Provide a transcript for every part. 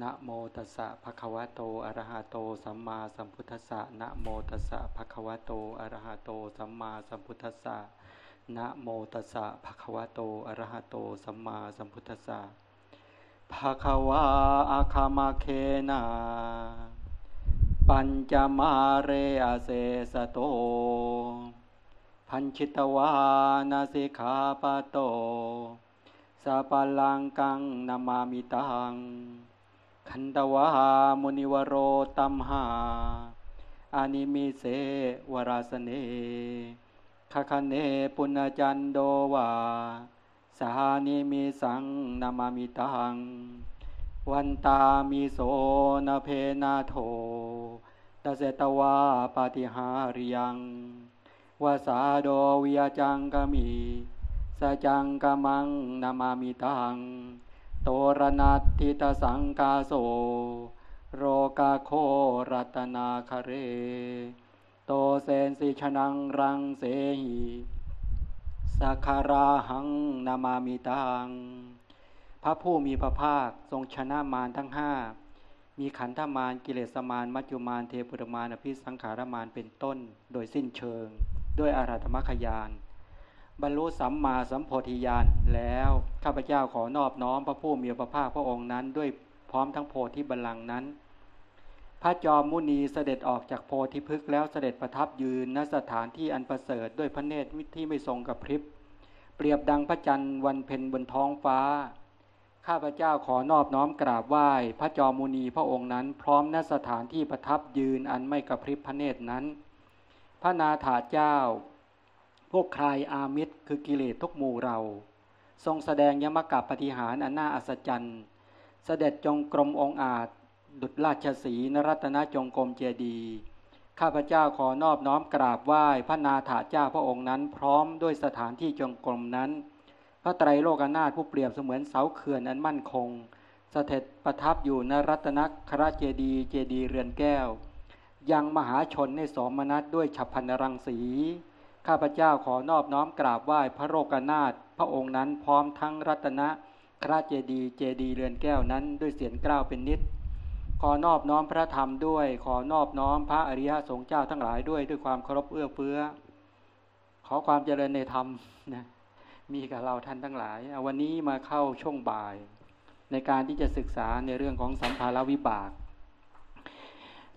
นะโมตัสสะภะคะวะโต อะระหะโต สัมมาสัมพุทธัสสะนะโมตัสสะภะคะวะโต อะระหะโต สัมมาสัมพุทธัสสะนะโมตัสสะภะคะวะโต อะระหะโต สัมมาสัมพุทธัสสะภะคะวะอะคามาเคนะปัญจมาเรอเสสโต พันชิตวานาสิกขาปโตสัพลังกังนามามิตัง ขันตวามุนิวโรตัมหาอานิมิเสวราสเนคคเนปุณจันโดวาสานิมิสังนามามิตัง วันตามิโสนเพนาโทตเสตวาปาติหาริยังวาสาโดวิยจังกมีสจังกมังนามามิตัง โตรนัตติตสังกาโส โรกาโครัตนาคเร โตเซนสิชนังรังเสหิสัคาราหังนามามิตัง พระผู้มีพระภาคทรงชนะมารทั้งห้า มีขันธมารกิเลสมารมัจจุมารเทพุรมารอภิสังขารมารเป็นต้น โดยสิ้นเชิง ด้วยอาราธมขยาน บรรลุสัมมาสัมโพธิญาณแล้วข้าพเจ้าขอนอบน้อมพระผู้มีพระภาคพระองค์นั้น ด้วยพร้อมทั้งโพธิบัลลังก์นั้น พระจอมมุนีเสด็จออกจากโพธิพฤกษ์แล้วเสด็จประทับยืนณสถานที่อันประเสริฐด้วยพระเนตรที่ไม่ทรงกับพริบเปรียบดังพระจันทร์วันเพ็ญบนท้องฟ้า ข้าพเจ้าขอนอบน้อมกราบไหว้พระจอมมุนีพระองค์นั้น พร้อมณสถานที่ประทับยืนอันไม่กระพริบพระเนตรนั้น พระนาถาเจ้า พวกใครอามิตรคือกิเลสทุกหมู่เรา ทรงแสดงยมกับปฏิหารอันน่าอัศจรรย์เสด็จจงกรมองอาจ ดุจราชสีนรัตนจงกรมเจดี ข้าพเจ้าขอนอบน้อมกราบไหว้พระนาถาเจ้าพระองค์นั้น พร้อมด้วยสถานที่จงกรมนั้น พระไตรโลกนาถผู้เปรียบเสมือนเสาเขื่อนอันมั่นคงสถิตประทับอยู่นรัตนคราเจดีเจดีเรือนแก้ว ยังมหาชนในสมนัตด้วยฉับพันรังสี ข้าพเจ้าขอนอบน้อมกราบไหว้พระโรกนาถพระองค์นั้นพร้อมทั้งรัตนะพระเจดีเจดีเรือนแก้วนั้นด้วยเสียงกล้าวเป็นนิด ขอนอบน้อมพระธรรมด้วย ขอนอบน้อมพระอริยสงฆ์เจ้าทั้งหลายด้วยด้วยความเคารพเอื้อเฟื้อ ขอความเจริญในธรรมนะมีกับเราท่านทั้งหลาย วันนี้มาเข้าช่วงบ่าย ในการที่จะศึกษาในเรื่องของสัมภาระวิบาก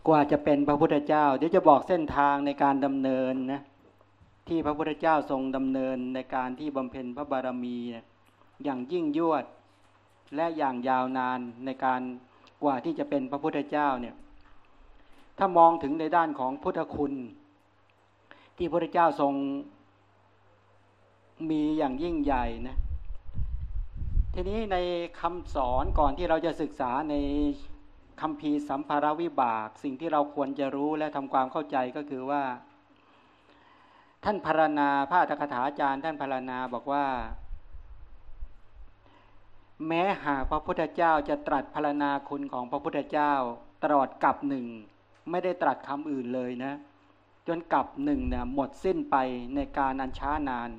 กว่าจะเป็นพระพุทธเจ้า เดี๋ยวจะบอกเส้นทางในการดำเนินนะ ที่พระพุทธเจ้าทรงดำเนินในการที่บำเพ็ญพระบารมีอย่างยิ่งยวดและอย่างยาวนานในการกว่าที่จะเป็นพระพุทธเจ้าเนี่ยถ้ามองถึงในด้านของพุทธคุณ ที่พระพุทธเจ้าทรงมีอย่างยิ่งใหญ่นะทีนี้ในคำสอนก่อนที่เราจะศึกษาในคำพีสัมภารวิบาก สิ่งที่เราควรจะรู้และทำความเข้าใจก็คือว่า ท่านพารณาพระตถาจารย์ ท่านพารณาบอกว่า แม้หากพระพุทธเจ้าจะตรัสพารณาคุณของพระพุทธเจ้าตลอดกับหนึ่งไม่ได้ตรัสคำอื่นเลยนะ จนกับหนึ่งเนี่ยหมดสิ้นไปในการอันช้านาน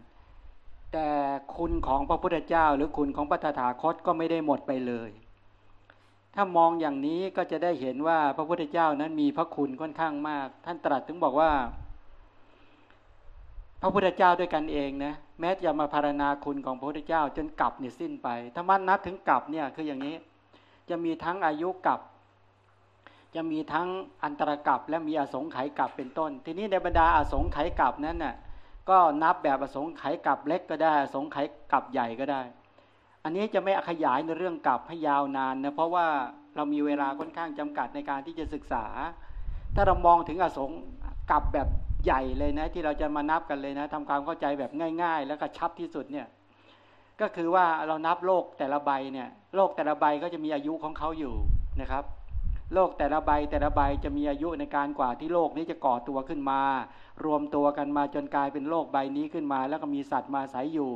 แต่คุณของพระพุทธเจ้า หรือคุณของพระตถาคตก็ไม่ได้หมดไปเลย ถ้ามองอย่างนี้ก็จะได้เห็นว่าพระพุทธเจ้านั้นมีพระคุณค่อนข้างมาก ท่านตรัสถึงบอกว่า พระพุทธเจ้าด้วยกันเองนะแม้จะมาพารณาคุณของพระพุทธเจ้า จนกลับเนี่ยสิ้นไป ถ้ามันนับถึงกลับเนี่ยคืออย่างนี้ จะมีทั้งอายุกลับ จะมีทั้งอันตรกับและมีอสงไขยกลับเป็นต้น ทีนี้ในบรรดาอสงไขยกลับนั้นน่ะก็นับแบบอสงไขยกลับเล็กก็ได้อสงไขยกลับใหญ่ก็ได้ อันนี้จะไม่ขยายในเรื่องกลับให้ยาวนานนะเพราะว่าเรามีเวลาค่อนข้างจำกัดในการที่จะศึกษา ถ้าเรามองถึงอสงกลับแบบ ใหญ่เลยนะที่เราจะมานับกันเลยนะทำความเข้าใจแบบง่าย ๆ แล้วก็ชับที่สุดเนี่ยก็คือว่าเรานับโลกแต่ละใบเนี่ยโลกแต่ละใบก็จะมีอายุของเขาอยู่นะครับ โลกแต่ละใบแต่ละใบจะมีอายุในการกว่าที่โลกนี้จะก่อตัวขึ้นมา รวมตัวกันมาจนกลายเป็นโลกใบนี้ขึ้นมา แล้วก็มีสัตว์มาอาศัยอยู่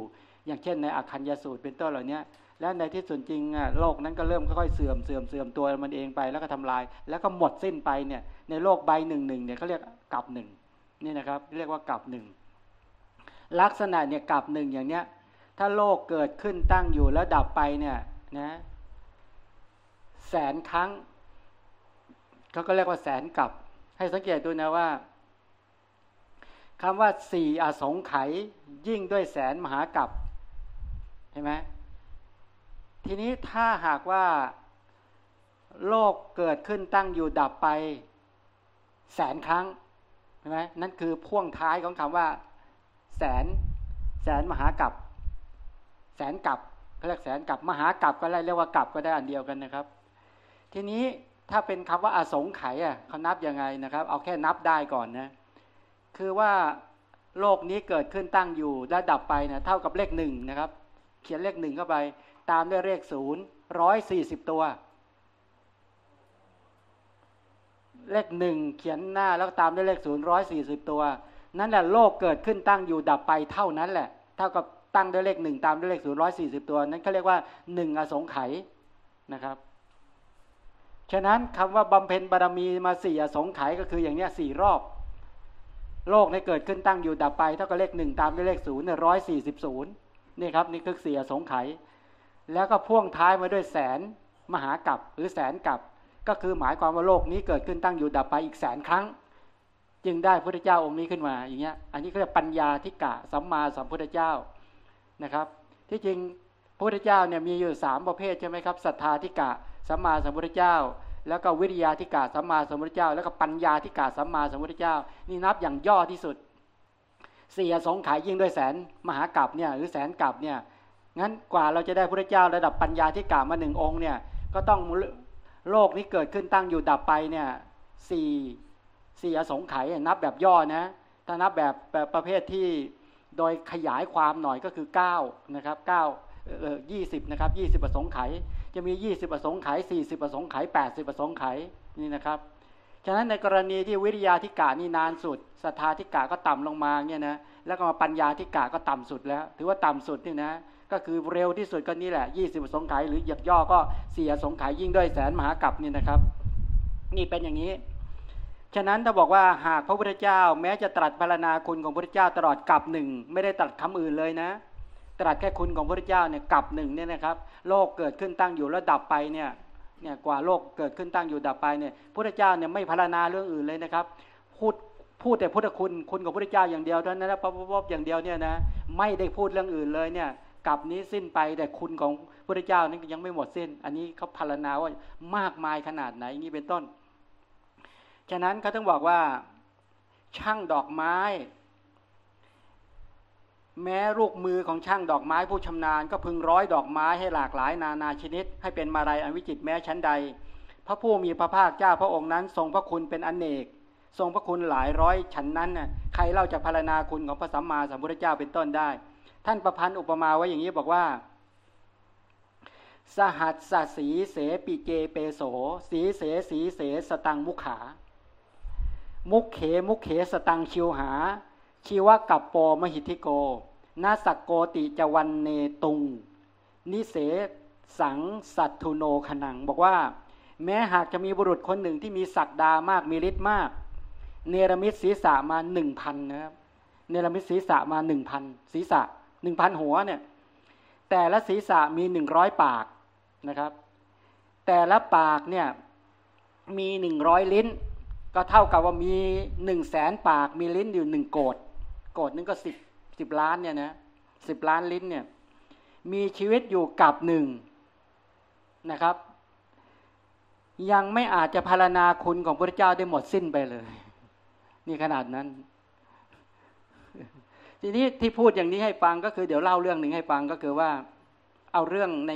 อย่างเช่นในอคัญยสูตรเป็นต้นเหล่านี้แล้วในที่สุดจริงอะโลกนั้นก็เริ่มค่อยๆเสื่อมเสื่อมเสื่อมตัวมันเองไปแล้วก็ทำลาย แล้วก็หมดสิ้นไปเนี่ยในโลกใบหนึ่งหนึ่งเนี่ยเขาเรียกกับหนึ่ง นี่นะครับเรียกว่ากลับหนึ่งลักษณะเนี่ยกลับหนึ่งอย่างเนี้ย ถ้าโลกเกิดขึ้นตั้งอยู่แล้วดับไปเนี่ยนะแสนครั้งเขาก็เรียกว่าแสนกับ ให้สังเกตดูนะว่าคำว่าสี่อสงไขยยิ่งด้วยแสนมหากับเห็นไหมทีนี้ถ้าหากว่าโลกเกิดขึ้นตั้งอยู่ดับไป แสนครั้ง ใช่ไหมนั่นคือพ่วงท้ายของคำว่า แสน แสนมหากับ แสนกับเขาเรียกแสนกับมหากับก็ได้เรียกว่ากับก็ได้อันเดียวกันนะครับ ทีนี้ถ้าเป็นคำว่าอาสงไขยอะเขานับยังไงนะครับ เอาแค่นับได้ก่อนนะคือว่าโลกนี้เกิดขึ้นตั้งอยู่และดับไปนะเท่ากับเลขหนึ่งนะครับ เขียนเลขหนึ่งเข้าไป ตามด้วยเลขศูนย์ร้อยสี่สิบตัว เลขหนึ่งเขียนหน้าแล้วตามด้วยเลขศูนย์ร้อยสี่สิบตัว นั่นแหละโลกเกิดขึ้นตั้งอยู่ดับไปเท่านั้นแหละ เท่ากับตั้งด้วยเลขหนึ่งตามด้วยเลขศูนย์ร้อยสี่สิบตัว นั้นเขาเรียกว่าหนึ่งอสงไขยนะครับ ฉะนั้นคำว่าบำเพ็ญบารมีมาสี่อสงไขยก็คืออย่างเนี้ยสี่รอบ โลกในเกิดขึ้นตั้งอยู่ดับไป เท่ากับเลขหนึ่งตามด้วยเลขศูนย์ร้อยสี่สิบศูนย์นี่ครับนี่คือสี่อสงไขยแล้วก็พ่วงท้ายมาด้วยแสนมหากับหรือแสนกับ ก็คือหมายความว่าโลกนี้เกิดขึ้นตั้งอยู่ดับไปอีกแสนครั้ง จึงได้พระเจ้าองค์นี้ขึ้นมาอย่างเงี้ยอันนี้เรียกปัญญาทิกะสัมมาสัมพุทธเจ้านะครับ ที่จริงพระพุทธเจ้าเนี่ยมีอยู่สามประเภทใช่ไหมครับศรัทธาทิกะสัมมาสัมพุทธเจ้า แล้วก็วิริยาทิกะสัมมาสัมพุทธเจ้า แล้วก็ปัญญาทิกะสัมมาสัมพุทธเจ้า นี่นับอย่างย่อที่สุดเสียสงขายยิ่งด้วยแสนมหากรัปเนี่ยหรือแสนกรับเนี่ยงั้นกว่าเราจะได้พระเจ้าระดับปัญญาทิกะมาหนึ่งองค์เนี่ยก็ต้อง โลกนี้เกิดขึ้นตั้งอยู่ดับไปเนี่ยสี่สี่อสงไขยนับแบบย่อนะถ้านับแบบแบบประเภทที่โดยขยายความหน่อยก็คือ9นะครับ9เอ่อยี่สิบนะครับยี่สิบประสงค์ไข จะมียี่สิบประสงค์ไขสี่สิบประสงค์ไขแปดสิบประสงค์ไขนี่นะครับ ฉะนั้นในกรณีที่วิริยาธิกานี่นานสุดศรัทธาธิกาก็ต่ำลงมาเนี่ยนะแล้วก็มาปัญญาธิกาก็ต่ำสุดแล้ว ถือว่าต่ำสุดนี่นะ ก็คือเร็วที่สุดก็นี่แหละยี่สิบสงไขยหรือหยักย่อก็เสียสงไขยยิ่งด้วยแสนมหากรัปนี่นะครับ นี่เป็นอย่างนี้ ฉะนั้นถ้าบอกว่าหากพระพุทธเจ้า แม้จะตรัสพารณาคุณของพระพุทธเจ้าตลอดกับหนึ่งไม่ได้ตรัสคำอื่นเลยนะ ตรัสแค่คุณของพระพุทธเจ้าเนี่ยกับหนึ่งเนี่ยนะครับ โลกเกิดขึ้นตั้งอยู่แล้วดับไปเนี่ยเนี่ยกว่าโลกเกิดขึ้นตั้งอยู่ดับไปเนี่ยพระพุทธเจ้าเนี่ยไม่พารณาเรื่องอื่นเลยนะครับ พูดพูดแต่พุทธคุณคุณของพระพุทธเจ้าอย่างเดียวเท่านั้นนะป๊บอย่างเดียวเนี่ยนะไม่ได้พูดเรื่องอื่นเลยเนี่ย กับนี้สิ้นไปแต่คุณของพระเจ้านั้นยังไม่หมดสิ้น อันนี้เขาพารณาว่ามากมายขนาดไหนอย่างนี้เป็นต้น ฉะนั้นเขาต้องบอกว่า ช่างดอกไม้ แม้ลูกมือของช่างดอกไม้ผู้ชำนาญ ก็พึงร้อยดอกไม้ให้หลากหลายนานาชนิด ให้เป็นมาลัยอันวิจิตแม้ชั้นใด พระผู้มีพระภาคเจ้าพระองค์นั้น ทรงพระคุณเป็นอนเนกทรงพระคุณหลายร้อยชั้นนั้นน่ะใครเล่าจะพารณาคุณของพระสัมมาสัมพุทธเจ้าเป็นต้นได้ ท่านประพันธ์อุปมาไว้อย่างนี้บอกว่า สหัสสสีเสปิเจเปโส สีเสสีเสสตังมุขา มุขเขมุขเขสตังชิวหา ชีวกับปมหิทิโกนาสกโกติจวันเนตุง นิเสสังสัตทุโนขนัง บอกว่า แม้หากจะมีบุรุษคนหนึ่งที่มีศักดามากมีฤทธิ์มาก เนรมิตศีรษะมาหนึ่งพันนะครับเนรมิตศีรษะมาหนึ่งพันศีรษะ หนึ่งพันหัวเนี่ย แต่ละศีรษะมีหนึ่งร้อยปากนะครับ แต่ละปากเนี่ยมีหนึ่งร้อยลิ้น ก็เท่ากับว่ามีหนึ่งแสนปากมีลิ้นอยู่หนึ่งโกดโกดนึงก็สิบสิบล้านเนี่ยนะสิบล้านลิ้นเนี่ยมีชีวิตอยู่กับหนึ่งนะครับ ยังไม่อาจจะพารณาคุณของพระเจ้าได้หมดสิ้นไปเลย นี่ขนาดนั้น ทีนี้ที่พูดอย่างนี้ให้ฟังก็คือเดี๋ยวเล่าเรื่องหนึ่งให้ฟังก็คือว่า เอาเรื่องใน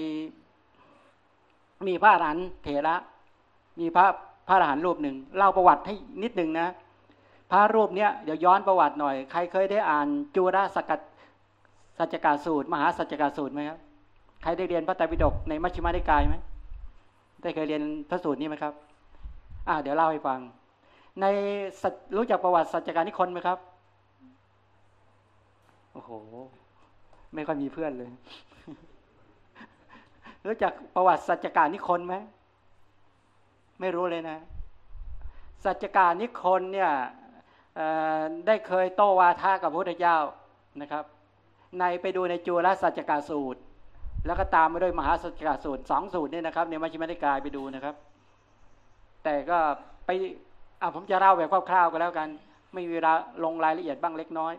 มีพระอรหันต์เถระ มีพระพระอรหันต์รูปหนึ่งเล่าประวัติให้นิดหนึ่งนะ พระรูปเนี้ยเดี๋ยวย้อนประวัติหน่อย ใครเคยได้อ่านจุราสกัดสัจกาสูตร มหาสัจกาสูตรไหมครับใครได้เรียนพระไตรปิฎกในมัชฌิมานิกายไหมได้เคยเรียนพระสูตรนี้ไหมครับ อ่า เดี๋ยวเล่าให้ฟัง ในรู้จักประวัติสัจการนิคนไหมครับ โอ้โห ไม่ค่อยมีเพื่อนเลยรู้จักประวัติสัจการนิคนไหมไม่รู้เลยนะ สัจการนิคนเนี่ยได้เคยโตวาทากับพระพุทธเจ้านะครับ ในไปดูในจูลสัจการสูตร แล้วก็ตามมาด้วยมหาสัจจกสูตรสองสูตรนี่นะครับในมัชฌิมนิกายไปดูนะครับ แต่ก็ไปอะผมจะเล่าแบบคร่าวๆก็แล้วกัน ไม่มีเวลาลงรายละเอียดบ้างเล็กน้อย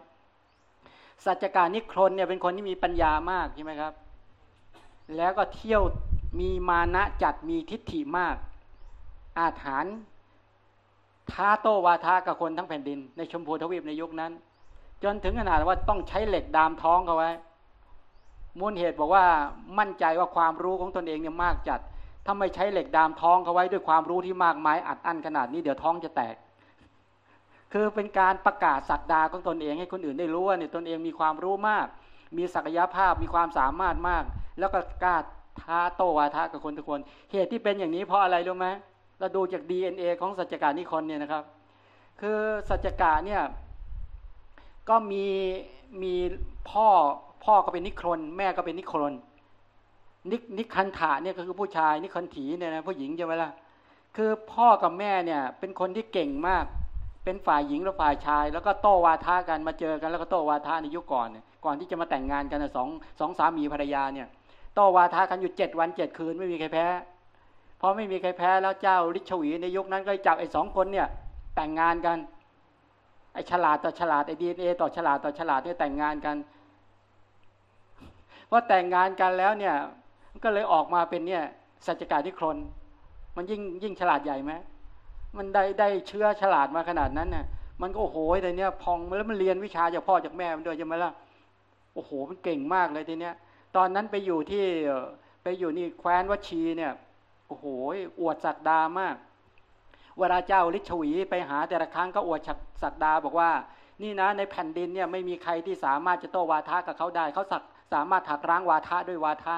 สัจการนิครนเนี่ยเป็นคนที่มีปัญญามากใช่ไหมครับ แล้วก็เที่ยวมีมานะจัดมีทิฏฐิมาก อาถรรพ์ท้าโตวาทากับคนทั้งแผ่นดิน ในชมพูทวีปในยุคนั้น จนถึงขนาดว่าต้องใช้เหล็กดามท้องเขาไว้ มูลเหตุบอกว่ามั่นใจว่าความรู้ของตนเองเนี่ยมากจัดถ้าไม่ใช้เหล็กดามท้องเขาไว้ด้วยความรู้ที่มากมายอัดอั้นขนาดนี้เดี๋ยวท้องจะแตก คือเป็นการประกาศสักดาของตนเองให้คนอื่นได้รู้ว่าเนี่ยตนเองมีความรู้มาก มีศักยภาพมีความสามารถมาก แล้วก็กล้าท้าโตวาทะกับคนทุกคน เหตุที่เป็นอย่างนี้เพราะอะไรรู้ไหมเราดูจาก DNA ของสัจจการนิคนเนี่ยนะครับ คือสัจจการเนี่ยก็มีมีพ่อพ่อก็เป็นนิครนแม่ก็เป็นนิครนนินิคันถาเนี่ยก็คือผู้ชายนิคันถีเนี่ยนะผู้หญิงใช่ไหมล่ะคือพ่อกับแม่เนี่ยเป็นคนที่เก่งมาก เป็นฝ่ายหญิงและฝ่ายชาย แล้วก็โต้วาทะกันมาเจอกันแล้วก็โต้วาทะในยุคก่อนก่อนที่จะมาแต่งงานกันสองสองสามีภรรยาเนี่ยโต้วาทะกันอยู่เจ็ดวันเจ็ดคืนไม่มีใครแพ้พอไม่มีใครแพ้แล้วเจ้าลิชวีในยุคนั้นก็จับไอ้สองคนเนี่ยแต่งงานกันไอ้ฉลาดต่อฉลาดไอ้ดีเอต่อฉลาดต่อฉลาดเนี่ยแต่งงานกันพอแต่งงานกันแล้วเนี่ยก็เลยออกมาเป็นเนี่ยสัจการที่ครนมันยิ่งยิ่งฉลาดใหญ่ไหม มันได้ได้เชื้อฉลาดมาขนาดนั้นน่ะ มันก็โอ้โหแต่เนี้ยพองแล้วมันเรียนวิชาจากพ่อจากแม่มันด้วยใช่ไหมล่ะโอ้โหมันเก่งมากเลยทีเนี้ย ตอนนั้นไปอยู่ที่ไปอยู่นี่แคว้นวัชีเนี่ยโอ้โหอวดศักดามากเวลาเจ้าลิชวีไปหาแต่ละครั้งก็อวดศักดาบอกว่า นี่นะในแผ่นดินเนี่ยไม่มีใครที่สามารถจะโต้วาทะกับเขาได้เขาสักสามารถถักร้างวาทะด้วยวาทะ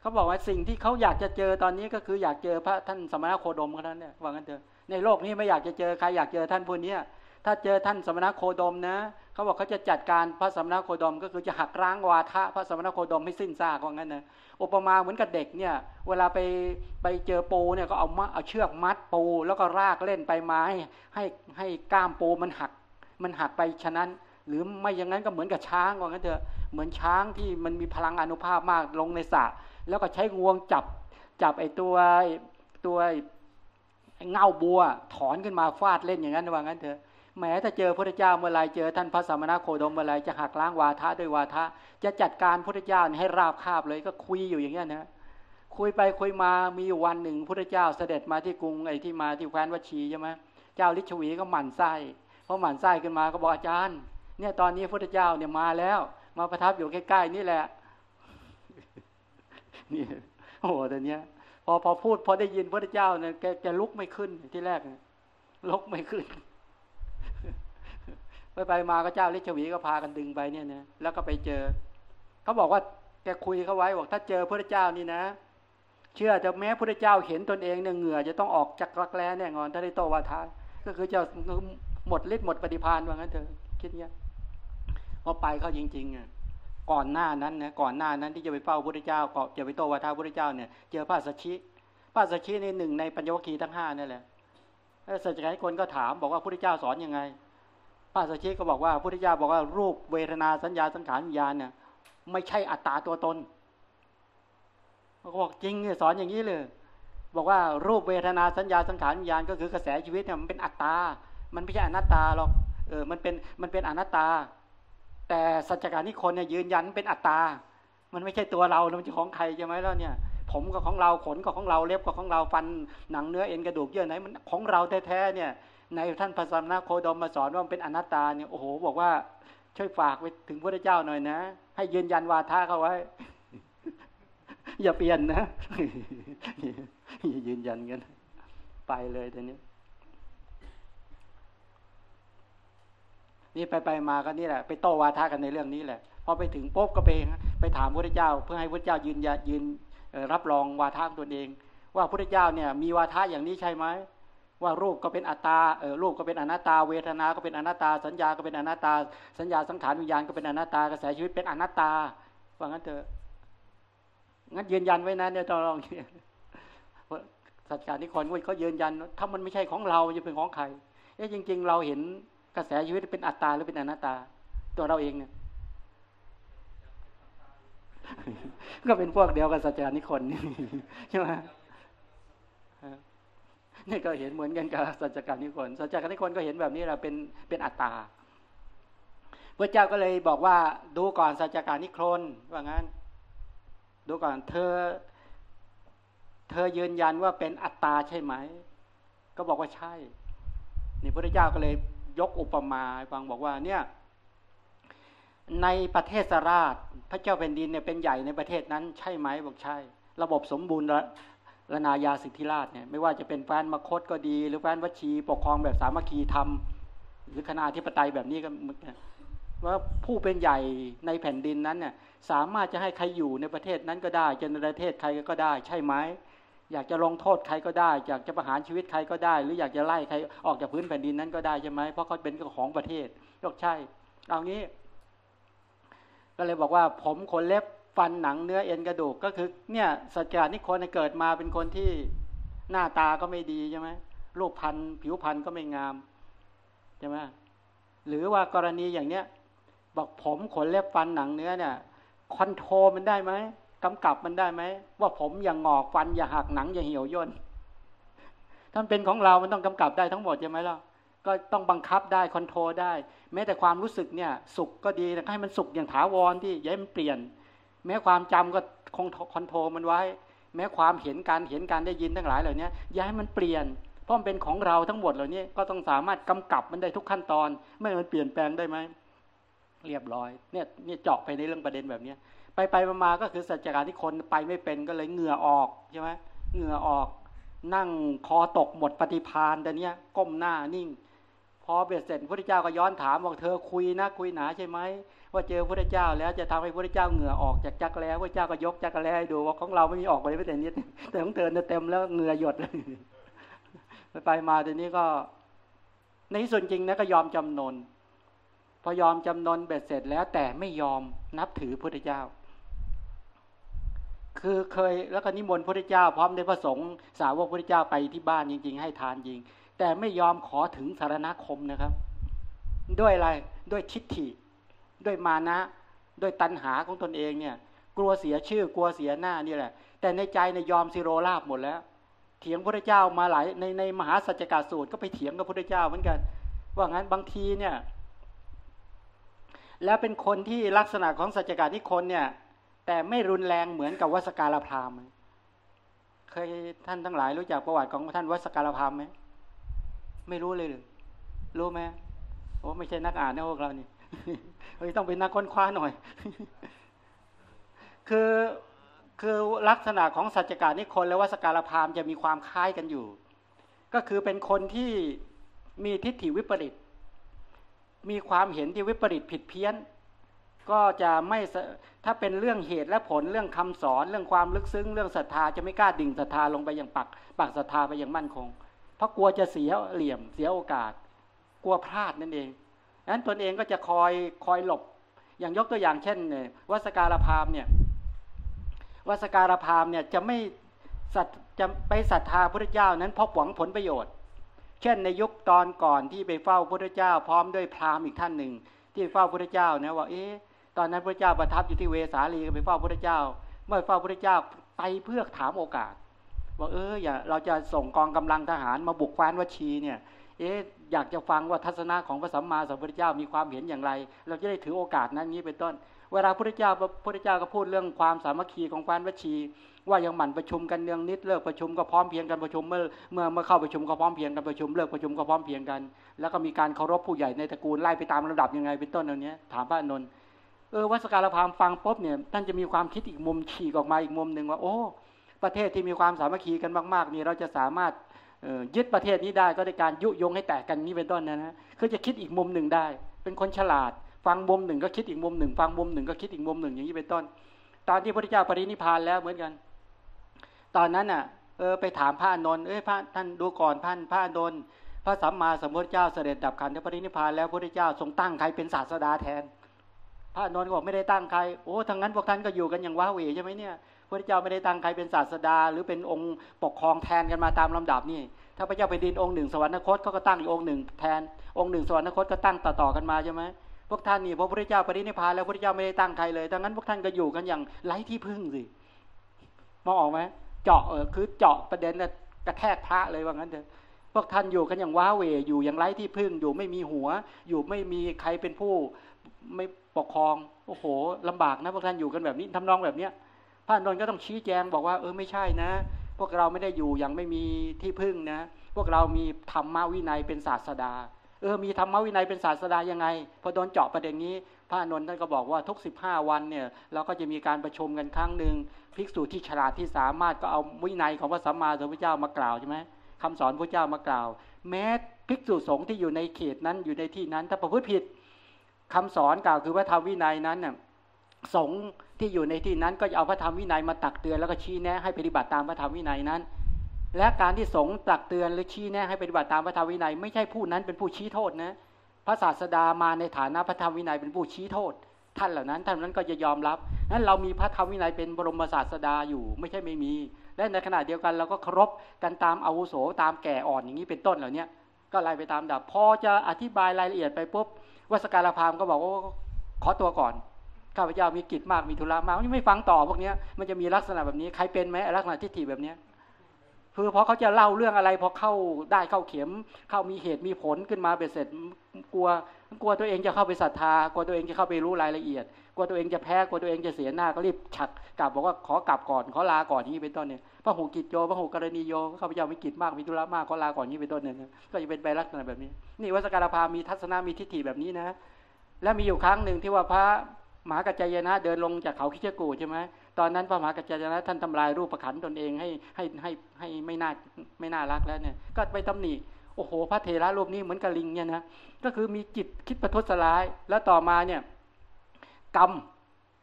เขาบอกว่าสิ่งที่เขาอยากจะเจอตอนนี้ก็คืออยากเจอพระท่านสมณโคดมเท่านั้นเนี่ยว่างั้นเถอะ ในโลกนี้ไม่อยากจะเจอใครอยากเจอท่านผู้นี้ถ้าเจอท่านสมณโคดมนะเขาบอกเขาจะจัดการพระสมณโคดม ก็คือจะหักร้างวาทะพระสมณโคดมให้สิ้นซากว่างั้นนะอุปมาเหมือนกับเด็กเนี่ย เวลาไปไปเจอปูเนี่ยก็เอามาเอาเชือกมัดปู แล้วก็รากเล่นไปไม้ให้ให้ก้ามปูมันหัก มันหักไปฉะนั้น หรือไม่อย่างนั้นก็เหมือนกับช้างว่างั้นเถอะเหมือนช้างที่มันมีพลังอนุภาพมากลงในสระแล้วก็ใช้งวงจับจับไอ้ตัวตัว เงาบัว ถอนขึ้นมาฟาดเล่นอย่างนั้นว่างั้นเถอะแม้ถ้าเจอพระเจ้าเมื่อไรเจอท่านพระสมณโคดมเมื่อไรจะหักล้างวาทะด้วยวาทะ จะจัดการพระเจ้าให้ราบคาบเลยก็คุยอยู่อย่างนี้นะคุยไปคุยมามีวันหนึ่งพระเจ้าเสด็จมาที่กรุงไอ้ที่มาที่แคว้นวัชีใช่ไหมเจ้าลิชวีก็หมั่นไส้พอหมั่นไส้ขึ้นมาก็บอกอาจารย์เนี่ยตอนนี้พระเจ้าเนี่ยมาแล้ว มาประทับอยู่ใกล้ๆนี่แหละนี่โอ้โหแต่เนี้ย พอพอพูด พอได้ยินพระเจ้าเนี่ยแกแกลุกไม่ขึ้นที่แรกลุกไม่ขึ้น ไปไปมาก็เจ้าลิชวีก็พากันดึงไปเนี่ยนะแล้วก็ไปเจอเขาบอกว่าแกคุยเขาไว้บอกถ้าเจอพระเจ้านี่นะ เชื่อจะแม้พระเจ้าเห็นตนเองเนี่ยเหงื่อจะต้องออกจากรักแร้แน่นอนถ้าได้โตวาทาก็คือจะหมดฤทธิ์หมดปฏิพานว่างั้นเถอะคิดเงี้ยพอไปเขาจริงๆอะ ก่อนหน้านั้นนะก่อนหน้านั้นที่จะไปเฝ้าพระเจ้าก็จะไปโตวาทาพระเจ้าเนี่ยเจอพระสัชชิพระสัชชิในหนึ่งในปัญญวคีทั้งห้านั่แหละสัจจ์คนก็ถามบอกว่าพระเจ้าสอนยังไงพระสัชชิก็บอกว่าพระพุทธเจ้าบอกว่ารูปเวทนาสัญญาสังขารวิญญาณเนี่ยไม่ใช่อัตตาตัวตนเขาบอกจริงเนี่ยสอนอย่างนี้เลย บอกว่ารูปเวทนาสัญญาสังขารวิญญาณก็คือกระแสชีวิตเนี่ยมันเป็นอัตตา มันไม่ใช่อนัตตาหรอกเออมันเป็นมันเป็นอนัตตา แต่สัจการนิคนเนี่ยยืนยันเป็นอัตตา มันไม่ใช่ตัวเรามันจะของใครใช่ไหมแล้วเนี่ย ผมก็ของเราขนก็ของเราเล็บก็ของเราฟันหนังเนื้อเอ็นกระดูกเยื่อไหนมันของเราแท้ๆเนี่ย ในท่านพระสัมมาโคดมมาสอนว่าเป็นอนัตตาเนี่ยโอ้โหบอกว่าช่วยฝากไปถึงพระเจ้าหน่อยนะ ให้ยืนยันวาทะเขาไว้ อย่าเปลี่ยนนะอย่ายืนยันกัน ไปเลยตอนนี้ นี่ไปไปมาก็นี่แหละไปโต้วาทะกันในเรื่องนี้แหละพอไปถึงปุ๊บก็ไปไปถามพระเจ้า เพื่อให้พระเจ้ายืนยันยืนรับรองวาทะตัวเอง ว่าพระเจ้าเนี่ยมีวาทะอย่างนี้ใช่ไหมว่ารูปก็เป็นอัตตาเออรูปก็เป็นอนัตตา เวทนา ก็เป็นอนัตตา สัญญา ก็เป็นอนัตตา สัญญาสังขารวิญญาณก็เป็นอนัตตากระแสชีวิตเป็นอนัตตาว่างั้นเถอะงั้นยืนยันไว้นะเนี่ยต้องลองสัจการนิคนเขายืนยัน ถ้ามันไม่ใช่ของเราจะเป็นของใครเอ๊ะจริง ๆ เราเห็น กระแสชีวิตเป็นอัตตาหรือเป็นอนัตตา ตัวเราเองเนี่ย ก็เป็นพวกเดียวกับสัจจานิคนนี่ใช่ไหมนี่ก็เห็นเหมือนกันกับสัจจการนิคนสัจจการนิคนก็เห็นแบบนี้เราเป็นเป็นอัตตาพระเจ้าก็เลยบอกว่า ดูก่อนสัจจการนิครนว่างั้น ดูก่อนเธอ เธอยืนยันว่าเป็นอัตตาใช่ไหม ก็บอกว่าใช่ นี่พระเจ้าก็เลย ยกอุปมาฟังบอกว่าเนี่ยในประเทศสราช พระเจ้าแผ่นดินเนี่ยเป็นใหญ่ในประเทศนั้นใช่ไหมบอกใช่ ระบบสมบูรณ์ระนายาสิทธิราชเนี่ยไม่ว่าจะเป็นแฟนมคตก็ดี หรือแฟนวชีปกครองแบบสามัคคีธรรม หรือคณะธิปไตยแบบนี้ก็ว่าผู้เป็นใหญ่ในแผ่นดินนั้นเนี่ยสามารถจะให้ใครอยู่ในประเทศนั้นก็ได้จะในประเทศใครก็ได้ใช่ไหม อยากจะลงโทษใครก็ได้ อยากจะประหารชีวิตใครก็ได้ หรืออยากจะไล่ใครออกจากพื้นแผ่นดินนั้นก็ได้ใช่ไหมเพราะเขาเป็นของประเทศยกใช่ เอางี้ ก็เลยบอกว่า ผมขนเล็บฟันหนังเนื้อเอ็นกระดูกก็คือ เนี่ยสัจจานิคนเกิดมาเป็นคนที่หน้าตาก็ไม่ดีใช่ไหมรูปพรรณผิวพรรณก็ไม่งามใช่ไหมหรือว่ากรณีอย่างเนี้ยบอกผมขนเล็บฟันหนังเนื้อเนี่ย control มันได้ไหม กำกับมันได้ไหมว่าผมอย่างงอกฟันอย่าหักหนังอย่าเหี่ยวย่นถ้าเป็นของเรา มันต้องกำกับได้ทั้งหมดใช่ไหมล่ะก็ต้องบังคับได้ control ได้ แม้แต่ความรู้สึกเนี่ย สุขก็ดีแต่ให้มันสุขอย่างถาวรที่อย่าให้มันเปลี่ยน แม้ความจำก็คงคอนโทรมันไว้ แม้ความเห็นการเห็นการได้ยินทั้งหลายเหล่านี้ย้ายมันเปลี่ยนเพราะมันเป็นของเราทั้งหมดเหล่านี้ก็ต้องสามารถกำกับมันได้ทุกขั้นตอน ไม่มันเปลี่ยนแปลงได้ไหมเรียบร้อยเนี่ยเนี่ยเจาะไปในเรื่องประเด็นแบบเนี้ย ไปไปมาก็คือสัจการที่คนไปไม่เป็นก็เลยเหงื่อออกใช่ไหมเหงื่อออกนั่งคอตกหมดปฏิพานแต่เนี้ยก้มหน้านิ่ง พอเบียดเสร็จพระเจ้าก็ย้อนถามบอกเธอคุยนะคุยหนาใช่ไหมว่าเจอพระเจ้าแล้วจะทำให้พระเจ้าเหงื่อออกจากจักรแล้วพระเจ้าก็ยกจักรแล้วให้ดูว่าของเราไม่มีออกไปไม่แต่นิดแต่ของเธอเต็มแล้วเหงื่อหยดเลยไปมาทีนี้ก็ ในที่สุดจริงนะก็ยอมจำนนพอยอมจำนนเบ็ดเสร็จแล้วแต่ไม่ยอมนับถือพระเจ้า คือเคยแล้วก็นิมนต์พระเจ้า พร้อมด้วยพระสงฆ์สาวกพระเจ้าไปที่บ้านจริง ๆ ให้ทานจริง แต่ไม่ยอมขอถึงสารณคมนะครับ ด้วยอะไรด้วยทิฏฐิ ด้วยมานะ ด้วยตัณหาของตนเองเนี่ย กลัวเสียชื่อกลัวเสียหน้านี่แหละ แต่ในใจในยอมสิโรลาบหมดแล้ว เถียงพระเจ้ามาหลายในในมหาสัจจกาสูตรก็ไปเถียงกับพระเจ้าเหมือนกัน ว่างั้นบางทีเนี่ย แล้วเป็นคนที่ลักษณะของสัจจการที่คนเนี่ย แต่ไม่รุนแรงเหมือนกับวัสการพราหมณ์เคยท่านทั้งหลายรู้จักประวัติของท่านวัสการพราหมณ์ไหมไม่รู้เลยหรือรู้ไหมโอ้ไม่ใช่นักอ่านนะพวกเรานี่เฮ้ยต้องเป็นนักค้นคว้าหน่อย คือคือลักษณะของสัจจการนิคนและวัสการพราหมณ์จะมีความคล้ายกันอยู่ ก็คือเป็นคนที่มีทิฏฐิวิปริต มีความเห็นที่วิปริตผิดเพี้ยน ก็จะไม่ถ้าเป็นเรื่องเหตุและผลเรื่องคำสอนเรื่องความลึกซึ้งเรื่องศรัทธาจะไม่กล้าดิ่งศรัทธาลงไปอย่างปักปักศรัทธาไปอย่างมั่นคง เพราะกลัวจะเสียเหลี่ยมเสียโอกาส กลัวพลาดนั่นเองนั้นตนเองก็จะคอยคอยหลบ อย่างยกตัวอย่างเช่นวัสการพามเนี่ยวัสการพามเนี่ยจะไม่สัตจะไปศรัทธาพระเจ้านั้นเพราะหวังผลประโยชน์ เช่นในยุคตอนก่อนที่ไปเฝ้าพระเจ้า พร้อมด้วยพราหมณ์อีกท่านหนึ่ง ที่เฝ้าพระเจ้านะว่าเอ๊ะ ตอนนั้นพระเจ้าประทับอยู่ที่เวสาลีไปเฝ้าพระเจ้า เมื่อเฝ้าพระเจ้าไปเพื่อถามโอกาสว่าเอออย่าเราจะส่งกองกำลังทหารมาบุกแคว้นวัชีเนี่ยเอ๊ะอยากจะฟังว่าทัศนะของพระสัมมาสัมพุทธเจ้ามีความเห็นอย่างไร เราจะได้ถือโอกาสนั้นนี้เป็นต้น เวลาพระเจ้าพระพุทธเจ้าก็พูดเรื่องความสามัคคีของควานวัชี ว่ายังหมั่นประชุมกันเนืองนิดเลิกประชุมก็พร้อมเพียงกันประชุมเมื่อเมื่อเมื่อเข้าประชุมก็พร้อมเพียงกันประชุมเลิกประชุมก็พร้อมเพียงกัน แล้วก็มีการเคารพผู้ใหญ่ในตระกูลไล่ไปตามระดับยังไงเป็นต้นเอานี้ถามพระนนท์ ออวัสการพามฟังปุ๊บเนี่ยท่านจะมีความคิดอีกมุมฉีกออกมาอีกมุมหนึ่งว่า โอ้ ประเทศที่มีความสามัคคีกันมาก ๆ นี่เราจะสามารถยึดประเทศนี้ได้ก็ในการยุยงให้แตกกันนี้เป็นต้นนะนะคือจะคิดอีกมุมหนึ่งได้ เป็นคนฉลาด ฟังมุมหนึ่งก็คิดอีกมุมหนึ่งฟังมุมหนึ่งก็คิดอีกมุมหนึ่งอย่างนี้เป็นต้น ตอนที่พระพุทธเจ้าปรินิพานแล้วเหมือนกัน ตอนนั้นอะเออไปถามพระนนท์เอ้ยพระท่านดูก่อนท่านพระนนท์พระสัมมาสัมพุทธเจ้าเสด็จดับขันธปรินิพานแล้วพระพุทธเจ้าทรงตั้งใครเป็นศาสดาแทน พระนนท์บอกไม่ได้ตั้งใครโอ้ทั้งนั้นพวกท่านก็อยู่กันอย่างว้าเหวใช่ไหมเนี่ยพระเจ้าไม่ได้ตั้งใครเป็นศาสดา หรือเป็นองค์ปกครองแทนกันมาตามลำดับนี่ ถ้าพระเจ้าไปดินองค์หนึ่งสวรรคตเขาก็ตั้งอีกองค์หนึ่งแทนองค์หนึ่งสวรรคตก็ตั้งต่อๆกันมาใช่ไหมพวกท่านนี่พระพุทธเจ้าปรินิพพานแล้วพระพุทธเจ้าไม่ได้ตั้งใครเลยดังนั้นพวกท่านก็อยู่กันอย่างไร้ที่พึ่งสิมองออกไหมเจาะเออคือเจาะประเด็นนะกระแทกพระเลยว่างั้นเถอะพวกท่านอยู่กันอย่างว้าเหวอยู่อย่างไร้ที่พึ่งอยู่ไม่มีหัว อยู่ไม่มีใครเป็นผู้ไม่ ปกครอง โอ้โหลำบากนะพวกท่านอยู่กันแบบนี้ทำนองแบบเนี้ยพระนนท์ก็ต้องชี้แจงบอกว่าเออไม่ใช่นะ พวกเราไม่ได้อยู่อย่างไม่มีที่พึ่งนะ พวกเรามีธรรมวินัยเป็นศาสดา เออมีธรรมวินัยเป็นศาสดายังไงพอโดนเจาะประเด็นนี้ พระนนท์ท่านก็บอกว่าทุก 15 วันเนี่ยเราก็จะมีการประชุมกันครั้งหนึ่งภิกษุที่ฉลาดที่สามารถก็เอาวินัยของพระสัมมาสัมพุทธเจ้ามากล่าวใช่ไหมคำสอนพระเจ้ามากล่าว แม้ภิกษุสงฆ์ที่อยู่ในเขตนั้นอยู่ในที่นั้นถ้าประพฤติผิด คำสอนกล่าวคือว่าธรรมวินัยนั้นน่ะสงที่อยู่ในที่นั้นก็จะเอาพระธรรมวินัยมาตักเตือนแล้วก็ชี้แนะให้ปฏิบัติตามพระธรรมวินัยนั้น และการที่สงตักเตือนหรือชี้แนะให้ปฏิบัติตามพระธรรมวินัย ไม่ใช่ผู้นั้นเป็นผู้ชี้โทษนะพระศาสดามาในฐานะพระธรรมวินัยเป็นผู้ชี้โทษ ท่านเหล่านั้น ท่านนั้นก็จะยอมรับนั้นเรามีพระธรรมวินัยเป็นบรมศาสดาอยู่ ไม่ใช่ไม่มี และในขณะเดียวกันเราก็เคารพกันตามอาวุโสตามแก่อ่อนอย่างนี้เป็นต้นเหล่านี้ก็ไล่ไปตามดับพอจะอธิบายรายละเอียดไปปุ๊บ วัสการพามก็บอกว่าขอตัวก่อนข้าพเจ้ามีกิจมากมีธุระมากไม่ฟังต่อพวกนี้มันจะมีลักษณะแบบนี้ใครเป็นไหมลักษณะทิฏฐิแบบนี้คือพอเขาจะเล่าเรื่องอะไรพอเข้าได้เข้าเข็ม เข้ามีเหตุมีผลขึ้นมาเบ็ดเสร็จกลัวกลัวตัวเองจะเข้าไปศรัทธากลัวตัวเองจะเข้าไปรู้รายละเอียดกลัวตัวเองจะแพ้กลัวตัวเองจะเสียหน้าก็รีบฉักกลับบอกว่าขอกลับก่อนขอลาก่อนนี้เป็นต้นเนี่ย พระหูกิจโยพระหูกรณีโยข้าพเจ้ามีกิจมากมีธุระมากขอลาก่อนนี้เป็นต้นเนี่ยก็จะเป็นไปลักษณะแบบนี้ นี่วัสการพามีทัศนามีทิฏฐิแบบนี้นะ และมีอยู่ครั้งหนึ่งที่ว่าพระมหากัจจายนะเดินลงจากเขาคิจกูใช่ไหมตอนนั้นพระมหากัจจายนะท่านทำลายรูปประขันตนเองให้ให้ให้ให้ไม่น่าไม่น่ารักแล้วเนี่ย ก็ไปตำหนิโอ้โห พระเทระรูปนี้เหมือนกระลิงเนี่ยนะก็คือมีจิตคิดประทุษร้าย แล้วต่อมาเนี่ย กรรม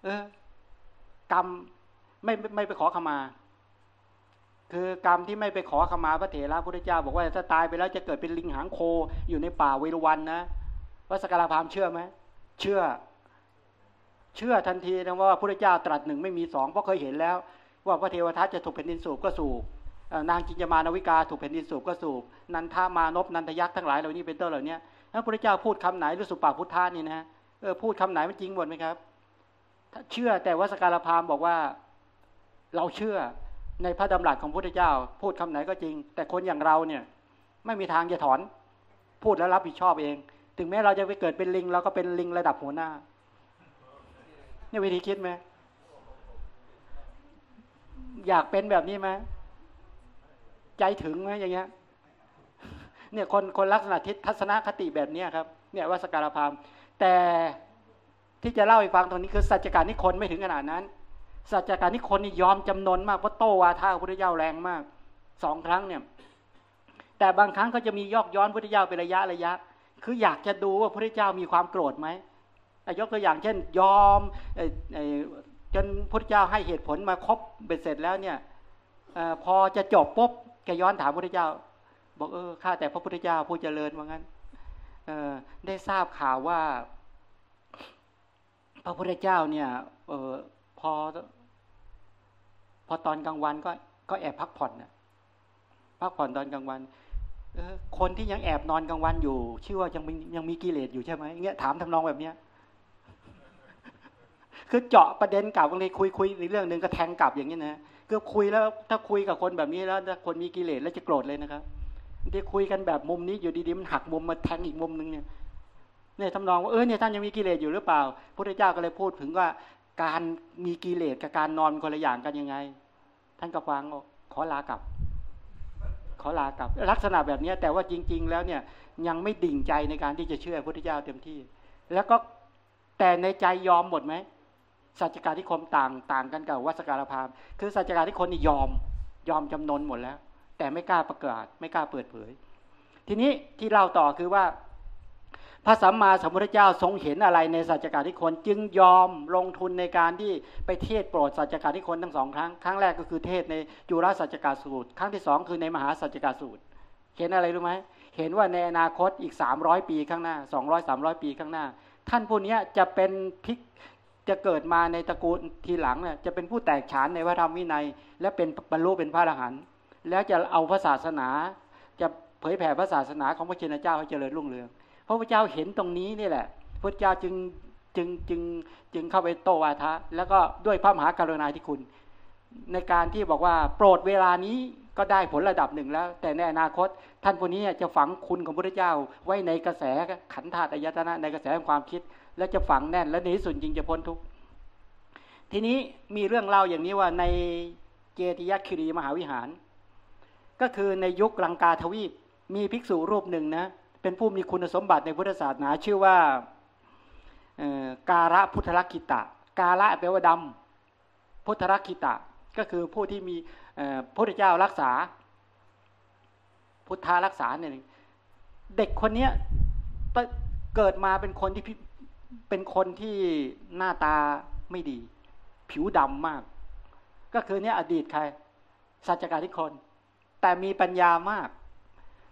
เออกรรมไม่ไม่ไปขอขมา คือกรรมที่ไม่ไปขอขมาพระเถระพุทธเจ้า บอกว่าถ้าตายไปแล้วจะเกิดเป็นลิงหางโคอยู่ในป่าเวรุวันนะวัสกราพามเชื่อไหมเชื่อ เชื่อทันทีนะว่าพระพุทธเจ้าตรัสหนึ่งไม่มีสองเพราะเคยเห็นแล้ว ว่าพระเทวทัตจะถูกแผ่นดินสูบก็สูบนางจินจามานวิกาถูกแผ่นดินสูบก็สูบนันทามานพนันทยักษ์ทั้งหลายเหล่านี้เป็นต้นเหล่านี้ถ้าพระพุทธเจ้าพูดคำไหนหรือสุปาพุทธานี่นะเออพูดคำไหนมันจริงหมดไหมครับเชื่อแต่ว่าสการพามบอกว่า เราเชื่อ ในพระดำรัสของพระพุทธเจ้า พูดคำไหนก็จริง แต่คนอย่างเราเนี่ย ไม่มีทางจะถอน พูดแล้วรับผิดชอบเอง ถึงแม้เราจะไปเกิดเป็นลิงเราก็เป็นลิงระดับหัวหน้านี่วิธีคิดไหมอยากเป็นแบบนี้ไหมใจถึงไหมอย่างเงี้ย เนี่ยคนคนลักษณะทิศทัศนคติแบบเนี้ยครับ เนี่ยว่าสการพามแต่ที่จะเล่าให้ฟังตรงนี้คือสัจการนิคนไม่ถึงขนาดนั้น สัจการนิคนนี่ยอมจำนนมากเพราะโตวาทาพระพุทธเจ้าแรงมากสองครั้งเนี่ย แต่บางครั้งก็จะมียอกย้อนพระพุทธเจ้าเป็นระยะระยะ คืออยากจะดูว่าพระพุทธเจ้ามีความโกรธไหมยกตัวอย่างเช่น ยอมจนพระพุทธเจ้าให้เหตุผลมาครบเบ็ดเสร็จแล้วเนี่ยอพอจะจบปุ๊บแกย้อนถามพระพุทธเจ้า บอกเออข้าแต่พระพุทธเจ้าผู้เจริญว่างั้นได้ทราบข่าวว่า พระพุทธเจ้าเนี่ยเพอ พอตอนกลางวันก็ก็แอบพักผ่อนนะพักผ่อนตอนกลางวันเอคนที่ยังแอบนอนกลางวันอยู่ ชื่อว่ายังมียังมีกิเลสอยู่ใช่ไหมเงี้ยถามทำนองแบบเนี้ยคือเจาะประเด็นกลับบางทีคุยคุยในเรื่องหนึ่งก็แทงกลับอย่างนี้นะก็คุยแล้วถ้าคุยกับคนแบบนี้แล้วถ้าคนมีกิเลสแล้วจะโกรธเลยนะครับที่คุยกันแบบมุมนี้อยู่ดีๆมันหักมุมมาแทงอีกมุมหนึ่งเนี่ยเนี่ยทำนองว่าเออเนี่ยท่านยังมีกิเลสอยู่หรือเปล่าพระพุทธเจ้าก็เลยพูดถึงว่า การมีกิเลสกับการนอนคนละอย่างกันยังไง ท่านก็ฟังขอลากลับ ขอลากลับ ลักษณะแบบนี้แต่ว่าจริง ๆ แล้วเนี่ยยังไม่ดิ่งใจในการที่จะเชื่อพระพุทธเจ้าเต็มที่ แล้วก็แต่ในใจยอมหมดไหมสัจการที่คมต่างต่างกันกับวัสการพามคือสัจการที่คนนี่ยอมยอมจำนนหมดแล้ว แต่ไม่กล้าประกาศ ไม่กล้าเปิดเผย ทีนี้ที่เล่าต่อคือว่า พระสัมมาสัมพุทธเจ้าทรงเห็นอะไรในสัจจการที่คนจึงยอมลงทุนในการที่ไปเทศโปรดสัจจการที่คนทั้งสองครั้งครั้งแรกก็คือเทศในจุลสัจจการสูตร ครั้งที่สองคือในมหาสัจจการสูตร เห็นอะไรรู้ไหมเห็นว่าในอนาคตอีกสามร้อยปีข้างหน้าสองร้อยสามร้อยปีข้างหน้า ท่านผู้นี้จะเป็นพิกจะเกิดมาในตระกูลทีหลังเนี่ยจะเป็นผู้แตกฉานในพระธรรมวินัย และเป็นบรรลุเป็นพระอรหันต์แล้วจะเอาพระศาสนา จะเผยแผ่พระศาสนาของพระเจ้าเจ้าให้เจริญรุ่งเรือง ระพุทธเจ้าเห็นตรงนี้นี่แหละพระเจ้าจึงจึงจึงจึงเข้าไปโตวาทะ แล้วก็ด้วยพระมหากรุณาธิคุณ ในการที่บอกว่าโปรดเวลานี้ก็ได้ผลระดับหนึ่งแล้ว แต่ในอนาคต ท่านผู้นี้จะฝังคุณของพระเจ้า ไว้ในกระแสขันธาตุอายตนะในกระแสความคิด และจะฝังแน่นและในที่สุดจริงจะพ้นทุกข์ทีนี้มีเรื่องเล่าอย่างนี้ว่าในเจติยคิรีมหาวิหาร ก็คือในยุคลังกาทวีปมีภิกษุรูปหนึ่งนะ เป็นผู้มีคุณสมบัติในพุทธศาสนาชื่อว่าการะพุทธลักขิตะ การะแปลว่าดำพุทธลักขิตะ ก็คือผู้ที่มีพระเจ้ารักษา พุทธารักษาเนี่ยเด็กคนเนี้ยเกิดมาเป็นคนที่เป็นคนที่หน้าตาไม่ดี ผิวดำมาก ก็คือเนี่ยอดีตใครสัจการทิคน แต่มีปัญญามาก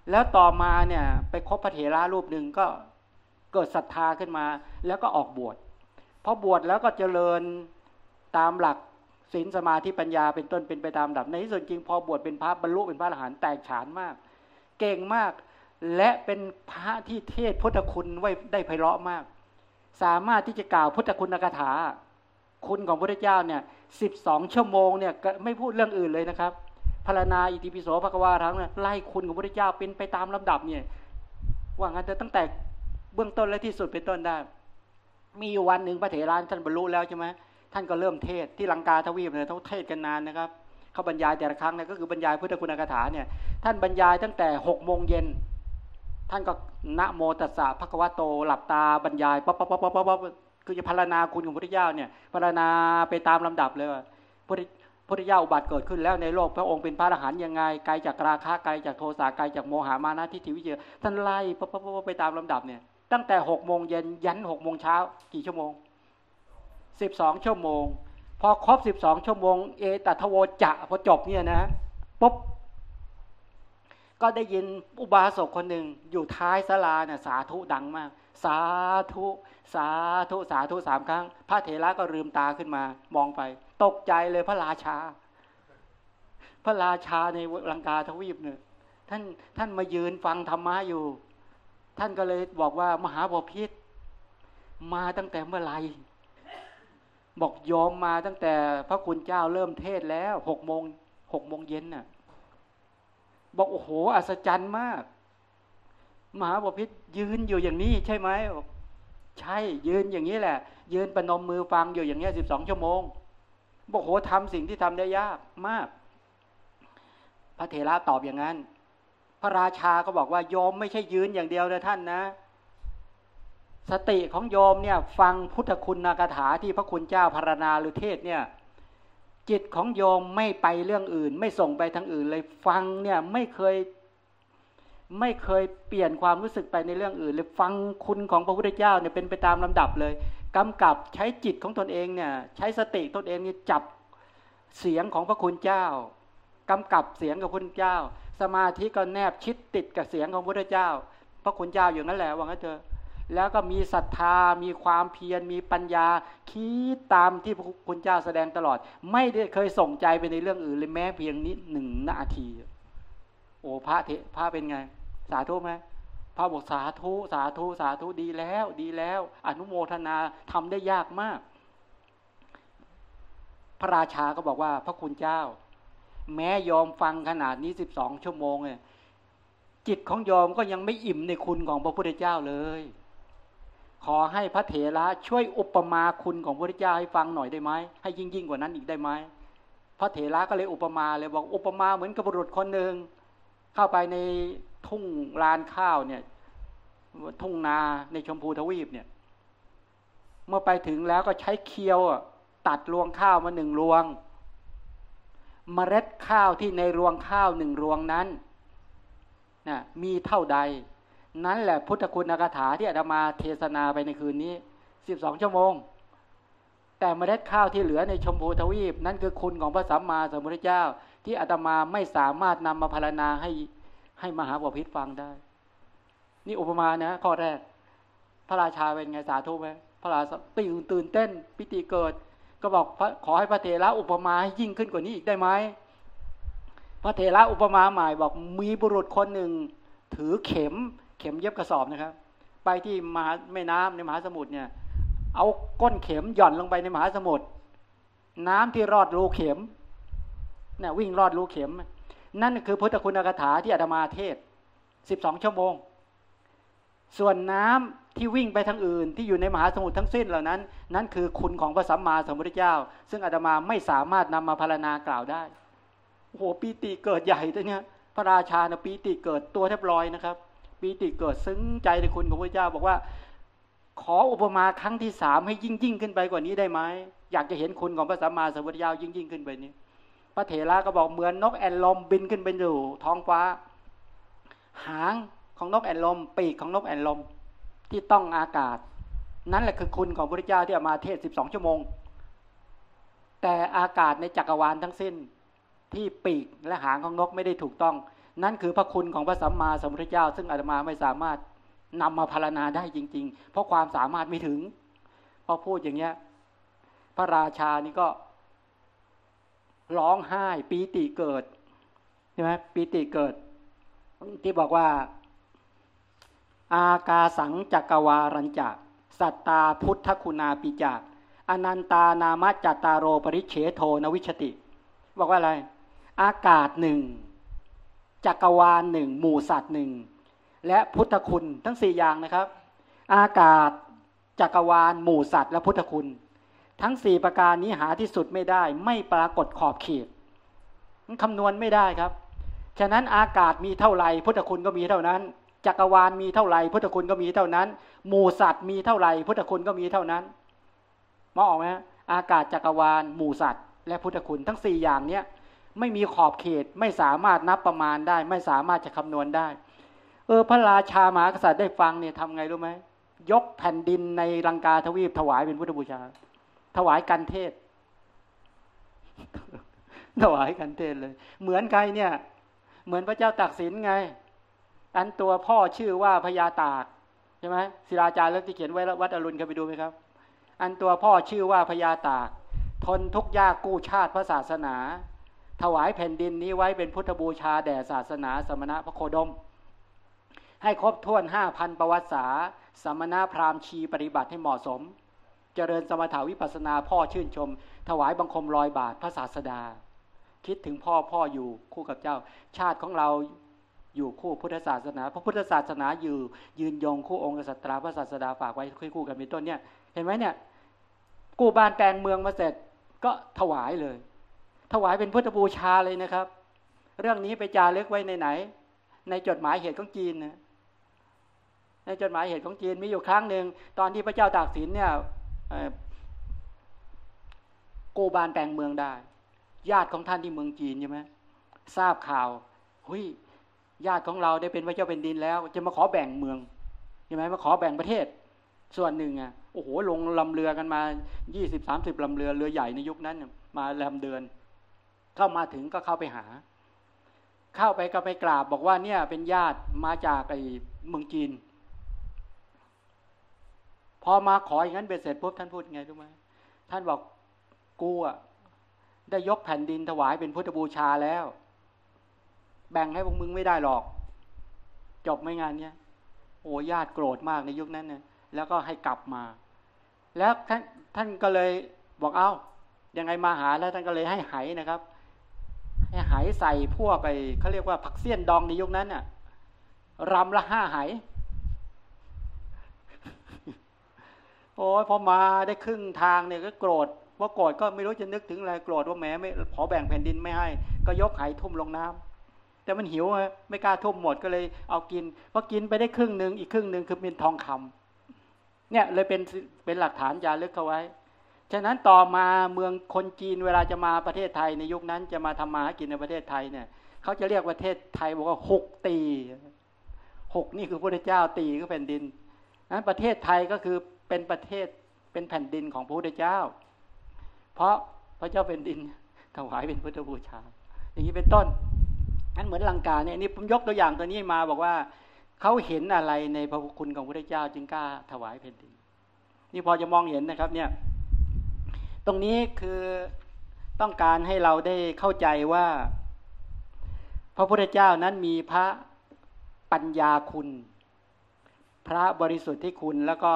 แล้วต่อมาเนี่ยไปคบพระเถระรูปหนึ่งก็เกิดศรัทธาขึ้นมา แล้วก็ออกบวชพอบวชแล้วก็เจริญตามหลักศีลสมาธิปัญญาเป็นต้นเป็นไปตามดับ ในที่สุดจริงพอบวชเป็นพระบรรลุเป็นพระอรหันต์แตกฉานมาก เก่งมากและเป็นพระที่เทศพุทธคุณไว้ได้ไพเราะมาก สามารถที่จะกล่าวพุทธคุณกถา คุณของพระเจ้าเนี่ยสิบสองชั่วโมงเนี่ยไม่พูดเรื่องอื่นเลยนะครับ พารณาอิติปิโสภควาทั้งไล่คุณของพระเจ้าเป็นไปตามลำดับเนี่ย ว่างั้นจะตั้งแต่เบื้องต้นและที่สุดเป็นต้นได้ มีวันหนึ่งพระเถระท่านบรรลุแล้วใช่ไหมท่านก็เริ่มเทศน์ที่ลังกาทวีปเนี่ยต้องเทศน์กันนานนะครับเขาบรรยายแต่ละครั้งเนี่ยก็คือบรรยายพุทธคุณคาถาเนี่ย ท่านบรรยายตั้งแต่หกโมงเย็นท่านก็นะโมตัสสะภะคะวะโตหลับตาบรรยายป๊อบป๊อบป๊อบป๊อบคือจะพรรณนาคุณของพระพุทธเจ้าเนี่ยพรรณนาไปตามลำดับเลยว่า พระพุทธเจ้าอุบัติเกิดขึ้นแล้วในโลกพระองค์เป็นพระอรหันต์ยังไงไกลจากราคะไกลจากโทสะไกลจากโมหามานะทิฏฐิวิเยท่านไล่ป๊อบป๊อบไปตามลำดับเนี่ยตั้งแต่หกโมงเย็นยันหกโมงเช้ากี่ชั่วโมงสิบสองชั่วโมง พอครบสิบสองชั่วโมง เอตัทโวจะพอจบเนี่ยนะปุ๊บก็ได้ยินอุบาสกคนหนึ่งอยู่ท้ายศาลาเนี่ยสาธุดังมาก สาธุ สาธุ สาธุสามครั้ง พระเถระก็ลืมตาขึ้นมามองไป ตกใจเลยพระราชา พระราชาในลังกาทวีปเนี่ยท่านท่านมายืนฟังธรรมะอยู่ ท่านก็เลยบอกว่ามหาบพิษมาตั้งแต่เมื่อไหร่บอกยอมมาตั้งแต่พระคุณเจ้าเริ่มเทศแล้วหกโมงหกโมงเย็นน่ะ บอกโอ้โห อัศจรรย์มาก มหาบพิษยืนอยู่อย่างนี้ใช่ไหมใช่ยืนอย่างนี้แหละ ยืนประนมมือฟังอยู่อย่างเงี้ยสิบสองชั่วโมง บอกโหทำสิ่งที่ทำได้ยากมาก พระเถระตอบอย่างนั้น พระราชาก็บอกว่ายอมไม่ใช่ยืนอย่างเดียวนะท่านนะ สติของโยมเนี่ย ฟังพุทธคุณนาคาถาที่พระคุณเจ้าพารณาหรือเทศเนี่ยจิตของโยมไม่ไปเรื่องอื่น ไม่ส่งไปทางอื่นเลยฟังเนี่ยไม่เคยไม่เคยเปลี่ยนความรู้สึกไปในเรื่องอื่นเลยฟังคุณของพระพุทธเจ้าเนี่ยเป็นไปตามลำดับเลย กำกับใช้จิตของตนเองเนี่ยใช้สติตนเองเนี่ยจับเสียงของพระคุณเจ้ากำกับเสียงของพระคุณเจ้า สมาธิก็แนบชิดติดกับเสียงของพระพุทธเจ้า พระคุณเจ้าอยู่นั่นแหละว่างั้นเถอะแล้วก็มีศรัทธา มีความเพียร มีปัญญา คิดตามที่พระคุณเจ้าแสดงตลอด ไม่ได้เคยส่งใจไปในเรื่องอื่นเลยแม้เพียงนิดหนึ่งนาที โอ้พระเทพระเป็นไง สาธุไหม พระบอกสาธุสาธุสาธุดีแล้วดีแล้ว อนุโมทนาทำได้ยากมาก พระราชาก็บอกว่าพระคุณเจ้า แม้ยอมฟังขนาดนี้สิบสองชั่วโมงเนี่ยจิตของยอมก็ยังไม่อิ่มในคุณของพระพุทธเจ้าเลย ขอให้พระเถระช่วยอุปมาคุณของพระพุทธเจ้าให้ฟังหน่อยได้ไหมให้ยิ่งยิ่งกว่านั้นอีกได้ไหมพระเถระก็เลยอุปมาเลยบอกอุปมาเหมือนกับบุรุษคนหนึ่งเข้าไปใน ทุ่งลานข้าวเนี่ย ทุ่งนาในชมพูทวีปเนี่ย เมื่อไปถึงแล้วก็ใช้เคียวตัดรวงข้าวมาหนึ่งรวงเมล็ดข้าวที่ในรวงข้าวหนึ่งรวงนั้นนะมีเท่าใด นั่นแหละพุทธคุณกถาที่อาตมาเทศนาไปในคืนนี้สิบสองชั่วโมง แต่เมล็ดข้าวที่เหลือในชมพูทวีป นั่นคือคุณของพระสัมมาสัมพุทธเจ้า ที่อาตมาไม่สามารถนำมาพารณาให้ ให้มหาบพิษฟังได้ นี่อุปมานะข้อแรก พระราชาเป็นไงสาธุไหมพระราชาตื่นตื่นเต้นปิติเกิด ก็บอกขอให้พระเถระอุปมาให้ยิ่งขึ้นกว่านี้อีกได้ไหมพระเถระอุปมาหมายบอกมีบุรุษคนหนึ่ง ถือเข็มเข็มเย็บกระสอบนะครับ ไปที่มหาแม่น้ำในมหาสมุทรเนี่ย เอาก้นเข็มหย่อนลงไปในมหาสมุทรน้ำที่รอดรูเข็มเนี่ยวิ่งรอดรูเข็ม นั่นคือพุทธคุณกถาที่อาตมาเทศสิบสองชั่วโมง ส่วนน้ำที่วิ่งไปทางอื่น ที่อยู่ในมหาสมุทรทั้งสิ้นเหล่านั้น นั่นคือคุณของพระสัมมาสัมพุทธเจ้า ซึ่งอาตมาไม่สามารถนำมาพารณากล่าวได้โอ้โหปีติเกิดใหญ่ตัวเนี้ยพระราชานะปีติเกิดตัวแทบลอยนะครับ ปีติเกิดซึ้งใจในคุณของพระเจ้าบอกว่า ขออุปมาครั้งที่สามให้ยิ่งยิ่งขึ้นไปกว่านี้ได้ไหมอยากจะเห็นคุณของพระสัมมาสัมพุทธเจ้ายิ่งยิ่งขึ้นไปนี้ พระเถระก็บอกเหมือนนกแอ่นลมบินขึ้นไปอยู่ท้องฟ้า หางของนกแอ่นลม ปีกของนกแอ่นลมที่ต้องอากาศ นั่นแหละคือคุณของพระเจ้าที่ามาเทศสิบสองชั่วโมง แต่อากาศในจักรวาลทั้งสิ้นที่ปีกและหางของนกไม่ได้ถูกต้อง นั่นคือพระคุณของพระสัมมาสัมพุทธเจ้า ซึ่งอาตมาไม่สามารถนำมาพารณาได้จริง ๆ เพราะความสามารถไม่ถึงพอพูดอย่างเงี้ย พระราชานี่ก็ ร้องไห้ ปีติเกิดใช่ไหมปีติเกิด ที่บอกว่า อากาสังจักวารัญจักสัตตาพุทธคุณาปิจักอนันตานามจัตตาโรปริเฉโทนวิชติ บอกว่าอะไร อากาศหนึ่งจักรวาลหนึ่งหมู่สัตว์หนึ่งและพุทธคุณทั้งสี่อย่างนะครับ อากาศจักรวาลหมู่สัตว์และพุทธคุณ ทั้งสี่ประการนี้หาที่สุดไม่ได้ ไม่ปรากฏขอบเขตคำนวณไม่ได้ครับ ฉะนั้นอากาศมีเท่าไหร่พุทธคุณก็มีเท่านั้น จักรวาลมีเท่าไหร่พุทธคุณก็มีเท่านั้น หมู่สัตว์มีเท่าไหร่พุทธคุณก็มีเท่านั้นมองออกไหมอากาศจักรวาล หมู่สัตว์ และพุทธคุณทั้งสี่อย่างเนี้ยไม่มีขอบเขตไม่สามารถนับประมาณได้ ไม่สามารถจะคำนวณได้ เออพระราชามหากษัตริย์ได้ฟังเนี่ยทำไงรู้ไหมยกแผ่นดินในลังกาทวีปถวายเป็นพุทธบูชา ถวายกันเทศ ถวายกันเทศเลย เหมือนใครเนี่ย เหมือนพระเจ้าตากสินไง อันตัวพ่อชื่อว่าพญาตากใช่ไหมศิลาจารย์เรื่องที่เขียนไว้วัดอรุณเคยไปดูไหมครับ อันตัวพ่อชื่อว่าพญาตาก ทนทุกยากกู้ชาติพระศาสนา ถวายแผ่นดินนี้ไว้เป็นพุทธบูชาแด่ศาสนาสมณะพระโคดม ให้ครบถ้วนห้าพันประวัติศาสมณะพราหมณ์ชีปฏิบัติให้เหมาะสม เจริญสมถาวิปัสนาพ่อชื่นชม ถวายบังคมลอยบาทพระศาสดา คิดถึงพ่อพ่ออยู่คู่กับเจ้า ชาติของเราอยู่คู่พุทธศาสนา พระพุทธศาสนาอยู่ยืนยงคู่องค์สัตราพระศาสดาฝากไว้คู่กันเป็นต้นเนี่ย เห็นไหมเนี่ย กู้บ้านแปลงเมืองมาเสร็จก็ถวายเลย ถวายเป็นพุทธบูชาเลยนะครับ เรื่องนี้ไปจารึกไว้ในไหน ในจดหมายเหตุของจีนนะในจดหมายเหตุของจีนมีอยู่ครั้งหนึ่งตอนที่พระเจ้าตากสินเนี่ย โกบานแปลงเมืองได้ ญาติของท่านที่เมืองจีนใช่ไหมทราบข่าวหุยญาติของเราได้เป็นพระเจ้าเป็นดินแล้ว จะมาขอแบ่งเมืองใช่ไหมมาขอแบ่งประเทศ ส่วนหนึ่งอะโอ้โหลงลำเรือกันมายี่สิบสามสิบลำเรือเรือใหญ่ในยุคนั้น มาลำเดินเข้ามาถึงก็เข้าไปหา เข้าไปก็ไปกราบบอกว่าเนี่ยเป็นญาติมาจากไอ้เมืองจีน พอมาขออย่างนั้นเบ็ดเสร็จปุ๊บท่านพูดไงรู้ไหมท่านบอกกูอะได้ยกแผ่นดินถวายเป็นพุทธบูชาแล้ว แบ่งให้พวกมึงไม่ได้หรอก จบไม่งานเนี้ยโอ้ญาติโกรธมากในยุคนั้นเนี่ยแล้วก็ให้กลับมา แล้วท่านท่านก็เลยบอกเอา้ายังไงมาหาแล้วท่านก็เลยให้ไหนะครับ ให้ไหใส่พวกไอ้เขาเรียกว่าผักเสี้ยนดองในยุคนั้นน่ะรำละห้าไห โอ้ยพอมาได้ครึ่งทางเนี่ยก็โกรธว่าโกรธก็ไม่รู้จะนึกถึงอะไรโกรธว่าแม้ไม่ขอแบ่งแผ่นดินไม่ให้ ก็ยกไหทุ่มลงน้ำแต่มันหิวไม่กล้าทุ่มหมดก็เลยเอากินพอกินไปได้ครึ่งหนึ่งอีกครึ่งหนึ่งคือเป็นทองคำเนี่ยเลยเป็นเป็นหลักฐานจารึกเอาไว้ฉะนั้นต่อมาเมืองคนจีนเวลาจะมาประเทศไทยในยุคนั้นจะมาทำมาหากินในประเทศไทยเนี่ยเขาจะเรียกประเทศไทยบอกว่าหกตีหกนี่คือพระเจ้าตีก็แผ่นดินนั้นประเทศไทยก็คือ เป็นประเทศเป็นแผ่นดินของพระพุทธเจ้า เพราะพระเจ้าเป็นดินถวายเป็นพุทธบูชา อย่างนี้เป็นต้นนั้นเหมือนลังกาเนี่ยนี่ผมยกตัวอย่างตัวนี้มาบอกว่าเขาเห็นอะไรในพระคุณของพระพุทธเจ้า จึงกล้าถวายแผ่นดิน นี่พอจะมองเห็นนะครับเนี่ย ตรงนี้คือต้องการให้เราได้เข้าใจว่า พระพุทธเจ้านั้นมีพระปัญญาคุณ พระบริสุทธิ์ที่คุณแล้วก็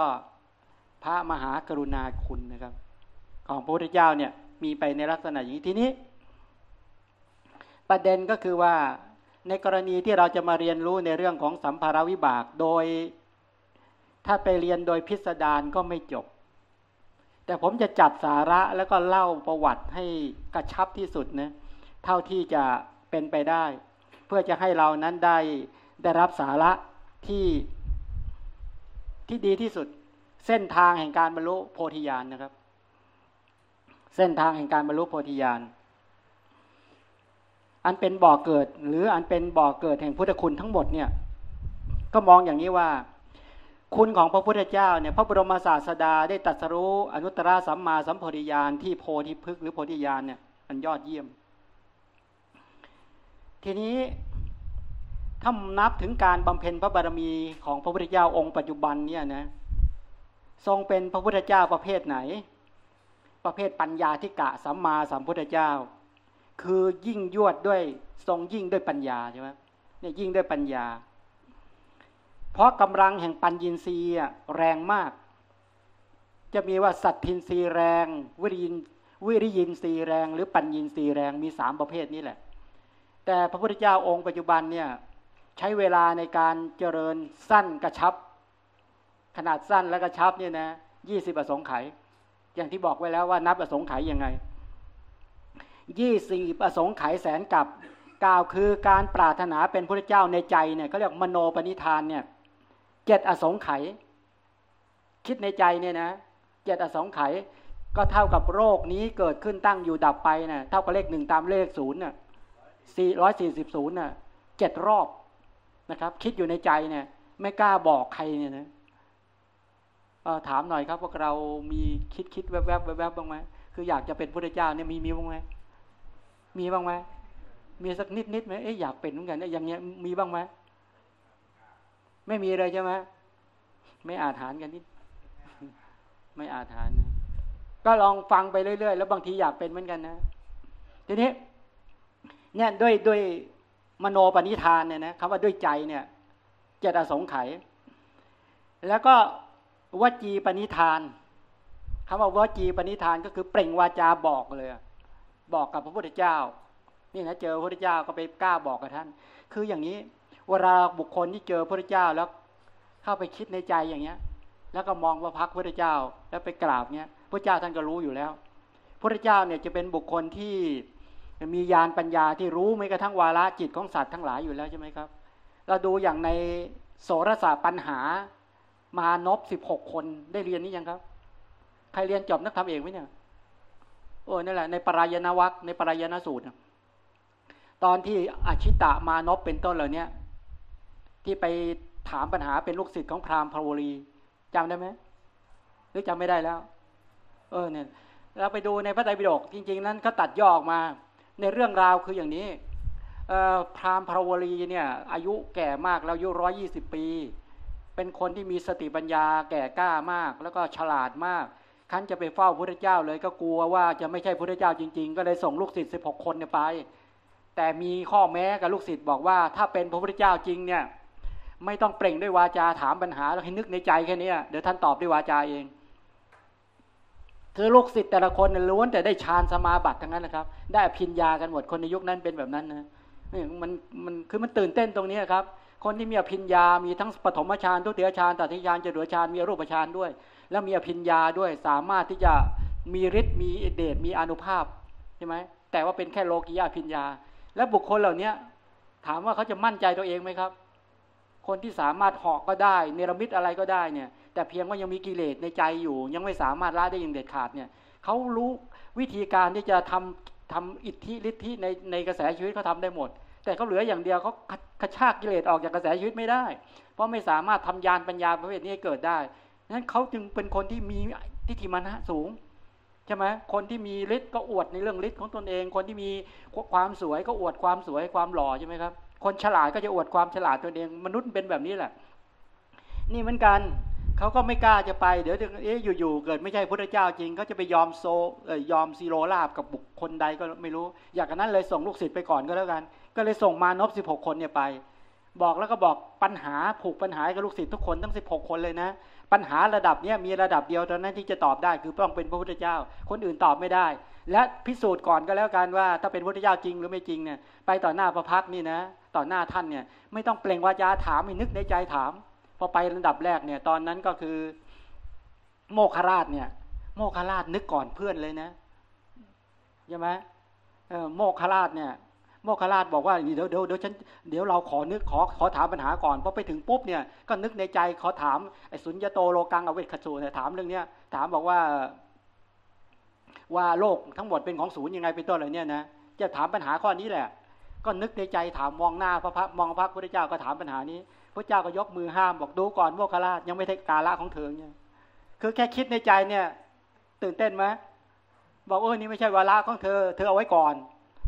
พระมหากรุณาคุณนะครับ ของพระพุทธเจ้าเนี่ยมีไปในลักษณะอย่างนี้ทีนี้ ประเด็นก็คือว่าในกรณีที่เราจะมาเรียนรู้ในเรื่องของสัมภาระวิบากโดย ถ้าไปเรียนโดยพิสดารก็ไม่จบ แต่ผมจะจัดสาระแล้วก็เล่าประวัติให้กระชับที่สุดนะเท่าที่จะเป็นไปได้ เพื่อจะให้เรานั้นได้ได้รับสาระที่ที่ดีที่สุด เส้นทางแห่งการบรรลุโพธิญาณนนะครับ เส้นทางแห่งการบรรลุโพธิญาณ อันเป็นบ่อเกิด หรืออันเป็นบ่อเกิดแห่งพุทธคุณทั้งหมดเนี่ย ก็มองอย่างนี้ว่า คุณของพระพุทธเจ้าเนี่ยพระบรมศาสดาได้ตรัสรู้อนุตตรสัมมาสัมโพธิญาณที่โพธิพฤกษ์หรือโพธิญาณเนี่ยอันยอดเยี่ยม ทีนี้ถ้านับถึงการบำเพ็ญพระบารมีของพระพุทธเจ้าองค์ปัจจุบันเนี่ยนะ ทรงเป็นพระพุทธเจ้าประเภทไหน ประเภทปัญญาธิกะสัมมาสัมพุทธเจ้า คือยิ่งยวดด้วยทรงยิ่งด้วยปัญญาใช่ไหมเนี่ยยิ่งด้วยปัญญา เพราะกำลังแห่งปัญญินทรีย์แรงมาก จะมีว่าสัตทินทรีย์แรง วิริยินวิริยินทรีย์แรง หรือปัญญินทรีย์แรงมีสามประเภทนี้แหละ แต่พระพุทธเจ้าองค์ปัจจุบันเนี่ยใช้เวลาในการเจริญสั้นกระชับ ขนาดสั้นและกระชับเนี่ยนะยี่สิบอสงไขยอย่างที่บอกไว้แล้วว่านับอสงไขยยังไงยี่สี่ประสงไขยแสนกับกล่าวคือการปรารถนาเป็นพระเจ้าในใจเนี่ยเขาเรียกมโนปณิธานเนี่ยเจ็ดอสงไขยคิดในใจเนี่ยนะเจ็ดอสงไขยก็เท่ากับโรคนี้เกิดขึ้นตั้งอยู่ดับไปนะ่ะเท่ากับเลขหนึ่งตามเลขศูนย์น่ะสี่ร้อยสี่สิบศูนย์น่ะเจ็ดรอบนะครับ คิดอยู่ในใจเนี่ย ไม่กล้าบอกใครเนี่ยนะ ถามหน่อยครับว่าเรามีคิดคิดแวบแวบแวบบ้างไหมคืออยากจะเป็นพระเจ้าเนี่ยมีมีบ้างไหมมีบ้างไหมมีสักนิดนิดไหมเอ๊ะอยากเป็นเหมือนกันอย่างเงี้ยมีบ้างไหมไม่มีเลยใช่ไหมไม่อาถานกันนิด ไม่อาถานนะก็ลองฟังไปเรื่อยๆ แล้วบางทีอยากเป็นเหมือนกันนะทีนี้ เนี่ยด้วยด้วยมโนปณิธานเนี่ยนะคำว่าด้วยใจเนี่ยเจตสงไขยแล้วก็ วจีปณิธานคำว่าวจีปณิธานก็คือเปล่งวาจาบอกเลย บอกกับพระพุทธเจ้า นี่นะเจอพระพุทธเจ้าก็ไปกล้าบอกกับท่าน คืออย่างนี้เวลาบุคคลที่เจอพระพุทธเจ้าแล้วเข้าไปคิดในใจอย่างเงี้ย แล้วก็มองว่าพักพระพุทธเจ้า แล้วไปกราบเงี้ยพระเจ้าท่านก็รู้อยู่แล้ว พระพุทธเจ้าเนี่ยจะเป็นบุคคลที่มีญาณปัญญาที่รู้ไม่กระทั่งวาระจิตของสัตว์ทั้งหลายอยู่แล้วใช่ไหมครับ เราดูอย่างในโสรศาสตร์ปัญหา มานพสิบหกคนได้เรียนนี้ยังครับ ใครเรียนจบนักธรรมเอกไหมเนี่ยโอ้นั่นแหละในปรายณวัคในปรายณสูตรตอนที่อาชิตะมานพเป็นต้นเหล่านี้ที่ไปถามปัญหาเป็นลูกศิษย์ของพราหมณ์พาวรีจำได้ไหมหรือจำไม่ได้แล้ว เออเนี่ย เราไปดูในพระไตรปิฎกจริง ๆ นั้นก็ตัดย่อออกมา ในเรื่องราวคืออย่างนี้พราหมณ์พาวรีเนี่ย อายุแก่มากแล้วอายุร้อยี่สิบปี เป็นคนที่มีสติปัญญาแก่กล้ามาก แล้วก็ฉลาดมากขั้นจะไปเฝ้าพระเจ้าเลยก็กลัวว่าจะไม่ใช่พระเจ้าจริง ๆ ก็เลยส่งลูกศิษย์สิบหกคนไป แต่มีข้อแม้กับลูกศิษย์บอกว่า ถ้าเป็นพระพุทธเจ้าจริงเนี่ย ไม่ต้องเปล่งด้วยวาจาถามปัญหาแล้วให้นึกในใจแค่นี้เดี๋ยวท่านตอบด้วยวาจาเองคือลูกศิษย์แต่ละคนล้วนแต่ได้ฌานสมาบัติทั้งนั้นนะครับ ได้พิญญากันหมดคนในยุคนั้นเป็นแบบนั้นนะนี่มันมันคือมันตื่นเต้นตรงนี้ครับ คนที่มีอภิญญา มีทั้งปฐมฌานทุติยฌานตัติฌานจตุฌานมีรูปฌานด้วย แล้วมีอภิญญาด้วยสามารถที่จะมีฤทธิ์มีเดชมีอนุภาพใช่ไหมแต่ว่าเป็นแค่โลกียอภิญญา และบุคคลเหล่านี้ถามว่าเขาจะมั่นใจตัวเองไหมครับ คนที่สามารถเหาะก็ได้ เนรมิตอะไรก็ได้เนี่ย แต่เพียงว่ายังมีกิเลสในใจอยู่ ยังไม่สามารถละได้อย่างเด็ดขาดเนี่ยเขารู้วิธีการที่จะทำทำอิทธิฤทธิในในกระแสชีวิตเขาทาได้หมด แต่เขาเหลืออย่างเดียวเขากระชากกิเลสออกจากกระแสชีวิตไม่ได้ เพราะไม่สามารถทำยานปัญญาประเภทนี้เกิดได้นั้นเขาจึงเป็นคนที่มีทิฏฐิมานะสูงใช่ไหมคนที่มีฤทธิ์ก็อวดในเรื่องฤทธิ์ของตนเอง คนที่มีความสวยก็อวดความสวยความหล่อใช่ไหมครับ คนฉลาดก็จะอวดความฉลาดตนเอง มนุษย์เป็นแบบนี้แหละ นี่เหมือนกันเขาก็ไม่กล้าจะไป เดี๋ยวเอ๊ะอยู่ๆเกิดไม่ใช่พระเจ้าจริงเขาจะไปยอมโซยอมซีโรลาบกับบุคคลใดก็ไม่รู้ อยากนั้นเลยส่งลูกศิษย์ไปก่อนก็แล้วกัน ก็เลยส่งมานพสิบหกคนเนี่ยไป บอกแล้วก็บอกปัญหาผูกปัญหากับลูกศิษย์ทุกคนทั้งสิบหกคนเลยนะ ปัญหาระดับเนี้ยมีระดับเดียวตอนนั้นที่จะตอบได้คือต้องเป็นพระพุทธเจ้า คนอื่นตอบไม่ได้ และพิสูจน์ก่อนก็แล้วกันว่า ถ้าเป็นพระพุทธเจ้าจริงหรือไม่จริงเนี่ยไปต่อหน้าพระพักนี่นะต่อหน้าท่านเนี่ยไม่ต้องเปล่งวาจาถามให้นึกในใจถามพอไประดับแรกเนี่ยตอนนั้นก็คือ โมคราชเนี่ย โมคราชนึกก่อนเพื่อนเลยนะใช่ไหมโมคราชเนี่ย โมคคราชบอกว่าเดี๋ยวเดี๋ยวเดี๋ยวฉันเดี๋ยวเราขอนึกขอขอถามปัญหาก่อนพอไปถึงปุ๊บเนี่ยก็นึกในใจขอถามไอ้สุญญโตโลกังอเวคขสูเนี่ยถามเรื่องเนี้ยถามบอกว่า ว่าโลกทั้งหมดเป็นของศูนย์ยังไงเป็นต้นอะไรเนี่ยนะจะถามปัญหาข้อนี้แหละ ก็นึกในใจถามมองหน้าพระพักมองพระพุทธเจ้าก็ถามปัญหานี้พระเจ้าก็ยกมือห้ามบอกดูก่อนโมคคราชยังไม่ได้กาละของเธอเนี่ยคือแค่คิดในใจเนี่ย ตื่นเต้นไหมบอกเออนี่ไม่ใช่วาระของเธอ เธอเอาไว้ก่อน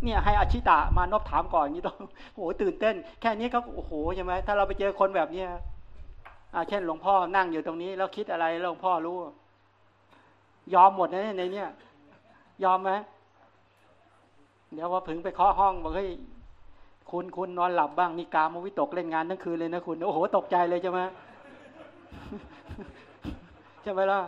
เนี่ยให้อาชิตะมานบถามก่อนนี่ต้องโอ้โหตื่นเต้น แค่นี้ก็โอ้โหใช่ไหมถ้าเราไปเจอคนแบบเนี้ยอ่าเช่นหลวงพ่อนั่งอยู่ตรงนี้ แล้วคิดอะไรหลวงพ่อรู้ ยอมหมดนะในเนี้ยยอมไหมเดี๋ยวพอถึงไปเคาะห้องบอกเฮ้ยคุณคุณนอนหลับบ้างนี่กามวิตกเล่นงานทั้งคืนเลยนะคุณ โอ้โห ตกใจเลยใช่ไหมใช่ไหมล่ะ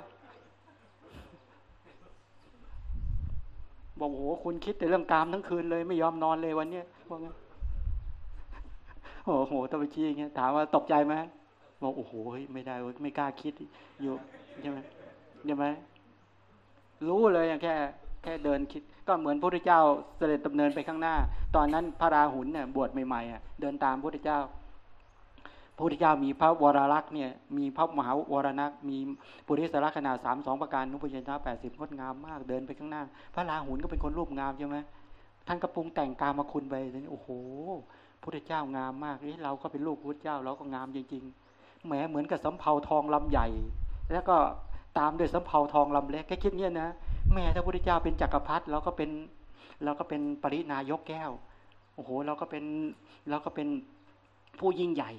บอกโอ้โหคุณคิดแต่เรื่องกามทั้งคืนเลยไม่ยอมนอนเลยวันเนี้ยบอกงั้นโอ้โหตะไปชี้อย่างเงี้ยถามว่าตกใจไหมบอกโอ้โหไม่ได้ไม่กล้าคิดอยู่ใช่ไหมใช่ไหมรู้เลยแค่แค่เดินคิด ก็เหมือนพระพุทธเจ้าเสด็จดำเนินไปข้างหน้า ตอนนั้นพระราหุลเนี่ยบวชใหม่ๆอะเดินตามพระพุทธเจ้า ระพุทธเจ้ามีพระวรลักษณ์เนี่ยมีพระมหาวรนักมีปุริสลักษณะสามสองประการนุพยัญชนะแปดสิบงดงามมากเดินไปข้างหน้า พระราหุลก็เป็นคนรูปงามใช่ไหมท่านก็ปรุงแต่งกามาคุณไปโอ้โหพุทธเจ้างามมากนี่เราก็เป็นลูกพุทธเจ้าเราก็งามจริงๆแหมเหมือนกับสำเภาทองลำใหญ่ แล้วก็ตามด้วยสำเภาทองลำเล็กแค่คิดเนี้ยนะแม่ถ้าพุทธเจ้าเป็นจักรพรรดิเราก็เป็นเราก็เป็นปรินายกแก้วโอ้โหเราก็เป็นเราก็เป็นผู้ยิ่งใหญ่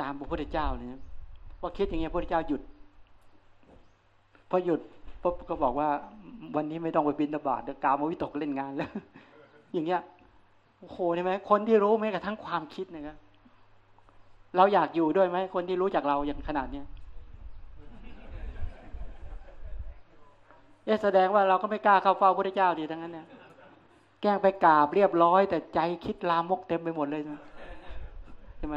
ตามพระพุทธเจ้าเลยนะว่าคิดอย่างเงี้ยพระพุทธเจ้าหยุด พอหยุดปุ๊บก็บอกว่า วันนี้ไม่ต้องไปบินตบาทเดี๋ยวกามวิตกเล่นงานแล้ว อย่างเงี้ยโอ้โหใช่ไหมคนที่รู้แม้กระทั่งความคิดนะครับเราอยากอยู่ด้วยไหมคนที่รู้จักเราอย่างขนาดเนี้ยเอ๊แสดงว่าเราก็ไม่กล้าเข้าเฝ้าพระพุทธเจ้าดีทั้งนั้นเนี่ยแกล้งไปกราบเรียบร้อย แต่ใจคิดลามกเต็มไปหมดเลยใช่ไหม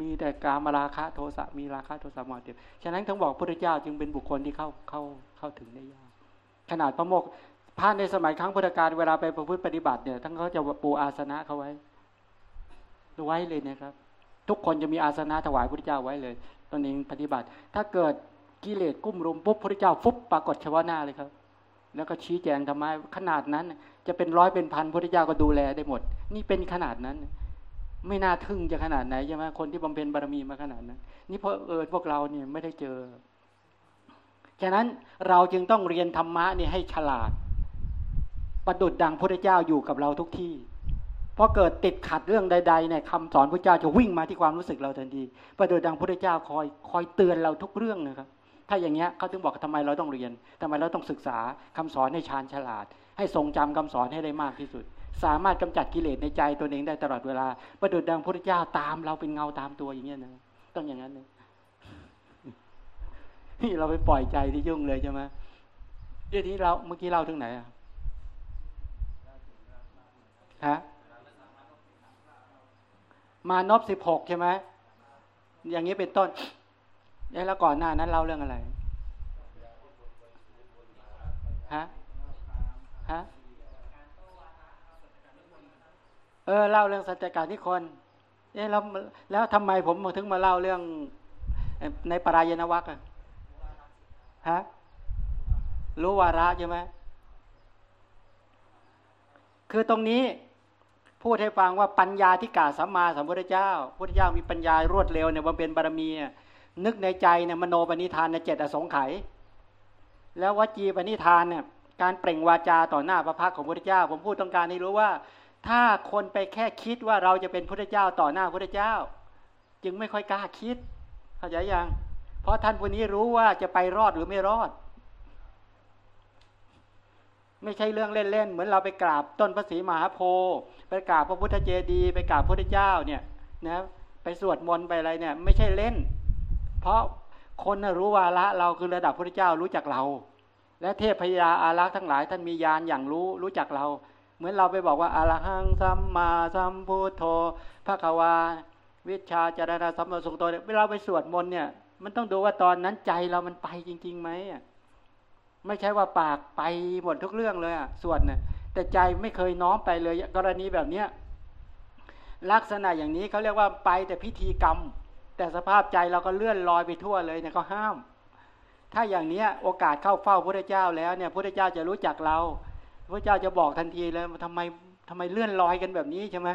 มีแต่กามราคะโทสะมีราคะโทสะมาเต็มฉะนั้นทั้งบอกพระพุทธเจ้าจึงเป็นบุคคลที่เข้าเข้าเข้าถึงได้ยากขนาดพระโมกพระในสมัยครั้งพุทธกาลเวลาไปประพฤติปฏิบัติเนี่ยทั้งเขาจะปูอาสนะเขาไว้ไว้เลยนะครับ ทุกคนจะมีอาสนะถวายพระพุทธเจ้าไว้เลยตอนเองปฏิบัติ ถ้าเกิดกิเลสกุ้มรุมปุ๊บพระพุทธเจ้าฟุบปรากฏเฉพาะหน้าเลยครับ แล้วก็ชี้แจงทำไมขนาดนั้น จะเป็นร้อยเป็นพันพระพุทธเจ้าก็ดูแลได้หมด นี่เป็นขนาดนั้น ไม่น่าทึ่งจะขนาดไหนใช่ไหมคนที่บำเพ็ญบารมีมาขนาดนั้นนี่เพราะเออพวกเราเนี่ยไม่ได้เจอฉะนั้นเราจึงต้องเรียนธรรมะนี่ให้ฉลาด ประดุดดังพระเจ้าอยู่กับเราทุกที่พอเกิดติดขัดเรื่องใดๆเนี่ยคำสอนพระเจ้าจะวิ่งมาที่ความรู้สึกเราทันทีประดุดดังพระเจ้าคอยคอยเตือนเราทุกเรื่องนะครับ ถ้าอย่างเงี้ยเขาถึงบอกทำไมเราต้องเรียนทำไมเราต้องศึกษาคำสอนให้ชาญฉลาด ให้ทรงจำคำสอนให้ได้มากที่สุด สามารถกำจัดกิเลสในใจตัวเองได้ตลอดเวลา ประดุดดังพระเจ้าตามเราเป็นเงาตามตัวอย่างเงี้ยนะต้องอย่างนั้นเลยนี่เราไปปล่อยใจที่ยุ่งเลยใช่ไหมเรื่องนี้เราเมื่อกี้เราถึงไหนอะฮะมานพสิบหกใช่ไหมอย่างนี้เป็นต้นแล้วก่อนหน้านั้นเล่าเรื่องอะไรฮะ ฮะ เออเล่าเรื่องสัจจการนิคนเอ๊ะแล้วแล้วทำไมผมถึงมาเล่าเรื่องในปรายณวัคอะฮะรู้วาระใช่ไหมคือตรงนี้พูดให้ฟังว่าปัญญาที่กาสัมมาสัมพุทธเจ้าพุทธเจ้ามีปัญญารวดเร็วเนี่ยว่าเป็นบารมีนึกในใจเนี่ยมโนปณิธานในเจ็ดอสงไขยแล้ววจีปณิธานเนี่ยการเปล่งวาจาต่อหน้าพระพักของพุทธเจ้า ผมพูดต้องการให้รู้ว่า ถ้าคนไปแค่คิดว่าเราจะเป็นพุทธเจ้าต่อหน้าพุทธเจ้า จึงไม่ค่อยกล้าคิด เข้าใจยัง เพราะท่านผู้นี้รู้ว่าจะไปรอดหรือไม่รอด ไม่ใช่เรื่องเล่นๆเหมือนเราไปกราบต้นพระศรีมหาโพธิ์ไปกราบพระพุทธเจดีย์ไปกราบพระเจ้าเนี่ยนะไปสวดมนต์ไปอะไรเนี่ย ไม่ใช่เล่น เพราะคนรู้วาระเราคือระดับพระเจ้ารู้จักเรา และเทพยาอารักษ์ทั้งหลาย ท่านมียานอย่างรู้รู้จักเรา เหมือนเราไปบอกว่าอารังสัมมาสัมพุทโธพระควา วิชาจารณะสัมมาสุขตัวเวลาไปสวดมนต์เนี่ย มันต้องดูว่าตอนนั้นใจเรามันไปจริงๆไหมไม่ใช่ว่าปากไปหมดทุกเรื่องเลยอะสวดเนี่ยแต่ใจไม่เคยน้อมไปเลย กรณีแบบเนี้ยลักษณะอย่างนี้เขาเรียกว่าไปแต่พิธีกรรม แต่สภาพใจเราก็เลื่อนลอยไปทั่วเลยเนี่ยก็ห้าม ถ้าอย่างเนี้ยโอกาสเข้าเฝ้าพระเจ้าแล้วเนี่ยพระเจ้าจะรู้จักเรา พระเจ้าจะบอกทันทีเลยทำไมทำไมเลื่อนลอยกันแบบนี้ใช่ไหม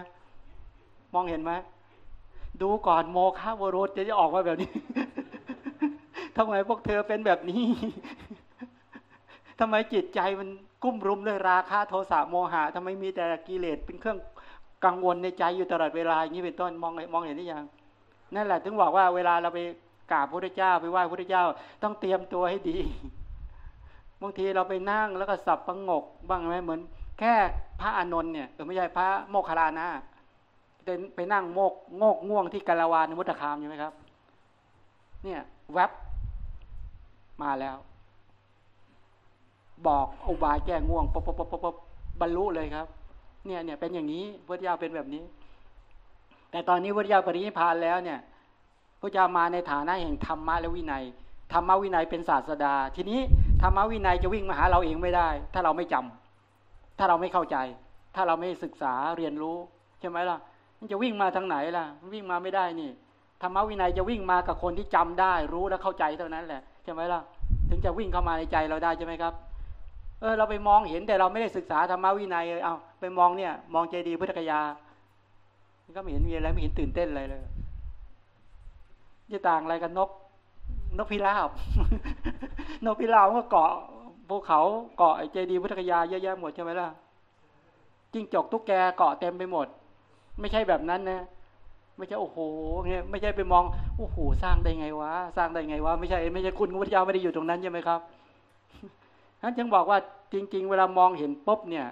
มองเห็นไหมดูก่อนโมฆะวโรธจะจะออกมาแบบนี้ทำไมพวกเธอเป็นแบบนี้ทำไมจิตใจมันกุ้มรุมด้วยราคะโทสะโมหะทำไมมีแต่กิเลสเป็นเครื่องกังวลในใจอยู่ตลอดเวลาอย่างนี้เป็นต้นมองมองเห็นหรือยังนั่นแหละถึงบอกว่าเวลาเราไปกราบพระเจ้าไปไหว้พระเจ้า ต้องเตรียมตัวให้ดีางทีเราไปนั่งแล้วก็สับประงกบ้างไหมเหมือน แค่พระอานนท์เนี่ยเออไม่ใช่พระโมคคลานะเป็นไปนั่งโมกโงกง่วงที่กาลวานมุตตคามใช่ไหมครับ เนี่ยแวบมาแล้ว บอกอุบายแก้ง่วงปบปปปบบรรลุเลยครับ เนี่ยเนี่ยเป็นอย่างนี้พระเจ้าเป็นแบบนี้ แต่ตอนนี้พระเจ้าปรินิพานแล้วเนี่ยพระเจ้ามาในฐานะแห่งธรรมะและวินัยธรรมะวินัยเป็นศาสดา ทีนี้ ธรรมะวินัยจะวิ่งมาหาเราเองไม่ได้ ถ้าเราไม่จำถ้าเราไม่เข้าใจ ถ้าเราไม่ศึกษาเรียนรู้ใช่ไหมล่ะ มันจะวิ่งมาทางไหนล่ะ วิ่งมาไม่ได้นี่ธรรมะวินัยจะวิ่งมากับคนที่จำได้ รู้และเข้าใจเท่านั้นแหละใช่ไหมล่ะ ถึงจะวิ่งเข้ามาในใจเราได้ใช่ไหมครับเออเราไปมองเห็นแต่เราไม่ได้ศึกษาธรรมวินัยเอาไปมองเนี่ย มองเจดีพุทธกยาก็ไม่เห็นมีอะไรไม่เห็นตื่นเต้นอะไรเลยจะต่างอะไรกันนก นกพิราบ นกพิราบก็เกาะภูเขาเกาะเจดีพุทธกยาเยอะแยะหมดใช่ไหมล่ะจิ้งจกตุ๊กแกเกาะเต็มไปหมด ไม่ใช่แบบนั้นนะไม่ใช่โอ้โหเนี่ยไม่ใช่ไปมองโอ้โหสร้างได้ไงวะสร้างได้ไงวะไม่ใช่ไม่ใช่คุณพระเจ้าไม่ได้อยู่ตรงนั้นใช่ไหมครับนั้นจึงบอกว่าจริง ๆ เวลามองเห็นปุ๊บเนี่ย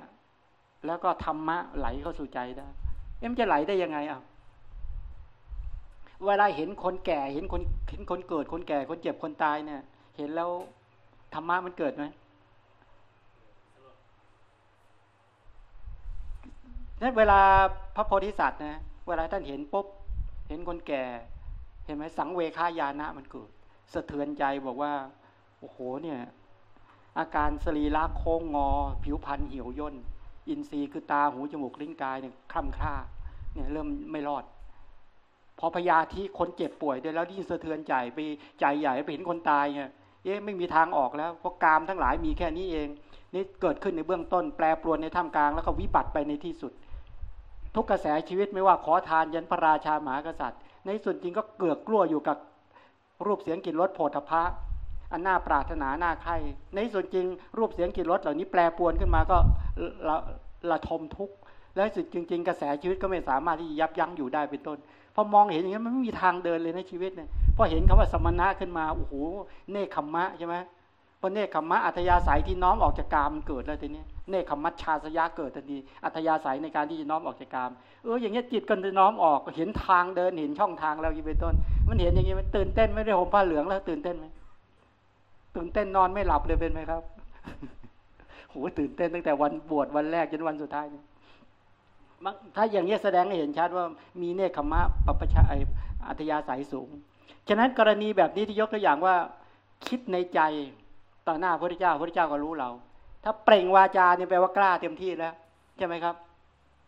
แล้วก็ธรรมะไหลเข้าสู่ใจได้เอ็มจะไหลได้ยังไงอะเวลาเห็นคนแก่เห็นคนเห็นคนเกิดคนแก่คนเจ็บคนตายเนี่ย เห็นแล้วธรรมะมันเกิดไหมนั้นเวลาพระโพธิสัตว์นะ เวลาท่านเห็นปุ๊บ เห็นคนแก่ เห็นไหมสังเวคายานะมันเกิด สะเทือนใจบอกว่า โอ้โหเนี่ย อาการสรีระโค้งงอ ผิวพรรณเหี่ยวย่น อินทรีย์คือตาหูจมูกลิ้นกายเนี่ยคล่ำคล้าเนี่ยเริ่มไม่รอด พอพยาที่คนเจ็บป่วยได้แล้วที่สะเทือนใจไปใจใหญ่ไปเห็นคนตายเนี่ย เอ๊ะไม่มีทางออกแล้วเพราะกามทั้งหลายมีแค่นี้เอง นี่เกิดขึ้นในเบื้องต้น แปรปรวนในท่ามกลางแล้วก็วิบัติไปในที่สุด ทุกกระแสชีวิตไม่ว่าขอทานยันพระราชาหมากษัตริย์ ในส่วนจริงก็เกือกกลัวอยู่กับรูปเสียงกลิ่นรสโผฏฐะอันน่าปรารถนาหน่าใครในส่วนจริงรูปเสียงกลิ่นรสเหล่านี้แปรปรวนขึ้นมาก็ละละทมทุกข์และสุดจริง ๆ กระแสชีวิตก็ไม่สามารถที่ยับยั้งอยู่ได้เป็นต้น พอมองเห็นอย่างนี้มันไม่มีทางเดินเลยในชีวิตเนี่ยพอเห็นคำว่าสมณะขึ้นมาโอ้โหเนคขมมะใช่ไหมพอเนคขมมะอัธยาศัยที่น้อมออกจากกามมันเกิดแล้วทีนี้เนคขมมัชชาสยะเกิดทันทีอัธยาศัยในการที่จะน้อมออกจากกามเอออย่างเงี้ยจิตก็จะน้อมออกเห็นทางเดินเห็นช่องทางแล้วยี่เป็นต้น มันเห็นอย่างเงี้มันตื่นเต้นไม่ได้ห่มผ้าเหลืองแล้ว ตื่นเต้นไหมตื่นเต้นนอนไม่หลับเลยเป็นไหมครับโหตื่นเต้นตั้งแต่วันบวชวันแรกจนวันสุดท้ายเนี่ย ถ้าอย่างนี้แสดงให้เห็นชัดว่ามีเนคขมะปปชาอัธยาศัยสูง ฉะนั้นกรณีแบบนี้ที่ยกตัวอย่างว่าคิดในใจต่อหน้าพระเจ้าพระเจ้าก็รู้เรา ถ้าเปล่งวาจาเนี่ยแปลว่ากล้าเต็มที่แล้วใช่ไหมครับ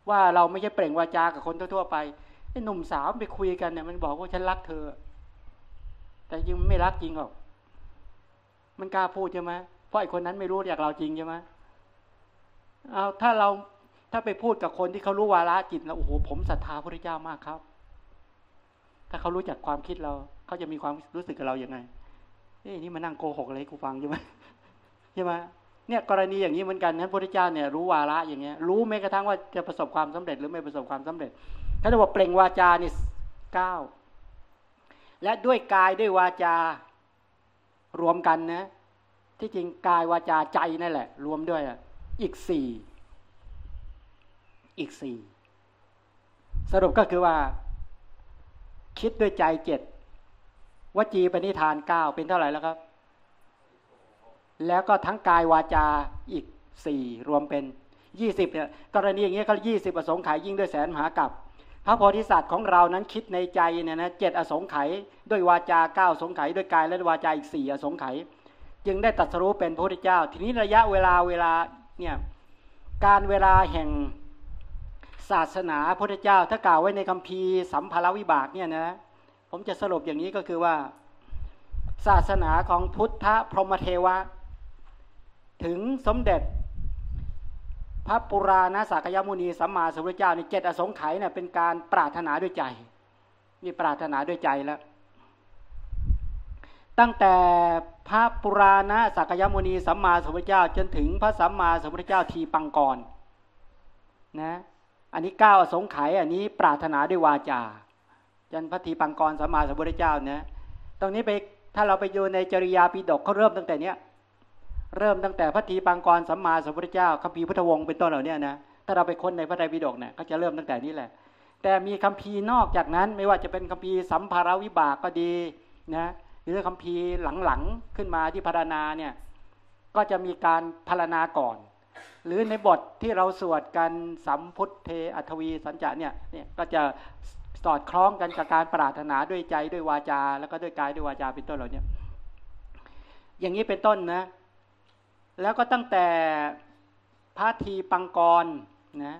ว่าเราไม่ใช่เปล่งวาจากับคนทั่วๆไปไอ้หนุ่มสาวไปคุยกันเนี่ยมันบอกว่าฉันรักเธอ แต่ยังไม่รักจริงหรอก มันกล้าพูดใช่ไหมเพราะไอ้คนนั้นไม่รู้อยากเราจริงใช่ไหมเอาถ้าเรา ถ้าไปพูดกับคนที่เขารู้วาระจิตแล้วโอ้โหผมศรัทธาพระเจ้ามากครับ ถ้าเขารู้จักความคิดเรา เขาจะมีความรู้สึกกับเราอย่างไงเอ้นี่มานั่งโกหกอะไรกูฟังใช่ไหมใช่ไหมเนี่ยกรณีอย่างนี้เหมือนกันนะพระเจ้าเนี่ยรู้วาระอย่างเงี้ย รู้แม้กระทั่งว่าจะประสบความสำเร็จหรือไม่ประสบความสำเร็จถ้าจะบอกเปล่งวาจานี่เก้าและด้วยกายด้วยวาจารวมกันนะ ที่จริงกายวาจาใจนั่นแหละ รวมด้วยอีกสี่ อีกสี่สรุปก็คือว่า คิดด้วยใจเจ็ดวจีปณิธานเก้าเป็นเท่าไหร่แล้วครับ แล้วก็ทั้งกายวาจาอีกสี่รวมเป็นยี่สิบเนี่ยกรณีอย่างเงี้ยก็ยี่สิบอสงไขยยิ่งด้วยแสนมหากับพระโพธิสัตว์ของเรานั้นคิดในใจเนี่ยนะเจ็ดอสงไขยด้วยวาจาเก้าสงไขยด้วยกายและวาจาอีกสี่อสงไขยจึงได้ตรัสรู้เป็นพระพุทธเจ้า ทีนี้ระยะเวลาเวลาเนี่ยการเวลาแห่ง ศาสนาพระพุทธเจ้า ถ้ากล่าวไว้ในคัมภีร์สัมภารวิบากเนี่ยนะ ผมจะสรุปอย่างนี้ก็คือว่า ศาสนาของพุทธพรหมเทวะ ถึงสมเด็จ พระปุราณสักยมุนีสัมมาสัมพุทธเจ้าในเจ็ดอสงไขยเนี่ยเป็นการปรารถนาด้วยใจนี่ปรารถนาด้วยใจแล้ว ตั้งแต่พระปุราณสักยมุนีสัมมาสัมพุทธเจ้า จนถึงพระสัมมาสัมพุทธเจ้าทีปังกรนะ อันนี้ก้าอสงไขยอันนี้ปรารถนาด้วยวาจาจนพระทีปังกรสัมมาสัมพุทธเจ้านะตรงนี้ไปถ้าเราไปดูในจริยาปิฎกเขาเริ่มตั้งแต่เนี้ยเริ่มตั้งแต่พระทีปังกรสัมมาสัมพุทธเจ้าคัมภีร์พุทธวงศ์เป็นต้นเหล่านี้นะถ้าเราไปค้นในพระไตรปิฎกเนี่ยก็จะเริ่มตั้งแต่นี้แหละ แต่มีคัมภีร์นอกจากนั้น ไม่ว่าจะเป็นคัมภีร์สัมภารวิบากก็ดีนะหรือคัมภีร์หลังๆขึ้นมาที่พารณาเนี่ยก็จะมีการพารณาก่อน หรือในบทที่เราสวดกันสัมพุทเทอัทวีสัญจาเนี่ยเนี่ยก็จะสอดคล้องกันกับการปรารถนาด้วยใจด้วยวาจา แล้วก็ด้วยกายด้วยวาจาเป็นต้นเหล่านี้อย่างนี้เป็นต้นนะ แล้วก็ตั้งแต่พระทีปังกรนะ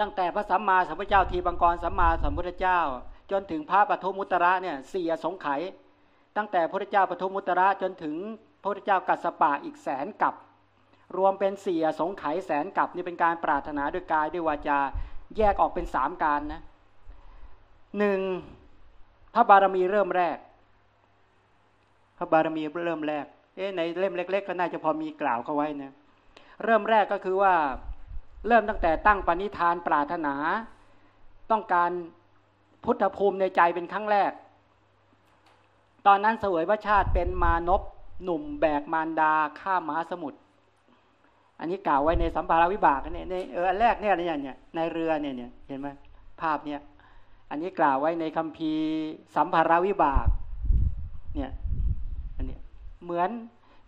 ตั้งแต่พระสัมมาสัมพุทธเจ้าทีปังกรสัมมาสัมพุทธเจ้า จนถึงพระปฐมุตระเนี่ยสี่สงไขยตั้งแต่พระเจ้าปฐมุตระจนถึง พระพุทธเจ้ากัสปะอีกแสนกับ รวมเป็นสี่สงไขยแสนกับนี่เป็นการปรารถนาด้วยกายด้วยวาจาแยกออกเป็นสามการนะหนึ่งพระบารมีเริ่มแรก พระบารมีเริ่มแรก เอ๊ะในเล่มเล็ก ๆ ก็น่าจะพอมีกล่าวเข้าไว้นะเริ่มแรกก็คือว่าเริ่มตั้งแต่ตั้งปณิธานปรารถนา ต้องการพุทธภูมิในใจเป็นครั้งแรก ตอนนั้นเสวยพระชาติเป็นมานพ หนุ่มแบกมารดาข้ามมหาสมุทรอันนี้กล่าวไว้ในสัมภาระวิบากเนี่ยในเอออันแรกเนี่ยเนี่ยในเรือเนี่ยเนี่ยเห็นไหมภาพเนี่ยอันนี้กล่าวไว้ในคัมภีร์สัมภาระวิบากเนี่ยอันนี้เหมือน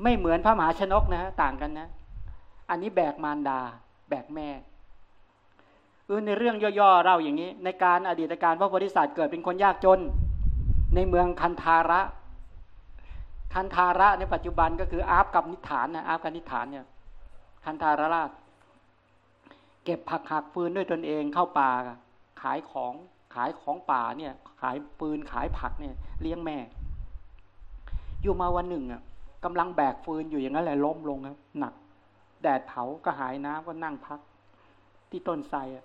ไม่เหมือนพระมหาชนกนะต่างกันนะ อันนี้แบกมารดา แบกแม่เออในเรื่องย่อๆเราอย่างนี้ ในการอดีตการพระโพธิสัตว์เกิดเป็นคนยากจน ในเมืองคันธาระ คันธาระในปัจจุบันก็คืออาบกับนิฐานนะอาบกับนิฐานเนี่ยคันธาระราชเก็บผักหักฟืนด้วยตนเองเข้าป่าขายของขายของป่าเนี่ยขายปืนขายผักเนี่ยเลี้ยงแม่ อยู่มาวันหนึ่งอะกำลังแบกฟืนอยู่อย่างนั้นแหละล้มลงครับหนัก แดดเผาก็หายน้ำก็นั่งพัก ที่ต้นไทรอะ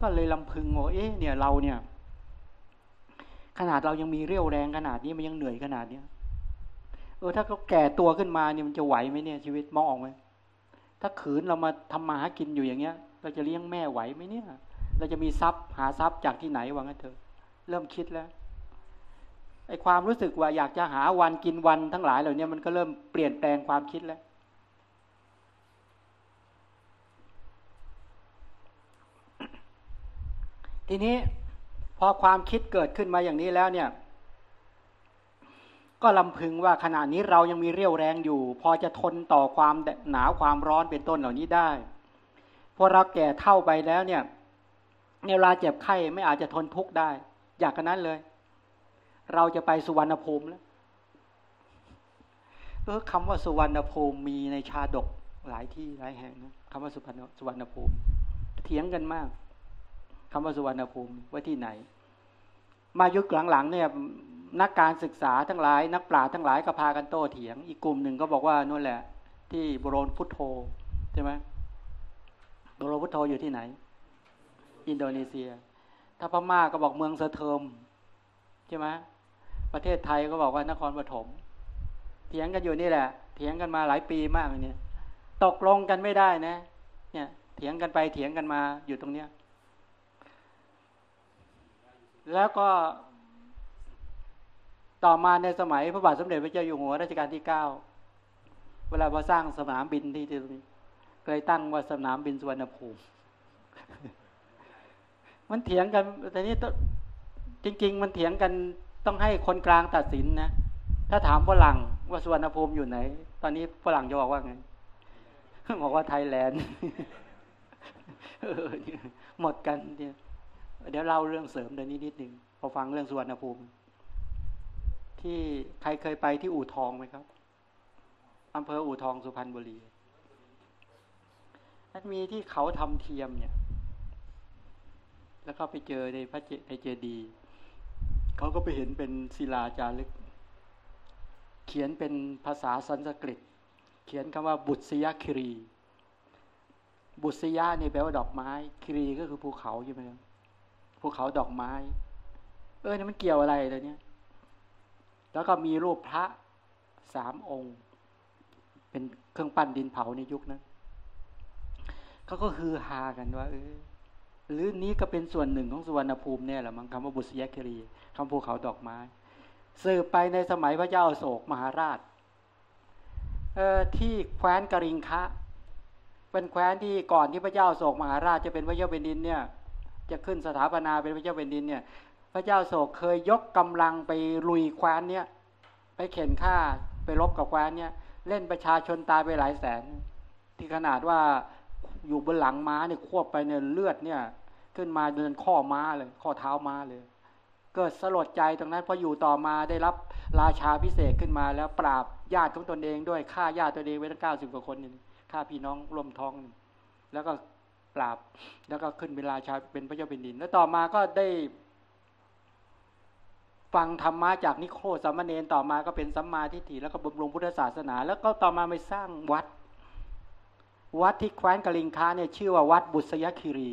ก็เลยลำพึงว่าเอ๊ะเนี่ยเราเนี่ย ขนาดเรายังมีเรี่ยวแรงขนาดนี้มันยังเหนื่อยขนาดเนี้ย ออถ้าเขาแก่ตัวขึ้นมาเนี่ยมันจะไหวไหมเนี่ยชีวิตมองออกไหมถ้าขืนเรามาทำมาหากินอยู่อย่างเงี้ย เราจะเลี้ยงแม่ไหวไหมเนี่ย เราจะมีทรัพย์หาทรัพย์จากที่ไหนวะงั้นเถอะเริ่มคิดแล้วไอ้ความรู้สึกว่าอยากจะหาวันกินวันทั้งหลายเหล่านี้มันก็เริ่มเปลี่ยนแปลงความคิดแล้ว ทีนี้พอความคิดเกิดขึ้นมาอย่างนี้แล้วเนี่ย ก็ลำพึงว่าขณะนี้เรายังมีเรี่ยวแรงอยู่ พอจะทนต่อความหนาวความร้อนเป็นต้นเหล่านี้ได้พอเราแก่เท่าไปแล้วเนี่ยในเวลาเจ็บไข้ไม่อาจจะทนทุกข์ได้ อยากกันนั้นเลย เราจะไปสุวรรณภูมิแล้วเออคำว่าสุวรรณภูมิมีในชาดกหลายที่หลายแห่งนะคำว่าสุวรรณสุวรรณภูมิเถียงกันมากคำว่าสุวรรณภูมิว่าที่ไหน มายุคหลังๆเนี่ย นักการศึกษาทั้งหลาย นักปราชญ์ทั้งหลายก็พากันโต้เถียง อีกกลุ่มหนึ่งก็บอกว่านู่นแหละ ที่บรมพุทโธใช่ไหมบรมพุทโธอยู่ที่ไหน อินโดนีเซีย ถ้าพม่าก็บอกเมืองเซเทิมใช่ไหมประเทศไทยก็บอกว่านครปฐมเถียงกันอยู่นี่แหละ เถียงกันมาหลายปีมากเลยเนี่ย ตกลงกันไม่ได้นะ เนี่ยเถียงกันไปเถียงกันมาอยู่ตรงเนี้ยแล้วก็ ต่อมาในสมัยพระบาทสมเด็จพระเจ้าอยู่หัวรัชกาลที่เก้าเวลาพอสร้างสนามบินที่ตรงนี้เคยตั้งว่าสนามบินสุวรรณภูมิ มันเถียงกันแต่นี้จริง ๆ มันเถียงกันต้องให้คนกลางตัดสินนะ ถ้าถามฝรั่งว่าสุวรรณภูมิอยู่ไหน ตอนนี้ฝรั่งจะบอกว่าไง บอกว่าไทยแลนด์หมดกัน เดี๋ยวเดี๋ยวเล่าเรื่องเสริมเดี๋ยวนี้นิดหนึ่งพอฟังเรื่องสุวรรณภูมิ ที่ใครเคยไปที่อู่ทองไหมครับอำเภออู่ทองสุพรรณบุรีมันมีที่เขาทำเทียมเนี่ย แล้วก็ไปเจอในพระเจในเจดีเขาก็ไปเห็นเป็นศิลาจารึก เขียนเป็นภาษาสันสกฤต เขียนคำว่าบุตรสยคิรี บุตรสยานี่แปลว่าดอกไม้ คิรีก็คือภูเขาใช่ไหมครับภูเขาดอกไม้ เออนี่มันเกี่ยวอะไรเลยเนี่ย แล้วก็มีรูปพระสามองค์ เป็นเครื่องปั้นดินเผาในยุคนั้นเขาก็คือฮากันว่าเออหรือนี้ก็เป็นส่วนหนึ่งของสุวรรณภูมิเนี่ยแหละมั้งคำว่าบุษยคิรีคำภูเขาดอกไม้สืบไปในสมัยพระเจ้าโศกมหาราชเออที่แคว้นกริงคะ เป็นแคว้นที่ก่อนที่พระเจ้าโศกมหาราชจะเป็นพระเจ้าเป็นดินเนี่ย จะขึ้นสถาปนาเป็นพระเจ้าเป็นดินเนี่ย พระเจ้าโศกเคยยกกำลังไปลุยแคว้นเนี่ยไปเข็นฆ่าไปรบกับแคว้นเนี่ยเล่นประชาชนตายไปหลายแสน ที่ขนาดว่าอยู่บนหลังม้าเนี่ยควบไปเนี่ยเลือดเนี่ย ขึ้นมาเดินข้อม้าเลย ข้อเท้าม้าเลย เกิดสลดใจตรงนั้นพออยู่ต่อมาได้รับราชาพิเศษขึ้นมาแล้วปราบญาติของตนเองด้วยฆ่าญาติตัวเองไว้ตั้งเก้าสิบกว่าคนนี่ฆ่าพี่น้องร่วมท้อง แล้วก็ปราบแล้วก็ขึ้นเป็นราชาเป็นพระเจ้าเป็นดิน แล้วต่อมาก็ได้ ฟังธรรมะจากนิโครสามมาเณรต่อมาก็เป็นสัมมาทิฏฐิแล้วก็บำรุงพุทธศาสนา แล้วก็ต่อมาไปสร้างวัด วัดที่แคว้นกลิงคาเนี่ยชื่อว่าวัดบุษยคิรี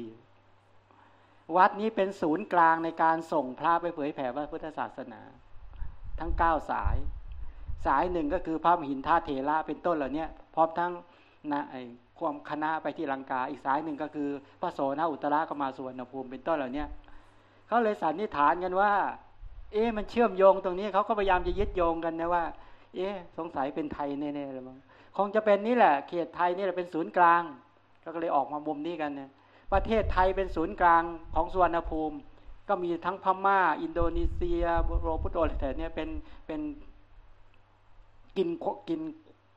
วัดนี้เป็นศูนย์กลางในการส่งพระไปเผยแผ่พระพุทธศาสนา ทั้งเก้าสาย สายหนึ่งก็คือพระมหินท่าเถระเป็นต้นเหล่านี้พร้อมทั้งนะไอความคณะไปที่ลังกา อีกสายหนึ่งก็คือพระโสนอุตระก็มาสวรรณภูมิเป็นต้นเหล่านี้เขาเลยสันนิษฐานกันว่า เอ๊ะมันเชื่อมโยงตรงนี้เขาก็พยายามจะยึดโยงกันนะว่า เอ๊ะสงสัยเป็นไทยแน่ๆเลยมั้งคงจะเป็นนี่แหละ เขตไทยนี่แหละเป็นศูนย์กลางเราก็เลยออกมามุมนี้กันเนี่ยประเทศไทยเป็นศูนย์กลางของสุวรรณภูมิ ก็มีทั้งพม่า อินโดนีเซียโรพุโตอะไรแต่เนี่ยเป็นเป็นกินกิน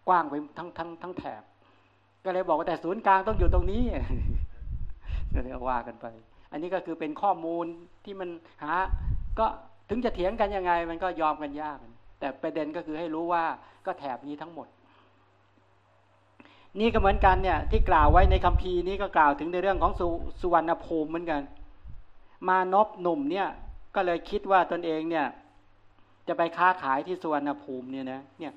กว้างไปทั้งทั้งทั้งแถบ ก็เลยบอกว่าแต่ศูนย์กลางต้องอยู่ตรงนี้ก็เลยว่ากันไป อันนี้ก็คือเป็นข้อมูลที่มันหาก็ ถึงจะเถียงกันยังไง มันก็ยอมกันยาก แต่ประเด็นก็คือให้รู้ว่าก็แถบนี้ทั้งหมด นี่ก็เหมือนกันเนี่ย ที่กล่าวไว้ในคัมภีร์นี้ก็กล่าวถึงในเรื่องของสสุวรรณภูมิเหมือนกัน มานพหนุ่มเนี่ยก็เลยคิดว่าตนเองเนี่ย จะไปค้าขายที่สุวรรณภูมิเนี่ยนะเนี่ย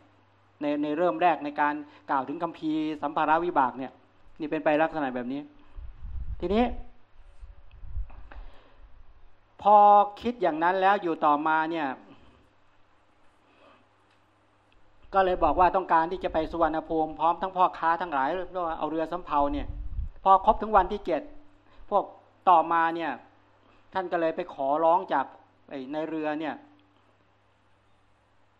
ในในเริ่มแรกในการกล่าวถึงคัมภีร์สัมภาระวิบากเนี่ย นี่เป็นไปลักษณะแบบนี้ ทีนี้ พอคิดอย่างนั้นแล้วอยู่ต่อมาเนี่ย ก็เลยบอกว่าต้องการที่จะไปสุวรรณภูมิพร้อมทั้งพ่อค้าทั้งหลายเรื่อาเรือสำเภาเนี่ย พอครบถึงวันที่เจ็ดพวกต่อมาเนี่ย ท่านก็เลยไปขอร้องจากในเรือเนี่ย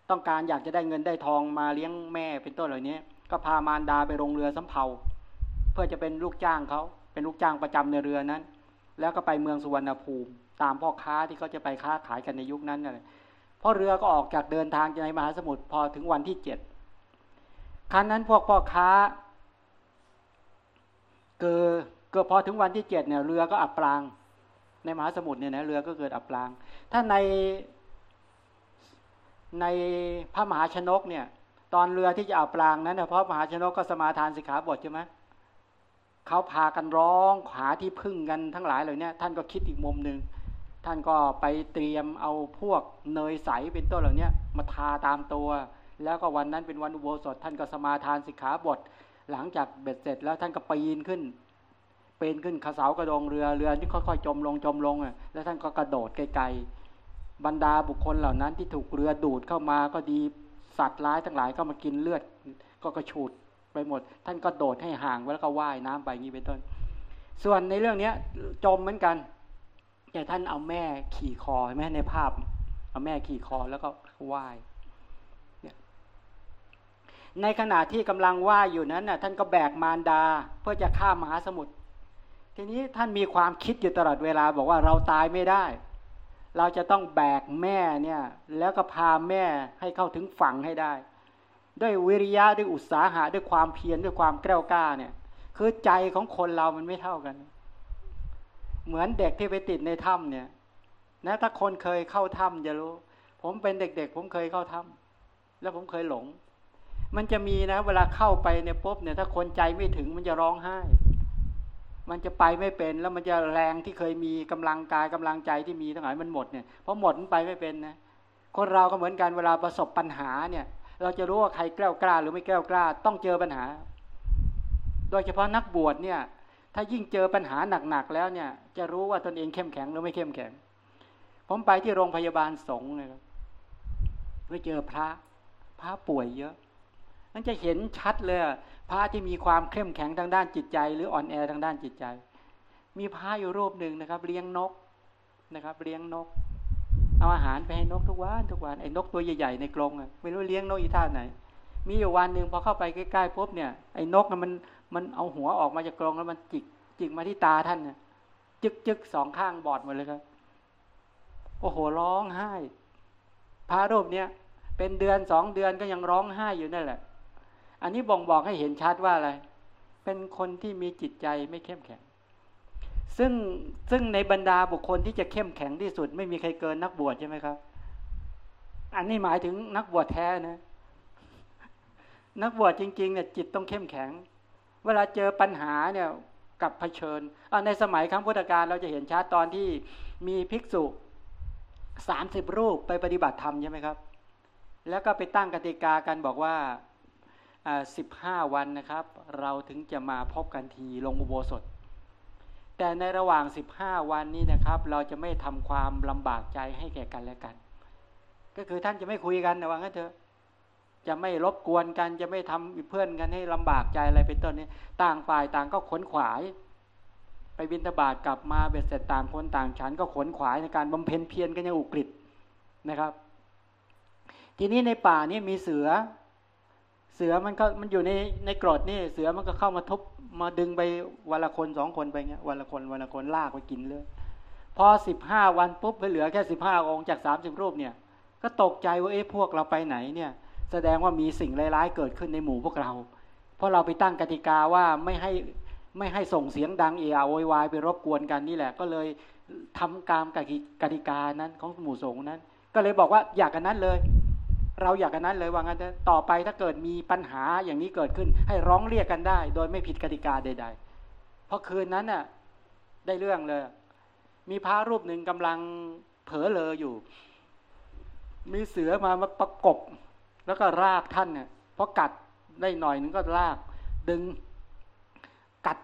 ต้องการอยากจะได้เงินได้ทองมาเลี้ยงแม่เป็นต้นเหล่านี้ก็พามารดาไปลงเรือสำเภาเพื่อจะเป็นลูกจ้างเขาเป็นลูกจ้างประจำในเรือนั้น แล้วก็ไปเมืองสุวรรณภูมิ ตามพ่อค้าที่เขาจะไปค้าขายกันในยุคนั้นนั่นแหละเพราะเรือก็ออกจากเดินทางในมหาสมุทรพอถึงวันที่เจ็ดครั้นนั้นพวกพ่อค้าเกิดเกิดพอถึงวันที่เจ็ดเนี่ยเรือก็อับปราง ในมหาสมุทรเนี่ยนะเรือก็เกิดอับปราง ถ้าในในพระมหาชนกเนี่ย ตอนเรือที่จะอับปรางนั้นเนี่ยเพราะมหาชนกก็สมาทานสิกขาบทใช่ไหมเขาพากันร้องหาที่พึ่งกันทั้งหลายเลยเนี่ยท่านก็คิดอีกมุมหนึ่ง ท่านก็ไปเตรียมเอาพวกเนยใสเป็นต้นเหล่านี้มาทาตามตัว แล้วก็วันนั้นเป็นวันอุโบสถท่านก็สมาทานสิกขาบท หลังจากเบ็ดเสร็จแล้วท่านก็ปีนขึ้นเปีนขึ้นขาเสากระดงเรือเรือที่ค่อยๆจมลงจมลงอะแล้วท่านก็กระโดดไกลๆบรรดาบุคคลเหล่านั้นที่ถูกเรือดูดเข้ามาก็ดีสัตว์ร้ายทั้งหลายก็มากินเลือด ก็กระฉูดไปหมด ท่านก็โดดให้ห่างไว้แล้วก็ว่ายน้ำไปงี้เป็นต้น ส่วนในเรื่องเนี้ยจมเหมือนกัน แต่ท่านเอาแม่ขี่คอแม่ในภาพ เอาแม่ขี่คอแล้วก็ไหว้ในขณะที่กำลังไหว้อยู่นั้นน่ะท่านก็แบกมารดาเพื่อจะข้ามมหาสมุทรทีนี้ท่านมีความคิดอยู่ตลอดเวลาบอกว่าเราตายไม่ได้ เราจะต้องแบกแม่เนี่ยแล้วก็พาแม่ให้เข้าถึงฝั่งให้ได้ ด้วยวิริยะด้วยอุตสาหะด้วยความเพียรด้วยความกล้ากล้าเนี่ยคือใจของคนเรามันไม่เท่ากัน เหมือนเด็กที่ไปติดในถ้ำเนี่ย นะ ถ้าคนเคยเข้าถ้ำจะรู้ ผมเป็นเด็กๆ ผมเคยเข้าถ้ำแล้วผมเคยหลง มันจะมีนะ เวลาเข้าไปเนี่ยปุ๊บเนี่ย ถ้าคนใจไม่ถึงมันจะร้องไห้ มันจะไปไม่เป็น แล้วมันจะแรงที่เคยมีกำลังกายกำลังใจที่มีทั้งหลายมันหมดเนี่ยพอหมดมันไปไม่เป็นนะคนเราก็เหมือนกันเวลาประสบปัญหาเนี่ย เราจะรู้ว่าใครแกล้วกล้า หรือไม่แกล้วกล้า ต้องเจอปัญหา โดยเฉพาะนักบวชเนี่ย ถ้ายิ่งเจอปัญหาหนักๆแล้วเนี่ย จะรู้ว่าตนเองเข้มแข็งหรือไม่เข้มแข็ง ผมไปที่โรงพยาบาลสงฆ์เลยครับไปเจอพระ พระป่วยเยอะนั่นจะเห็นชัดเลย พระที่มีความเข้มแข็งทางด้านจิตใจ หรืออ่อนแอทางด้านจิตใจ มีพระอยู่รูปหนึ่งนะครับ เลี้ยงนกนะครับ เลี้ยงนก เอาอาหารไปให้นกทุกวันทุกวันไอ้นกตัวใหญ่ๆในกรงอะไม่รู้เลี้ยงนกอีท่าไหน มีอยู่วันหนึ่งพอเข้าไปใกล้ๆปุ๊บเนี่ยไอ้นกมัน มันเอาหัวออกมาจากกรงแล้วมันจิกจิกมาที่ตาท่านเนี่ยจึกจึกสองข้างบอดหมดเลยครับ โอ้โหร้องไห้ พระรูปเนี้ยเป็นเดือนสองเดือนก็ยังร้องไห้อยู่นั่นแหละ อันนี้บ่งบอกให้เห็นชัดว่าอะไร เป็นคนที่มีจิตใจไม่เข้มแข็ง ซึ่งซึ่งในบรรดาบุคคลที่จะเข้มแข็งที่สุด ไม่มีใครเกินนักบวชใช่ไหมครับ อันนี้หมายถึงนักบวชแท้นะ นักบวชจริงๆเนี่ยจิตต้องเข้มแข็ง เวลาเจอปัญหาเนี่ยกับเผชิญในสมัยครั้งพุทธกาลเราจะเห็นชัดตอนที่มีภิกษุสามสิบรูปไปปฏิบัติธรรมใช่ไหมครับ แล้วก็ไปตั้งกติกากันบอกว่าสิบห้าวันนะครับ เราถึงจะมาพบกันทีลงอุโบสถ แต่ในระหว่างสิบห้าวันนี้นะครับ เราจะไม่ทำความลำบากใจให้แก่กันและกัน ก็คือท่านจะไม่คุยกันนะว่างั้นเถอะ จะไม่รบกวนกันจะไม่ทำเพื่อนกันให้ลำบากใจอะไรเป็นต้นนี้ ต่างฝ่ายต่างก็ขนขวาย ไปบินตบาทกลับมาเบ็ดเสร็จต่างคนต่างฉันก็ขนขวายในการบำเพ็ญเพียรกันอย่างอุกฤษนะครับ ทีนี้ในป่านี้มีเสือ เสือมันก็มันอยู่ในในกรดนี่ เสือมันก็เข้ามาทบมาดึงไปวันละคนสองคนไปเงี้ยวันละคนวันละคนลากไปกินเลยพอสิบห้าวันปุ๊บไปเหลือแค่สิบห้าองค์จากสามสิบรูปเนี่ย ก็ตกใจว่าเอ๊ะพวกเราไปไหนเนี่ย แสดงว่ามีสิ่งร้ายๆเกิดขึ้นในหมู่พวกเรา เพราะเราไปตั้งกติกาว่าไม่ให้ไม่ให้ส่งเสียงดังเอะอะโวยวายไปรบกวนกันนี่แหละ ก็เลยทำการกติกานั้นของหมู่สงฆ์นั้น ก็เลยบอกว่าอยากกันนั้นเลย เราอยากกันนั้นเลยว่างั้นต่อไปถ้าเกิดมีปัญหาอย่างนี้เกิดขึ้น ให้ร้องเรียกกันได้ โดยไม่ผิดกติกาใด ๆ เพราะคืนนั้นน่ะได้เรื่องเลย มีพระรูปหนึ่งกำลังเผลอเลออยู่ มีเสือมามาประกบ แล้วก็รากท่านเนี่ยพอกัดได้หน่อยนึงก็ลาก ดึง กัด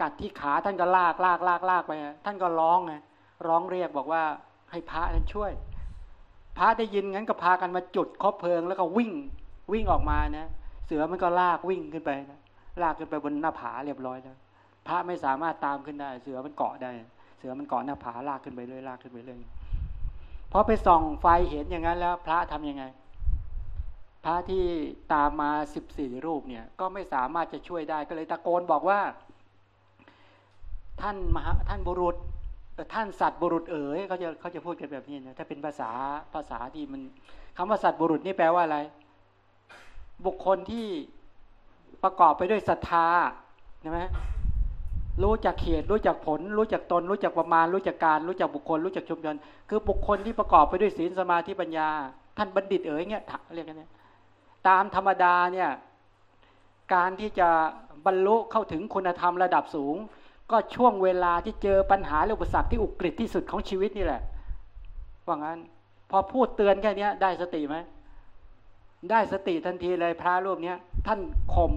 กัดที่ขาท่านก็ลากลากลากลากไป ท่านก็ร้องไงร้องเรียกบอกว่าให้พระนั้นช่วย พระได้ยินงั้นก็พากันมาจุดคบเพลิง แล้วก็วิ่งวิ่งออกมานะเสือมันก็ลากวิ่งขึ้นไปนะลากขึ้นไปบนหน้าผาเรียบร้อยแล้วพระไม่สามารถตามขึ้นได้ เสือมันเกาะได้ เสือมันเกาะหน้าผาลากขึ้นไปเรื่อยลากขึ้นไปเรื่อยพอไปส่องไฟเห็นอย่างนั้นแล้ว พระทํำยังไง พระที่ตามมาสิบสี่รูปเนี่ย ก็ไม่สามารถจะช่วยได้ก็เลยตะโกนบอกว่า ท่านมหาท่านบุรุษท่านสัตว์บุรุษเอ๋ยเขาจะเขาจะพูดกันแบบนี้นะถ้าเป็นภาษาภาษาที่มันคำว่าสัตว์บุรุษนี่แปลว่าอะไร บุคคลที่ประกอบไปด้วยศรัทธาใช่ไหมรู้จักเขตรู้จักผล รู้จักตน รู้จักประมาณ รู้จักการ รู้จักบุคคล รู้จักชุมชนคือบุคคลที่ประกอบไปด้วยศีลสมาธิปัญญา ท่านบัณฑิตเอ๋ยเนี่ยเรียกกันเนี่ย ตามธรรมดาเนี่ยการที่จะบรรลุเข้าถึงคุณธรรมระดับสูง ก็ช่วงเวลาที่เจอปัญหาหรืออุปสรรคที่อุกฤษที่สุดของชีวิตนี่แหละว่างั้น พอพูดเตือนแค่นี้ได้สติไหมได้สติทันทีเลยพระรูปนี้ท่านข่ม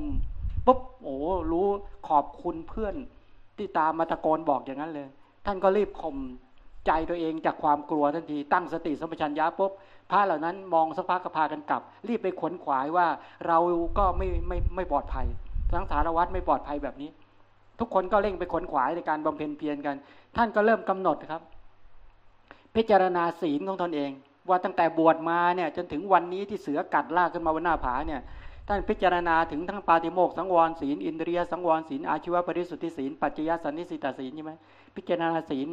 ปุ๊บโอ้รู้ขอบคุณเพื่อนที่ตามมาตะโกนบอกอย่างนั้นเลย ท่านก็รีบข่มใจตัวเองจากความกลัวทันที ตั้งสติสมปชัญญะปุ๊บ พระเหล่านั้นมองสักพักก็พากันกลับ รีบไปขนขวายว่าเราก็ไม่ไม่ไม่ปลอดภัยสังสารวัตรไม่ปลอดภัยแบบนี้ ทุกคนก็เร่งไปขนขวายในการบำเพ็ญเพียรกัน ท่านก็เริ่มกำหนดครับ พิจารณาศีลของตนเอง ว่าตั้งแต่บวชมาเนี่ยจนถึงวันนี้ที่เสือกัดลากขึ้นมาบนหน้าผาเนี่ยท่านพิจารณาถึงทั้งปาติโมกสังวรศีลอินเดียสังวรศีลอาชีวปริสุทธิศีลปัจจยสันนิสิตาศีลใช่ไหมพิจารณาศีล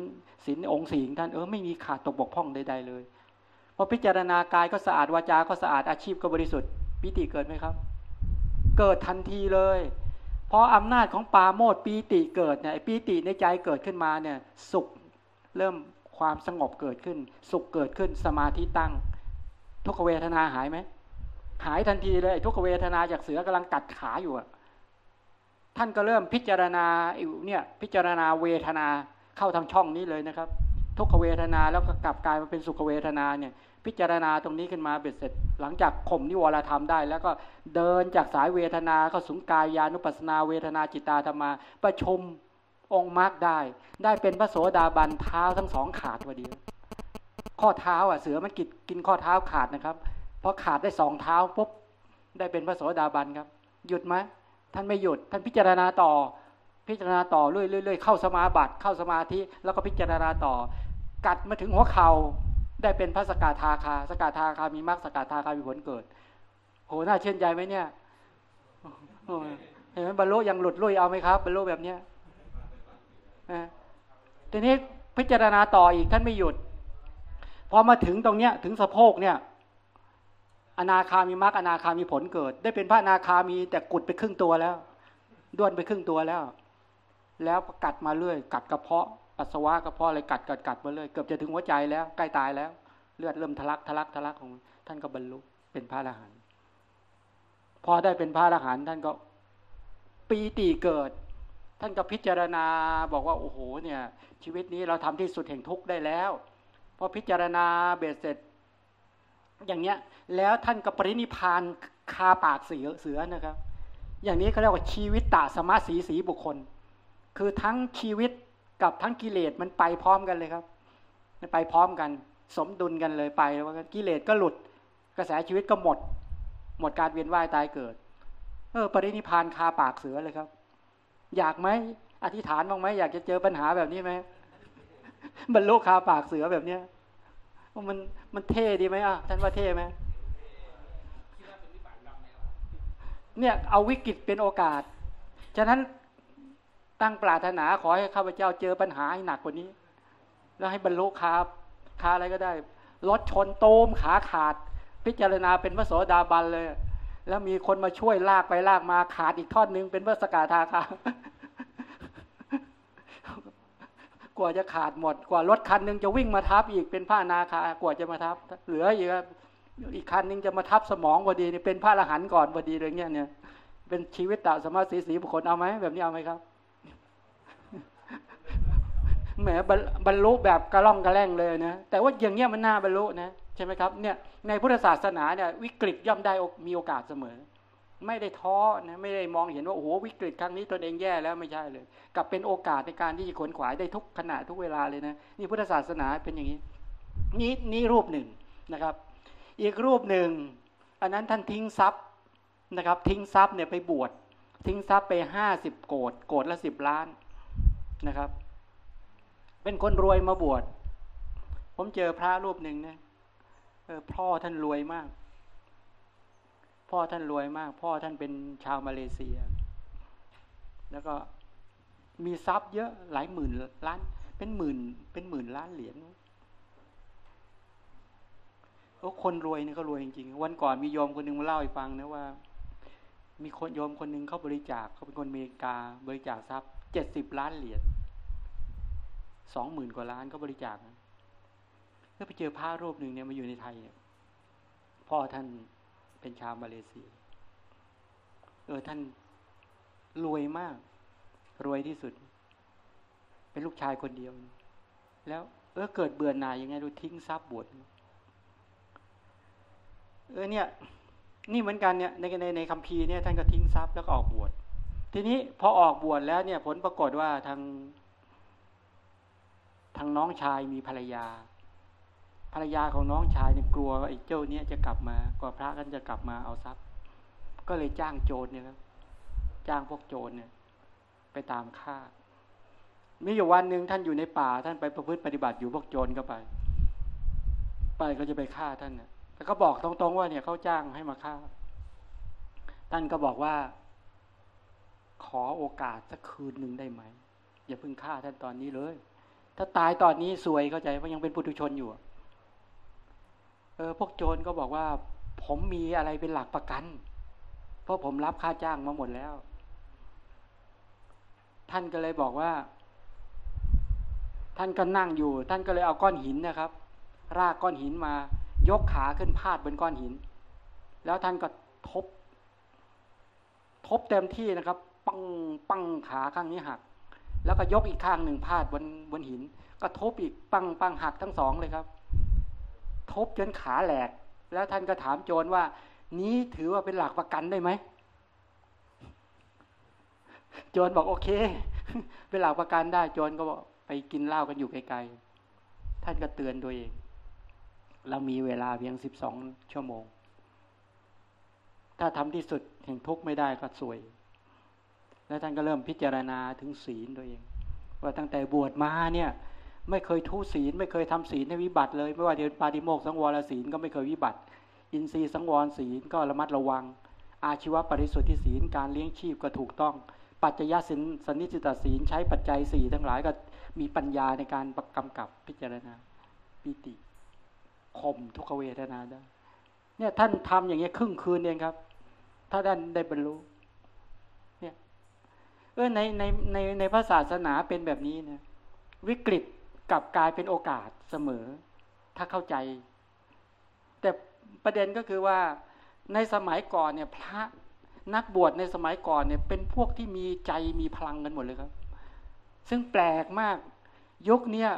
ศีลองค์ศีลท่านเออไม่มีขาดตกบกพร่องใดๆเลย พอพิจารณากายก็สะอาดวาจาก็สะอาดอาชีพก็บริสุทธิ์ปิติเกิดไหมครับ เกิดทันทีเลยเพราะอำนาจของปาโมดปีติเกิดเนี่ยปีติในใจเกิดขึ้นมาเนี่ยสุขเริ่มความสงบเกิดขึ้น สุขเกิดขึ้นสมาธิตั้ง ทุกขเวทนาหายไหมหายทันทีเลยทุกขเวทนาจากเสือกำลังกัดขาอยู่อะท่านก็เริ่มพิจารณาเนี่ยพิจารณาเวทนาเข้าทางช่องนี้เลยนะครับ ทุกขเวทนาแล้วก็กลับกลายมาเป็นสุขเวทนาเนี่ย พิจารณาตรงนี้ขึ้นมาเบ็ดเสร็จ หลังจากข่มนิวรธรรมได้ แล้วก็เดินจากสายเวทนาเข้าสุงกายานุปัสนาเวทนาจิตตาธรรมา ประชมองค์มรรคได้ ได้เป็นพระโสดาบันเท้าทั้งสองขาดพอดี ข้อเท้าอะเสือมันกินกินข้อเท้าขาดนะครับพอขาดได้สองเท้าปุ๊บได้เป็นพระโสดาบันครับ หยุดไหมท่านไม่หยุด ท่านพิจารณาต่อ พิจารณาต่อเรื่อยๆเข้าสมาบัติเข้าสมาธิแล้วก็พิจารณาต่อ กัดมาถึงหัวเข่า ได้เป็นพระสกาทาคา สกาทาคามีมรรคสกาทาคามีผลเกิดโหน่าเชื่อใจไหมเนี่ยเห็นไหมบรรลุยังหลุดลุยเอาไหมครับบรรลุแบบเนี้ยทีนี้พิจารณาต่ออีกท่านไม่หยุด พอมาถึงตรงเนี้ย ถึงสะโพกเนี่ย อนาคามีมรรคอนาคามีผลเกิด ได้เป็นพระอนาคามีแต่กุดไปครึ่งตัวแล้ว ด้วนไปครึ่งตัวแล้ว แล้วกัดมาเรื่อย กัดกระเพาะ ปัสสาวะก็เพาะอะไรกัดกัดกัดมาเลยเกือบจะถึงหัวใจแล้วใกล้ตายแล้ว เลือดเริ่มทะลักทะลักทะลักของท่านก็บรรลุเป็นพระอรหันต์พอได้เป็นพระอรหันต์ท่านก็ปีติเกิด ท่านก็พิจารณาบอกว่าโอ้โหเนี่ย ชีวิตนี้เราทำที่สุดแห่งทุกข์ได้แล้วพอพิจารณาเบ็ดเสร็จ อย่างเนี้ย แล้วท่านก็ปรินิพานคาปากเสือเสือนะครับ อย่างนี้เขาเรียกว่าชีวิตตาสมาสีสีบุคคล คือทั้งชีวิต กับทั้งกิเลสมันไปพร้อมกันเลยครับไปพร้อมกัน สมดุลกันเลยไปว่ากิเลสก็หลุด กระแสชีวิตก็หมด หมดการเวียนว่ายตายเกิด เออ ปรินิพานคาปากเสือเลยครับ อยากไหมอธิษฐานบ้างไหมอยากจะเจอปัญหาแบบนี้ไหมบรรลุคาปากเสือแบบเนี้ยมันมันเท่ดีไหมอะท่านว่าเท่ไหมเนี่ยเอาวิกฤตเป็นโอกาส ฉะนั้น ตั้งปรารถนาขอให้ข้าพเจ้าเจอปัญหาให้หนักกว่านี้ แล้วให้บรรลุคาคาอะไรก็ได้รถชนโตมขาขาด พิจารณาเป็นพระโสดาบันเลย แล้วมีคนมาช่วยลากไปลากมาขาดอีกท่อนหนึ่งเป็นพระสกาธาคากว่าจะขาดหมดกว่ารถคันหนึ่งจะวิ่งมาทับอีกเป็นผ้านาคากว่าจะมาทับ เหลืออีกอีกคันหนึ่งจะมาทับสมองพอดีเป็นผ้าละหันก่อนพอดีเลยเนี่ยเนี่ยเป็นชีวิตตาสมาสีสีบุคคลเอาไหมแบบนี้เอาไหมครับ แหมบรรลุแบบกระล่องกระแล่งเลยนะ แต่ว่าอย่างเงี้ยมันน่าบรรลุนะใช่ไหมครับเนี่ยในพุทธศาสนาเนี่ยวิกฤตย่อมได้มีโอกาสเสมอ ไม่ได้ท้อนะไม่ได้มองเห็นว่าโอ้โหวิกฤตครั้งนี้ตนเองแย่แล้วไม่ใช่เลยกลับเป็นโอกาสในการที่จะขวนขวายได้ทุกขณะทุกเวลาเลยนะนี่พุทธศาสนาเป็นอย่างนี้ นี่นี่รูปหนึ่งนะครับ อีกรูปหนึ่ง อันนั้นท่านทิ้งทรัพย์นะครับ ทิ้งทรัพย์เนี่ยไปบวชทิ้งทรัพย์ไปห้าสิบโกดโกดละสิบล้านนะครับ เป็นคนรวยมาบวช ผมเจอพระรูปหนึ่งเนี่ยพ่อท่านรวยมาก พ่อท่านรวยมาก พ่อท่านเป็นชาวมาเลเซีย แล้วก็มีทรัพย์เยอะหลายหมื่นล้าน เป็นหมื่น เป็นหมื่นล้านเหรียญโอ้คนรวยนี่ก็รวยจริงๆ วันก่อนมีโยมคนหนึ่งมาเล่าให้ฟังนะว่า มีคนโยมคนหนึ่งเขาบริจาคเขาเป็นคนอเมริกา บริจาคทรัพย์เจ็ดสิบล้านเหรียญ สองหมื่นกว่าล้านก็บริจาคแล้วไปเจอพระรูปหนึ่งเนี่ยมาอยู่ในไทยเนี่ยพ่อท่านเป็นชาวมาเลเซียเออท่านรวยมาก รวยที่สุด เป็นลูกชายคนเดียว แล้วเออเกิดเบื่อหน่ายยังไงดูทิ้งทรัพย์บวชเออเนี่ย นี่เหมือนกันเนี่ยในในในคัมภีร์เนี่ยท่านก็ทิ้งทรัพย์แล้วก็ออกบวชทีนี้พอออกบวชแล้วเนี่ย ผลปรากฏว่าทาง ทางน้องชายมีภรรยา ภรรยาของน้องชายเนี่ยกลัวไอ้เจ้าเนี้ยจะกลับมากว่าพระกันจะกลับมาเอาทรัพย์ ก็เลยจ้างโจรเนี่ยครับจ้างพวกโจรเนี่ย ไปตามฆ่ามีอยู่วันหนึ่งท่านอยู่ในป่าท่านไปประพฤติปฏิบัติอยู่พวกโจรก็ไป ไปก็จะไปฆ่าท่านเนี่ยแต่ก็บอกตรงๆว่าเนี่ยเขาจ้างให้มาฆ่า ท่านก็บอกว่า ขอโอกาสสักคืนหนึ่งได้ไหมอย่าเพิ่งฆ่าท่านตอนนี้เลย ถ้าตายตอนนี้สวยเข้าใจว่ายังเป็นปุถุชนอยู่ เออพวกโจรก็บอกว่า ผมมีอะไรเป็นหลักประกัน เพราะผมรับค่าจ้างมาหมดแล้ว ท่านก็เลยบอกว่า ท่านก็นั่งอยู่ ท่านก็เลยเอาก้อนหินนะครับ รากก้อนหินมา ยกขาขึ้นพาดบนก้อนหิน แล้วท่านก็ทบ ทบเต็มที่นะครับ ปังปังขาข้างนี้หัก แล้วก็ยกอีกข้างหนึ่งพาดบนบนหิน ก็ทบอีกปังปังหักทั้งสองเลยครับ ทบจนขาแหลก แล้วท่านก็ถามโจรว่า นี้ถือว่าเป็นหลักประกันได้ไหมโจรบอกโอเค เป็นหลักประกันได้โจรก็บอกไปกินเหล้ากันอยู่ไกลๆท่านก็เตือนตัวเอง เรามีเวลาเพียงสิบสองชั่วโมง ถ้าทำที่สุดแห่งทุกข์ไม่ได้ก็สวย แล้วท่านก็เริ่มพิจารณาถึงศีลตัวเอง ว่าตั้งแต่บวชมาเนี่ยไม่เคยทุศีล ไม่เคยทำศีลให้วิบัติเลย ไม่ว่าจะเป็นปาฏิโมกสังวรศีลก็ไม่เคยวิบัติ อินทรีย์สังวรศีลก็ระมัดระวัง อาชีวปริสุทธิศีลการเลี้ยงชีพก็ถูกต้อง ปัจจยสินสนิจิตศีลใช้ปัจจัยสี่ทั้งหลายก็มีปัญญาในการประกำกับพิจารณาปิติข่มทุกเวทนาได้เนี่ยท่านทำอย่างเงี้ยครึ่งคืนเองครับ ถ้าท่านได้บรรลุ ออในในในในพระศาสนาเป็นแบบนี้นะวิกฤตกลับกลายเป็นโอกาสเสมอ ถ้าเข้าใจ แต่ประเด็นก็คือว่าในสมัยก่อนเนี่ยพระนักบวชในสมัยก่อนเนี่ยเป็นพวกที่มีใจมีพลังกันหมดเลยครับ ซึ่งแปลกมากยุคเนี้ย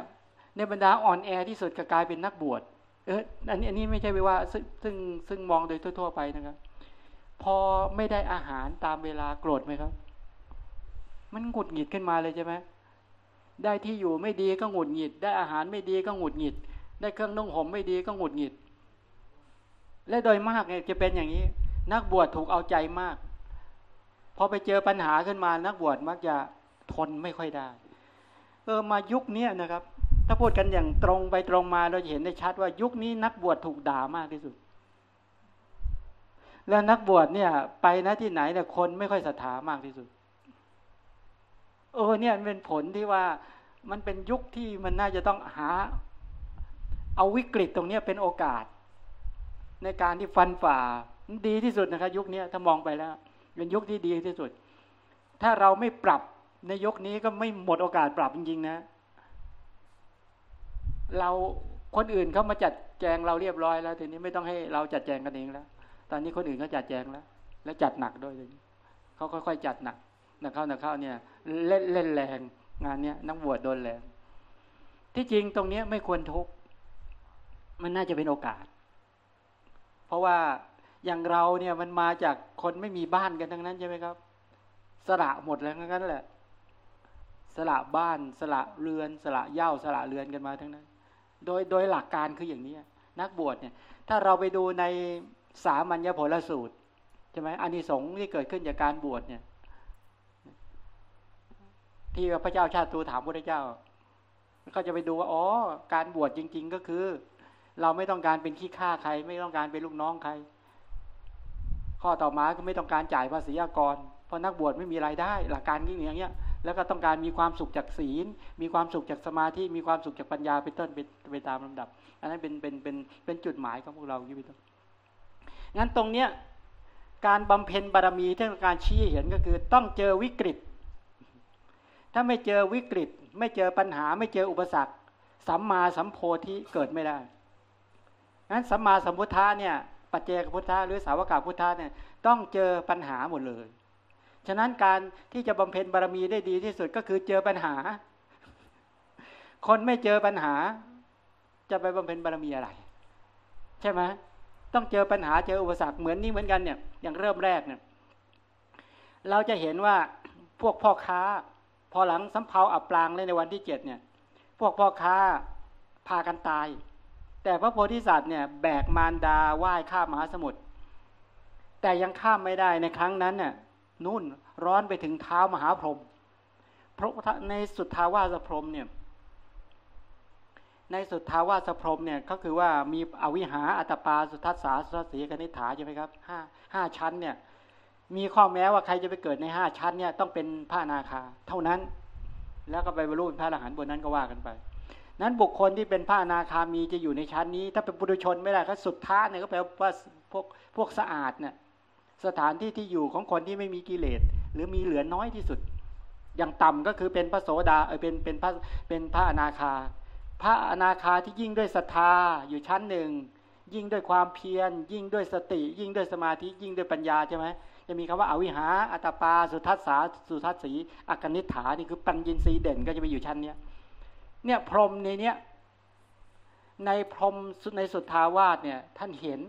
ในบรรดาอ่อนแอที่สุดก็กลายเป็นนักบวชเอออันนี้อันนี้ไม่ใช่ไปว่าซึ่งซึ่งซึ่งมองโดยทั่ว ๆ ไปนะครับ พอไม่ได้อาหารตามเวลาโกรธไหมครับ มันหงุดหงิดขึ้นมาเลยใช่ไหมได้ที่อยู่ไม่ดีก็หงุดหงิด ได้อาหารไม่ดีก็หงุดหงิด ได้เครื่องนุ่งห่มไม่ดีก็หงุดหงิด และโดยมากเนี่ยจะเป็นอย่างนี้ นักบวชถูกเอาใจมาก พอไปเจอปัญหาขึ้นมา นักบวชมักจะทนไม่ค่อยได้เออมายุคนี้นะครับ ถ้าพูดกันอย่างตรงไปตรงมาเราจะเห็นได้ชัดว่ายุคนี้นักบวชถูกด่ามากที่สุด แล้วนักบวชเนี่ย ไปนะที่ไหนเนี่ยคนไม่ค่อยศรัทธามากที่สุด เออเนี่ยเป็นผลที่ว่ามันเป็นยุคที่มันน่าจะต้องหา เอาวิกฤตตรงนี้เป็นโอกาส ในการที่ฟันฝ่าดีที่สุดนะครับ ยุคนี้ถ้ามองไปแล้ว เป็นยุคที่ดีที่สุด ถ้าเราไม่ปรับในยุคนี้ก็ไม่หมดโอกาสปรับจริงๆนะ เราคนอื่นเขามาจัดแจงเราเรียบร้อยแล้วทีนี้ไม่ต้องให้เราจัดแจงกันเองแล้ว ตอนนี้คนอื่นเขาจัดแจงแล้ว และจัดหนักด้วยเขาค่อยๆจัดหนัก นักเข้านักเข้าเนี่ยเล่นเล่นแรงงานเนี้ยนักบวชโดนแรงที่จริงตรงเนี้ยไม่ควรทุกข์มันน่าจะเป็นโอกาส เพราะว่าอย่างเราเนี่ยมันมาจากคนไม่มีบ้านกันทั้งนั้นใช่ไหมครับ สละหมดแล้วงั้นแหละ สละบ้านสละเรือน สละเย่าสละเรือนกันมาทั้งนั้น โดยโดยหลักการคืออย่างนี้นักบวชเนี่ยถ้าเราไปดูในสามัญญผลสูตรใช่ไหมอานิสงส์ที่เกิดขึ้นจากการบวชเนี่ย ที่พระเจ้าชาติตูถามพระเจ้า ก็จะไปดูว่าอ๋อการบวชจริง ๆ ก็คือ เราไม่ต้องการเป็นขี้ข้าใคร ไม่ต้องการเป็นลูกน้องใคร ข้อต่อมาก็ไม่ต้องการจ่ายภาษีอากรเพราะนักบวชไม่มีรายได้ หลักการนี้อย่างเงี้ย แล้วก็ต้องการมีความสุขจากศีล มีความสุขจากสมาธิมีความสุขจากปัญญาเป็นต้นไปตามลำดับ อันนั้นเป็นเป็นเป็นเป็นจุดหมายของพวกเราอยู่เป็นต้นงั้นตรงเนี้ยการบำเพ็ญบารมีที่การชี้เห็นก็คือต้องเจอวิกฤต ถ้าไม่เจอวิกฤต ไม่เจอปัญหา ไม่เจออุปสรรค สัมมาสัมโพธิเกิดไม่ได้นั้นสัมมาสัมพุทธะเนี่ยปัจเจกพุทธะหรือสาวกาพุทธะเนี่ยต้องเจอปัญหาหมดเลย ฉะนั้นการที่จะบำเพ็ญบารมีได้ดีที่สุดก็คือเจอปัญหา คนไม่เจอปัญหา จะไปบำเพ็ญบารมีอะไร ใช่ไหมต้องเจอปัญหาเจออุปสรรคเหมือนนี้เหมือนกันเนี่ยอย่างเริ่มแรกเนี่ยเราจะเห็นว่าพวกพ่อค้า พอหลังสำเพาอับปรางเลยในวันที่เจ็ดเนี่ย พวกพ่อค้าพากันตาย แต่พระโพธิสัตว์เนี่ยแบกมารดาว่ายข้ามมหาสมุทรแต่ยังข้ามไม่ได้ในครั้งนั้นเนี่ยนู่นร้อนไปถึงเท้ามหาพรหมเพราะในสุดทาวาสพรหมเนี่ย ในสุดทาวาสพรหมเนี่ยก็คือว่ามีอวิหาอัตปาสุทัสสาสุทัสสีกนิฐาใช่ไหมครับห้าห้าชั้นเนี่ย มีข้อแม้ว่าใครจะไปเกิดในห้าชั้นเนี่ยต้องเป็นพระนาคา เท่านั้น แล้วก็ไปบรรลุเป็นพระอรหันต์บนนั้นก็ว่ากันไป นั้นบุคคลที่เป็นพระนาคามีจะอยู่ในชั้นนี้ ถ้าเป็นปุถุชนไม่ได้ก็สุดท้ายเนี่ยก็แปลว่าพวกพวกสะอาดเนี่ยสถานที่ที่อยู่ของคนที่ไม่มีกิเลสหรือมีเหลือน้อยที่สุด อย่างต่ำก็คือเป็นพระโสดาเออเป็นเป็นพระเป็นพระอนาคา พระอนาคาที่ยิ่งด้วยศรัทธาอยู่ชั้นหนึ่งยิ่งด้วยความเพียร ยิ่งด้วยสติ ยิ่งด้วยสมาธิยิ่งด้วยปัญญาใช่ไหม จะมีคำว่าอาวิหา อัตปา สุทัสสาสุทัสสีอักนิฐานี่คือปัญญินทรีย์เด่นก็จะไปอยู่ชั้นเนี้ยเนี่ยพรหมในเนี้ยในพรหมในสุทธาวาสเนี่ย ท่านเห็น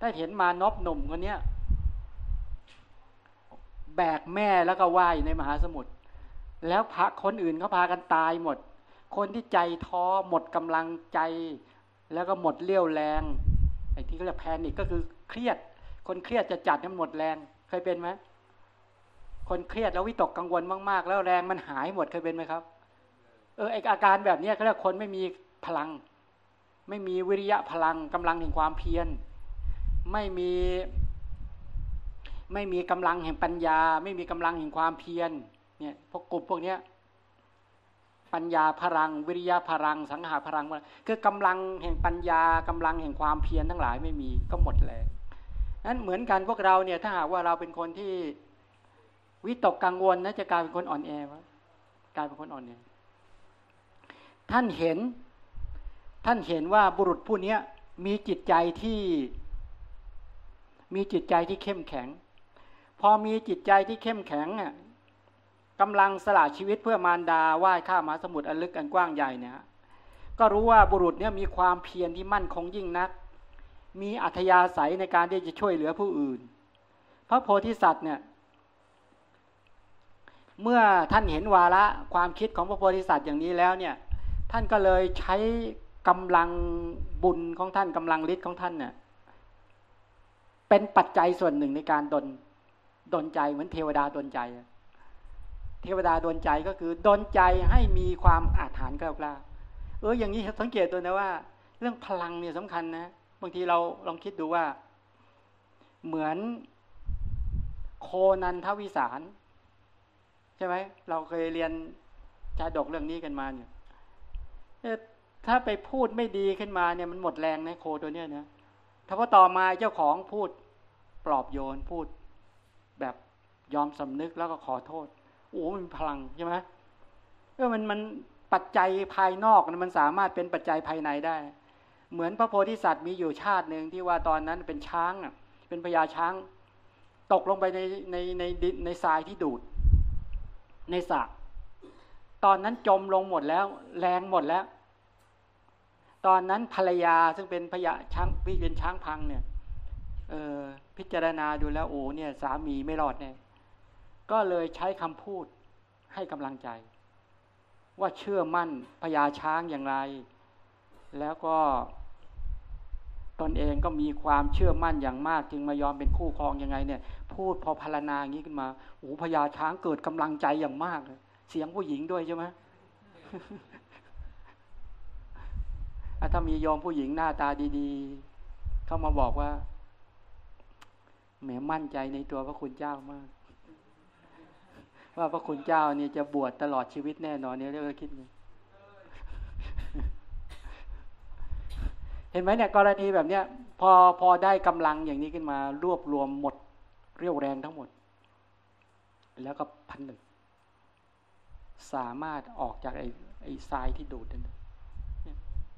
ท่านเห็นมานพหนุ่มคนเนี้ยแบกแม่แล้วก็ว่ายในมหาสมุทรแล้วพระคนอื่นเขาพากันตายหมด คนที่ใจท้อหมดกำลังใจ แล้วก็หมดเลี้ยวแรงไอ้ที่เขาเรียกแพนิกก็คือเครียด คนเครียดจะจัดให้หมดแรง เคยเป็นไหมคนเครียดแล้ววิตกกังวลมาก ๆ แล้วแรงมันหายหมดเคยเป็นไหมครับ เออไออาการแบบนี้เขาเรียกคนไม่มีพลัง ไม่มีวิริยะพลังกำลังแห่งความเพียร ไม่มีไม่มีกำลังแห่งปัญญา ไม่มีกำลังแห่งความเพียรเนี่ยพวกกลุ่มพวกเนี้ยปัญญาพลัง วิริยะพลัง สังหาพลังคือกำลังแห่งปัญญากำลังแห่งความเพียรทั้งหลายไม่มีก็หมดแรง นั้นเหมือนกันพวกเราเนี่ย ถ้าหากว่าเราเป็นคนที่วิตกกังวลนะจะกลายเป็นคนอ่อนแอวะกลายเป็นคนอ่อนแอท่านเห็น ท่านเห็นว่าบุรุษผู้นี้มีจิตใจที่ มีจิตใจที่เข้มแข็ง พอมีจิตใจที่เข้มแข็งอะกำลังสละชีวิตเพื่อมารดาว่ายข้ามหาสมุทรอันลึกอันกว้างใหญ่เนี่ยก็รู้ว่าบุรุษเนี่ยมีความเพียรที่มั่นคงยิ่งนัก มีอัธยาศัยในการที่จะช่วยเหลือผู้อื่น พระโพธิสัตว์เนี่ยเมื่อท่านเห็นวาระความคิดของพระโพธิสัตว์อย่างนี้แล้วเนี่ยท่านก็เลยใช้กำลังบุญของท่านกำลังฤทธิ์ของท่านเนี่ยเป็นปัจจัยส่วนหนึ่งในการดนดนใจเหมือนเทวดาดนใจ เทวดาดนใจก็คือดนใจให้มีความอาถรรพ์กล้าเอออย่างนี้สังเกตตัวนะว่า เรื่องพลังเนี่ยสำคัญนะ บางทีเราลองคิดดูว่า เหมือนโคนันทวิสารใช่ไหมเราเคยเรียนชาดกเรื่องนี้กันมาเนี่ยถ้าไปพูดไม่ดีขึ้นมาเนี่ยมันหมดแรงนะโคตัวเนี้ยนะถ้าพอต่อมาเจ้าของพูดปลอบโยนพูดแบบยอมสำนึกแล้วก็ขอโทษโอ้มันพลังใช่ไหมเออมันมันปัจจัยภายนอกมันสามารถเป็นปัจจัยภายในได้ เหมือนพระโพธิสัตว์มีอยู่ชาติหนึ่งที่ว่าตอนนั้นเป็นช้างอะเป็นพญาช้าง ตกลงไปในในในดินในทรายที่ดูด ในสระตอนนั้นจมลงหมดแล้ว แรงหมดแล้ว ตอนนั้นภรรยาซึ่งเป็นพยาช้างพี่เป็นช้างพังเนี่ยเออพิจารณาดูแล้วโอ้เนี่ย สามีไม่รอดแน่ก็เลยใช้คำพูดให้กำลังใจ ว่าเชื่อมั่นพญาช้างอย่างไร แล้วก็ตนเองก็มีความเชื่อมั่นอย่างมาก จึงมายอมเป็นคู่ครองยังไงเนี่ย พูดพอพารณาอย่างนี้ขึ้นมาโอ้พญาช้างเกิดกำลังใจอย่างมากเลยเสียงผู้หญิงด้วยใช่ไหมถ้ามียอมผู้หญิงหน้าตาดีๆ เข้ามาบอกว่าแหมมั่นใจในตัวพระคุณเจ้ามาก ว่าพระคุณเจ้านี่จะบวชตลอดชีวิตแน่นอนเนี่ยเรียกว่าคิดไงเห็นไหมเนี่ยกรณีแบบเนี้ยพอพอได้กำลังอย่างนี้ขึ้นมารวบรวมหมดเรียวแรงทั้งหมด แล้วก็พันหนึ่งสามารถออกจากไอ้ไอ้ทรายที่ดูดนั้น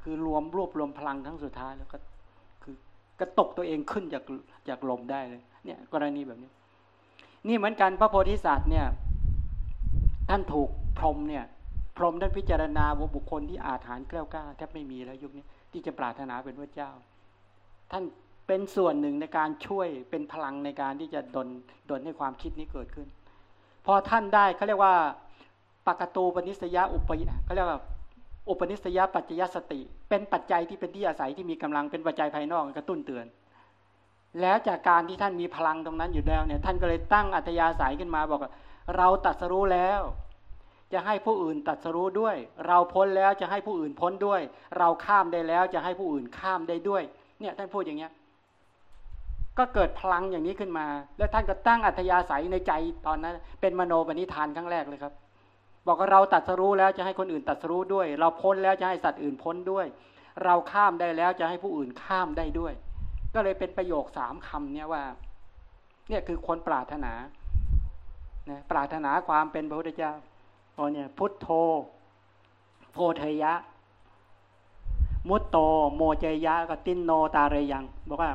คือรวมรวบรวมพลังครั้งสุดท้ายแล้วก็คือกระตกตัวเองขึ้นจากจากลมได้เลย เนี่ยกรณีแบบนี้ นี่เหมือนกันพระโพธิสัตว์เนี่ย ท่านถูกพรหมเนี่ย พรหมท่านพิจารณาว่าบุคคลที่อาถรรพ์แกล้วกล้าแทบไม่มีแล้วยุคนี้ ที่จะปรารถนาเป็นพระเจ้า ท่านเป็นส่วนหนึ่งในการช่วยเป็นพลังในการที่จะดนดนให้ความคิดนี้เกิดขึ้น พอท่านได้เขาเรียกว่าปกตูปนิสยาอุปยเขาเรียกว่าอุปนิสัยปัจจยสติ เป็นปัจจัยที่เป็นที่อาศัยที่มีกำลังเป็นปัจจัยภายนอกกระตุ้นเตือน แล้วจากการที่ท่านมีพลังตรงนั้นอยู่แล้วเนี่ยท่านก็เลยตั้งอัตยาศัยขึ้นมาบอกเราตัดสรู้แล้ว จะให้ผู้อื่นตัดสรู้ด้วย เราพ้นแล้วจะให้ผู้อื่นพ้นด้วย เราข้ามได้แล้วจะให้ผู้อื่นข้ามได้ด้วย เนี่ยท่านพูดอย่างเงี้ย ก็เกิดพลังอย่างนี้ขึ้นมา แล้วท่านก็ตั้งอัธยาศัยในใจตอนนั้น เป็นมโนปณิธานครั้งแรกเลยครับ บอกว่าเราตัดสรู้แล้วจะให้คนอื่นตัดสรู้ด้วย เราพ้นแล้วจะให้สัตว์อื่นพ้นด้วย เราข้ามได้แล้วจะให้ผู้อื่นข้ามได้ด้วย ก็เลยเป็นประโยคสามคำเนี่ยว่า เนี่ยคือคนปรารถนานะปรารถนาความเป็นพระพุทธเจ้า โอเนี่ยพุทโธ โพเทยะ มุตโต โมเจยะก็ตินโนตาเรยัง บอกว่า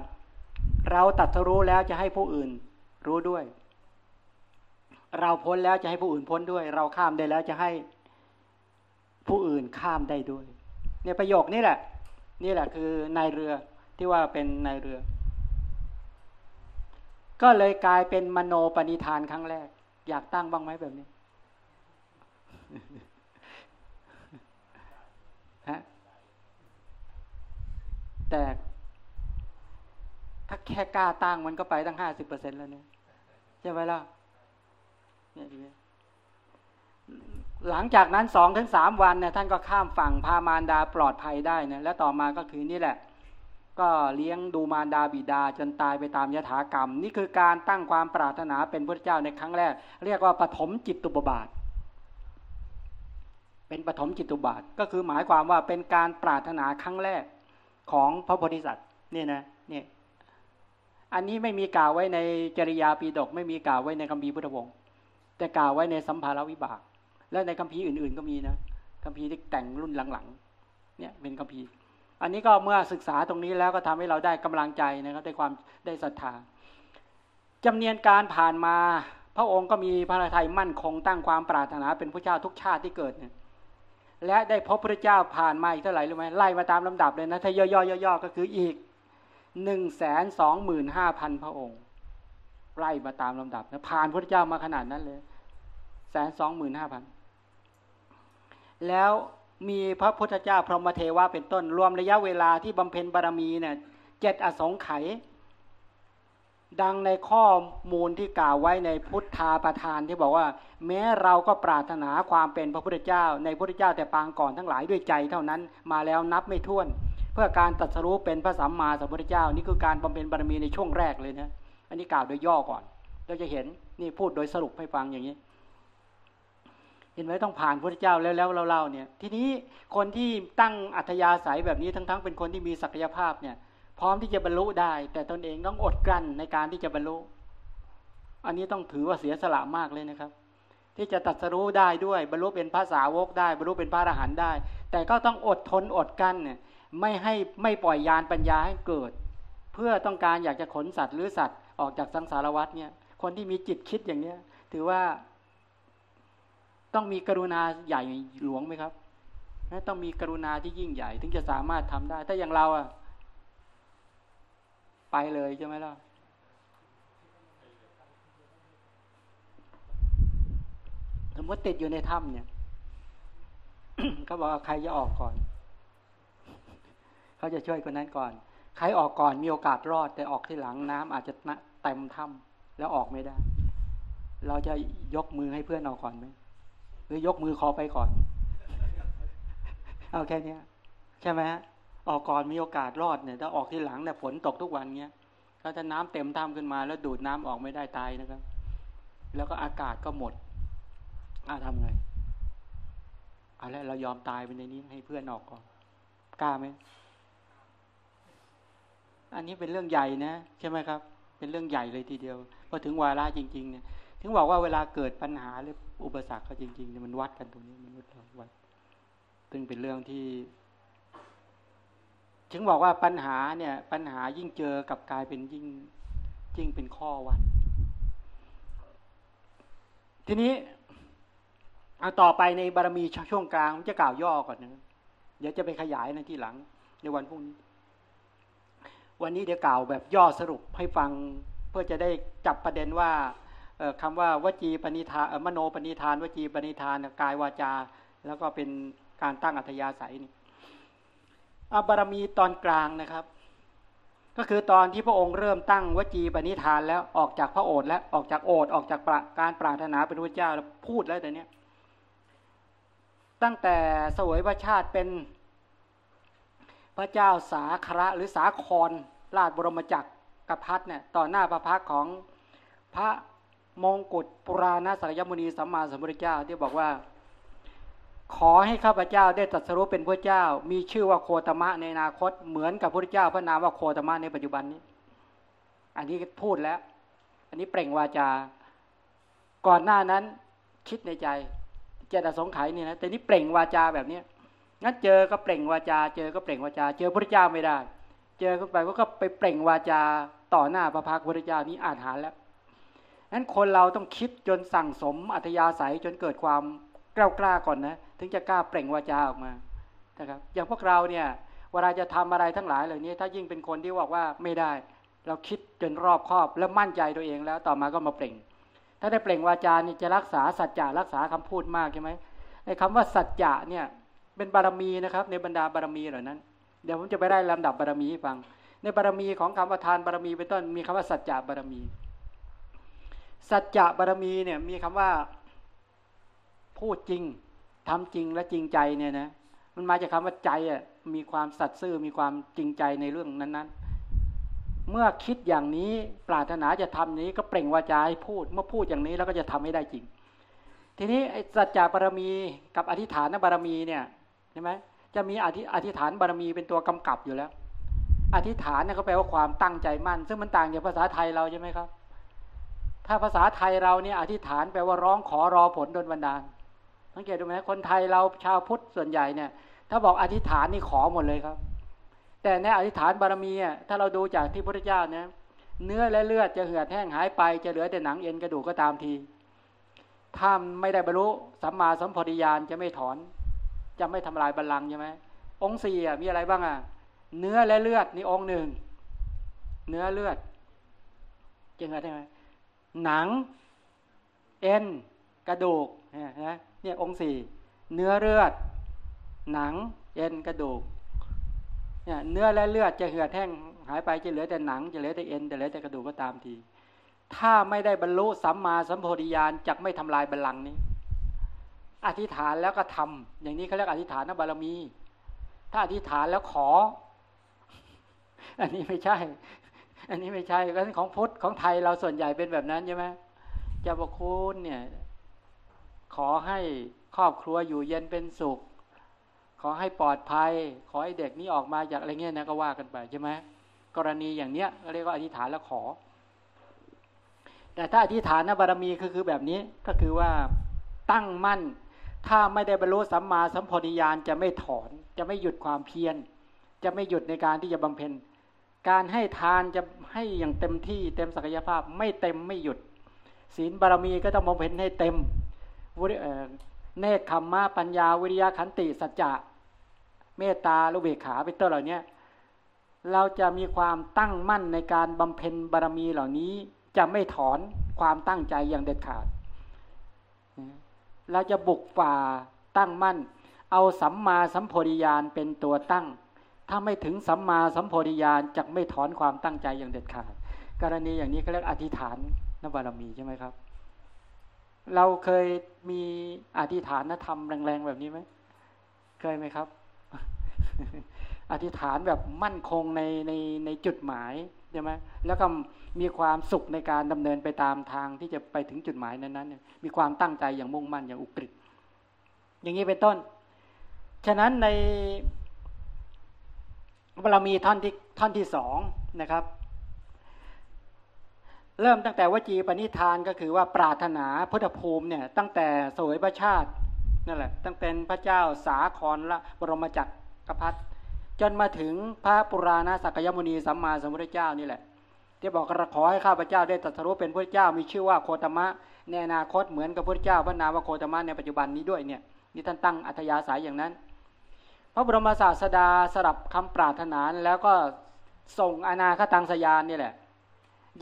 เราตัดสรู้แล้วจะให้ผู้อื่นรู้ด้วย เราพ้นแล้วจะให้ผู้อื่นพ้นด้วย เราข้ามได้แล้วจะให้ผู้อื่นข้ามได้ด้วยเนี่ยประโยคนี้แหละ นี่แหละคือนายเรือที่ว่าเป็นนายเรือ ก็เลยกลายเป็นมโนปณิธานครั้งแรก อยากตั้งบ้างไหมแบบนี้ ฮะแต่ถ้าแค่กล้าตั้งมันก็ไปตั้งห้าสิบเปอร์เซ็นแล้วเนี่ยใช่ไหมล่ะเนี่ยหลังจากนั้นสองถึงสามวันเนี่ยท่านก็ข้ามฝั่งพามารดาปลอดภัยได้นะและต่อมาก็คือนี่แหละ ก็เลี้ยงดูมารดาบิดาจนตายไปตามยถากรรม นี่คือการตั้งความปรารถนาเป็นพระเจ้าในครั้งแรก เรียกว่าปฐมจิตตุบบาท เป็นปฐมจิตุบาท ก็คือหมายความว่าเป็นการปรารถนาครั้งแรกของพระโพธิสัตว์นี่ยนะเนี่ยอันนี้ไม่มีกล่าวไว้ในจริยาปีดก ไม่มีกล่าวไว้ในคัมภีร์พุทธวงศ์แต่กล่าวไว้ในสัมภารวิบาก และในคัมภีร์อื่น ๆ ก็มีนะคัมภีร์ที่แต่งรุ่นหลังๆเนี่ยเป็นคัมภีร์ อันนี้ก็เมื่อศึกษาตรงนี้แล้วก็ทำให้เราได้กำลังใจนะครับได้ความได้ศรัทธาจำเนียนการผ่านมา พระองค์ก็มีพระทัยมั่นคงตั้งความปรารถนาเป็นพระเจ้าทุกชาติที่เกิดเนี่ย และได้พบพระเจ้าผ่านมาอีกเท่าไหร่รู้ไหมไล่มาตามลำดับเลยนะ ถ้าย่อๆย่อๆก็คืออีกหนึ่งแสนสองหมื่นห้าพันพระองค์ ไล่มาตามลำดับนะผ่านพระเจ้ามาขนาดนั้นเลยแสนสองหมื่นห้าพันแล้วมีพระพุทธเจ้าพรหมเทวะเป็นต้น รวมระยะเวลาที่บำเพ็ญบารมีเนี่ยเจ็ดอสงไขย ดังในข้อมูลที่กล่าวไว้ในพุทธาประธานที่บอกว่า แม้เราก็ปรารถนาความเป็นพระพุทธเจ้า ในพระพุทธเจ้าแต่ปางก่อนทั้งหลายด้วยใจเท่านั้นมาแล้วนับไม่ถ้วน เพื่อการตัดสรู้เป็นพระสัมมาสัมพุทธเจ้า นี่คือการบำเพ็ญบารมีในช่วงแรกเลยนะอันนี้กล่าวโดยย่อก่อน เราจะเห็นนี่พูดโดยสรุปให้ฟังอย่างนี้ เห็นไหมต้องผ่านพระเจ้าแล้วแล้วเราเล่าเนี่ย ทีนี้คนที่ตั้งอัธยาศัยแบบนี้ทั้งๆ เป็นคนที่มีศักยภาพเนี่ย พร้อมที่จะบรรลุได้ แต่ตนเองต้องอดกลั้นในการที่จะบรรลุ อันนี้ต้องถือว่าเสียสละมากเลยนะครับ ที่จะตัดสรู้ได้ด้วยบรรลุเป็นภาษาวกได้บรรลุเป็นพระอรหันต์ได้ แต่ก็ต้องอดทนอดกั้นเนี่ยไม่ให้ไม่ปล่อยยานปัญญาให้เกิด เพื่อต้องการอยากจะขนสัตว์หรือสัตว์ออกจากสังสารวัฏเนี่ย คนที่มีจิตคิดอย่างเนี้ย ถือว่าต้องมีกรุณาใหญ่หลวงไหมครับ ต้องมีกรุณาที่ยิ่งใหญ่ ถึงจะสามารถทำได้ ถ้าอย่างเราอะ ไปเลยใช่ไหมล่ะสมมติติดอยู่ในถ้ำเนี่ยเขาบอกว่าใครจะออกก่อน เขาจะช่วยคนนั้นก่อน ใครออกก่อนมีโอกาสรอด แต่ออกที่หลังน้ำอาจจะเต็มถ้ำแล้วออกไม่ได้ เราจะยกมือให้เพื่อนออกก่อนไหมหรือยกมือขอไปก่อน เอาแค่นี้ใช่ไหม ออกก่อนมีโอกาสรอดเนี่ยถ้าออกที่หลังเนี่ยฝนตกทุกวันเงี้ยถ้าจะน้ำเต็มถ้ำขึ้นมา แล้วดูดน้ำออกไม่ได้ตายนะครับ แล้วก็อากาศก็หมดอาทำไงเอาละเรายอมตายไปในนี้ให้เพื่อนออกก่อนกล้าไหมอันนี้เป็นเรื่องใหญ่นะใช่ไหมครับ เป็นเรื่องใหญ่เลยทีเดียวพอถึงวาระจริง ๆ เนี่ย ถึงบอกว่าเวลาเกิดปัญหาหรืออุปสรรคเขาจริงๆเนี่ยมันวัดกันตรงนี้มันวัดซึ่งเป็นเรื่องที่ ถึงบอกว่าปัญหาเนี่ย ปัญหายิ่งเจอกับกลายเป็นยิ่งยิ่งเป็นข้อวัด ทีนี้เอาต่อไปในบารมีช่วงกลางผมจะกล่าวย่อก่อนนะเดี๋ยวจะไปขยายในที่หลัง ในวันพรุ่งนี้ วันนี้เดี๋ยวกล่าวแบบย่อสรุปให้ฟังเพื่อจะได้จับประเด็นว่าคำว่าวจีปณิธานมโนปณิธาน วจีปณิธานกายวาจา แล้วก็เป็นการตั้งอัธยาศัยนี่ บารมีตอนกลางนะครับ ก็คือตอนที่พระองค์เริ่มตั้งวจีปณิธานแล้วออกจากพระโอษฐ์แล้วออกจากโอษฐ์ออกจากการปรารถนาเป็นพระเจ้าแล้วพูดแล้วแต่เนี้ยตั้งแต่สวยพระชาติเป็นพระเจ้าสาคระหรือสาครราชบรมจักรกพัดเนี่ยต่อหน้าพระพักของพระมงกุฎปุราณสักยมุนีสัมมาสัมพุทธเจ้าที่บอกว่า ขอให้ข้าพเจ้าได้ตรัสรู้เป็นพระเจ้า มีชื่อว่าโคตมะในอนาคต เหมือนกับพระเจ้าพระนามว่าโคตมะในปัจจุบันนี้ อันนี้พูดแล้ว อันนี้เปล่งวาจา ก่อนหน้านั้นคิดในใจเจตสงไขนี่นะแต่นี้เปล่งวาจาแบบเนี้ยงั้นเจอก็เปล่งวาจา เจอก็เปล่งวาจา เจอพระเจ้าไม่ได้ เจอเข้าไปก็ไปเปล่งวาจาต่อหน้าพระพักพระเจ้านี้อ่านหาแล้วนั้นคนเราต้องคิดจนสั่งสมอัธยาศัยจนเกิดความ กล้ากล้าก่อนนะ ถึงจะกล้าเปล่งวาจาออกมานะครับ อย่างพวกเราเนี่ยเวลาจะทำอะไรทั้งหลายเหล่านี้ ถ้ายิ่งเป็นคนที่บอกว่าไม่ได้ เราคิดจนรอบคอบและมั่นใจตัวเองแล้วต่อมาก็มาเปล่ง ถ้าได้เปล่งวาจานี่จะรักษาสัจจะรักษาคำพูดมากใช่ไหมในคำว่าสัจจะเนี่ยเป็นบารมีนะครับ ในบรรดาบารมีเหล่านั้น เดี๋ยวผมจะไปได้ลำดับบารมีให้ฟัง ในบารมีของคำว่าทานบารมีเป็นต้นมีคำว่าสัจจะบารมี สัจจะบารมีเนี่ยมีคำว่า พูดจริงทำจริงและจริงใจเนี่ยนะมันมาจากคาว่าใจอะมีความสัตย์ซื่อมีความจริงใจในเรื่องนั้นๆ เมื่อคิดอย่างนี้ปรารถนาจะทำนี้ก็เปล่งวาจาให้พูด เมื่อพูดอย่างนี้แล้วก็จะทำให้ได้จริง ทีนี้สัจจะบารมีกับอธิษฐานบารมีเนี่ยใช่ไหมจะมีอธิอธิษฐานบารมีเป็นตัวกำกับอยู่แล้ว อธิษฐานเนี่ยก็แปลว่าความตั้งใจมั่น ซึ่งมันต่างจากภาษาไทยเราใช่ไหมครับ ถ้าภาษาไทยเราเนี่ยอธิษฐานแปลว่าร้องขอรอผลดลบันดาล สังเกตดูไหมคนไทยเราชาวพุทธส่วนใหญ่เนี่ย ถ้าบอกอธิษฐานนี่ขอหมดเลยครับ แต่ในอธิษฐานบารมีอะถ้าเราดูจากที่พระเจ้าเนี่ยเนื้อและเลือดจะเหือดแห้งหายไปจะเหลือแต่หนังเอ็นกระดูกก็ตามทีถ้าไม่ได้บรรลุสัมมาสัมพธิญาณจะไม่ถอน จะไม่ทำลายบัลลังก์ใช่ไหมองค์สี่มีอะไรบ้างอะเนื้อและเลือดนี่องค์หนึ่งเนื้อเลือดจริงไหมหนัง เอ็น กระดูกนะ เนี่ยองค์สี่เนื้อเลือด หนัง เอ็นกระดูกเนี่ยเนื้อและเลือดจะเหือดแห้งหายไปจะเหลือแต่หนัง จะเหลือแต่เอ็นจะเหลือแต่กระดูกก็ตามที ถ้าไม่ได้บรรลุสัมมาสัมโพธิญาณจะไม่ทำลายบัลลังก์นี้ อธิษฐานแล้วก็ทำอย่างนี้เขาเรียกอธิษฐานบารมี ถ้าอธิษฐานแล้วขอ อันนี้ไม่ใช่ อันนี้ไม่ใช่ก็ของพุทธของไทยเราส่วนใหญ่เป็นแบบนั้นใช่ไหมเจ้าพระคุณเนี่ย ขอให้ครอบครัวอยู่เย็นเป็นสุข ขอให้ปลอดภัย ขอให้เด็กนี้ออกมาจากอะไรเงี้ยนะก็ว่ากันไปใช่ไหมกรณีอย่างเนี้ยเรียกว่าอธิษฐานแล้วขอ แต่ถ้าอธิษฐานนะบารมีคือคือแบบนี้ก็คือว่าตั้งมั่น ถ้าไม่ได้บรรลุสัมมาสัมโพธิญาณจะไม่ถอน จะไม่หยุดความเพียร จะไม่หยุดในการที่จะบำเพ็ญ การให้ทานจะให้อย่างเต็มที่เต็มศักยภาพไม่เต็มไม่หยุด ศีลบารมีก็ต้องบำเพ็ญให้เต็ม เนคขมมะปัญญาวิริยะขันติสัจจะเมตตาลุเบขาเป็นต้นเหล่านี้เราจะมีความตั้งมั่นในการบำเพ็ญบารมีเหล่านี้ จะไม่ถอนความตั้งใจอย่างเด็ดขาด เราจะบุกฝ่าตั้งมั่น เอาสัมมาสัมโพธิญาณเป็นตัวตั้ง ถ้าไม่ถึงสัมมาสัมโพธิญาณจะไม่ถอนความตั้งใจอย่างเด็ดขาด กรณีอย่างนี้เขาเรียกอธิษฐานนบารมีใช่ไหมครับ เราเคยมีอธิษฐานธรรมแรงๆแบบนี้ไหมเคยไหมครับ อธิษฐานแบบมั่นคงในในในจุดหมายใช่ไหมแล้วก็มีความสุขในการดำเนินไปตามทางที่จะไปถึงจุดหมายนั้นๆมีความตั้งใจอย่างมุ่งมั่นอย่างอุกฤษอย่างนี้เป็นต้น ฉะนั้นในเรามีท่อนที่ท่อนที่สองนะครับ เริ่มตั้งแต่วจีปณิธานก็คือว่าปรารถนาพุทธภูมิเนี่ยตั้งแต่สวยพระชาตินั่นแหละตั้งเป็นพระเจ้าสาครละบรมจักรพรรดิจนมาถึงพระปุราณสักยมุนีสัมมาสัมพุทธเจ้านี่แหละ ที่บอกกระขอให้ข้าพเจ้าได้ตรัสรู้เป็นพระเจ้ามีชื่อว่าโคตมะในอนาคตเหมือนกับพระเจ้าพระนามว่าโคตมะในปัจจุบันนี้ด้วยเนี่ยนี่ท่านตั้งอัธยาศัยอย่างนั้น พระบรมศาสดาสลับคำปรารถนาแล้วก็ส่งอนาคตังสยานนี่แหละ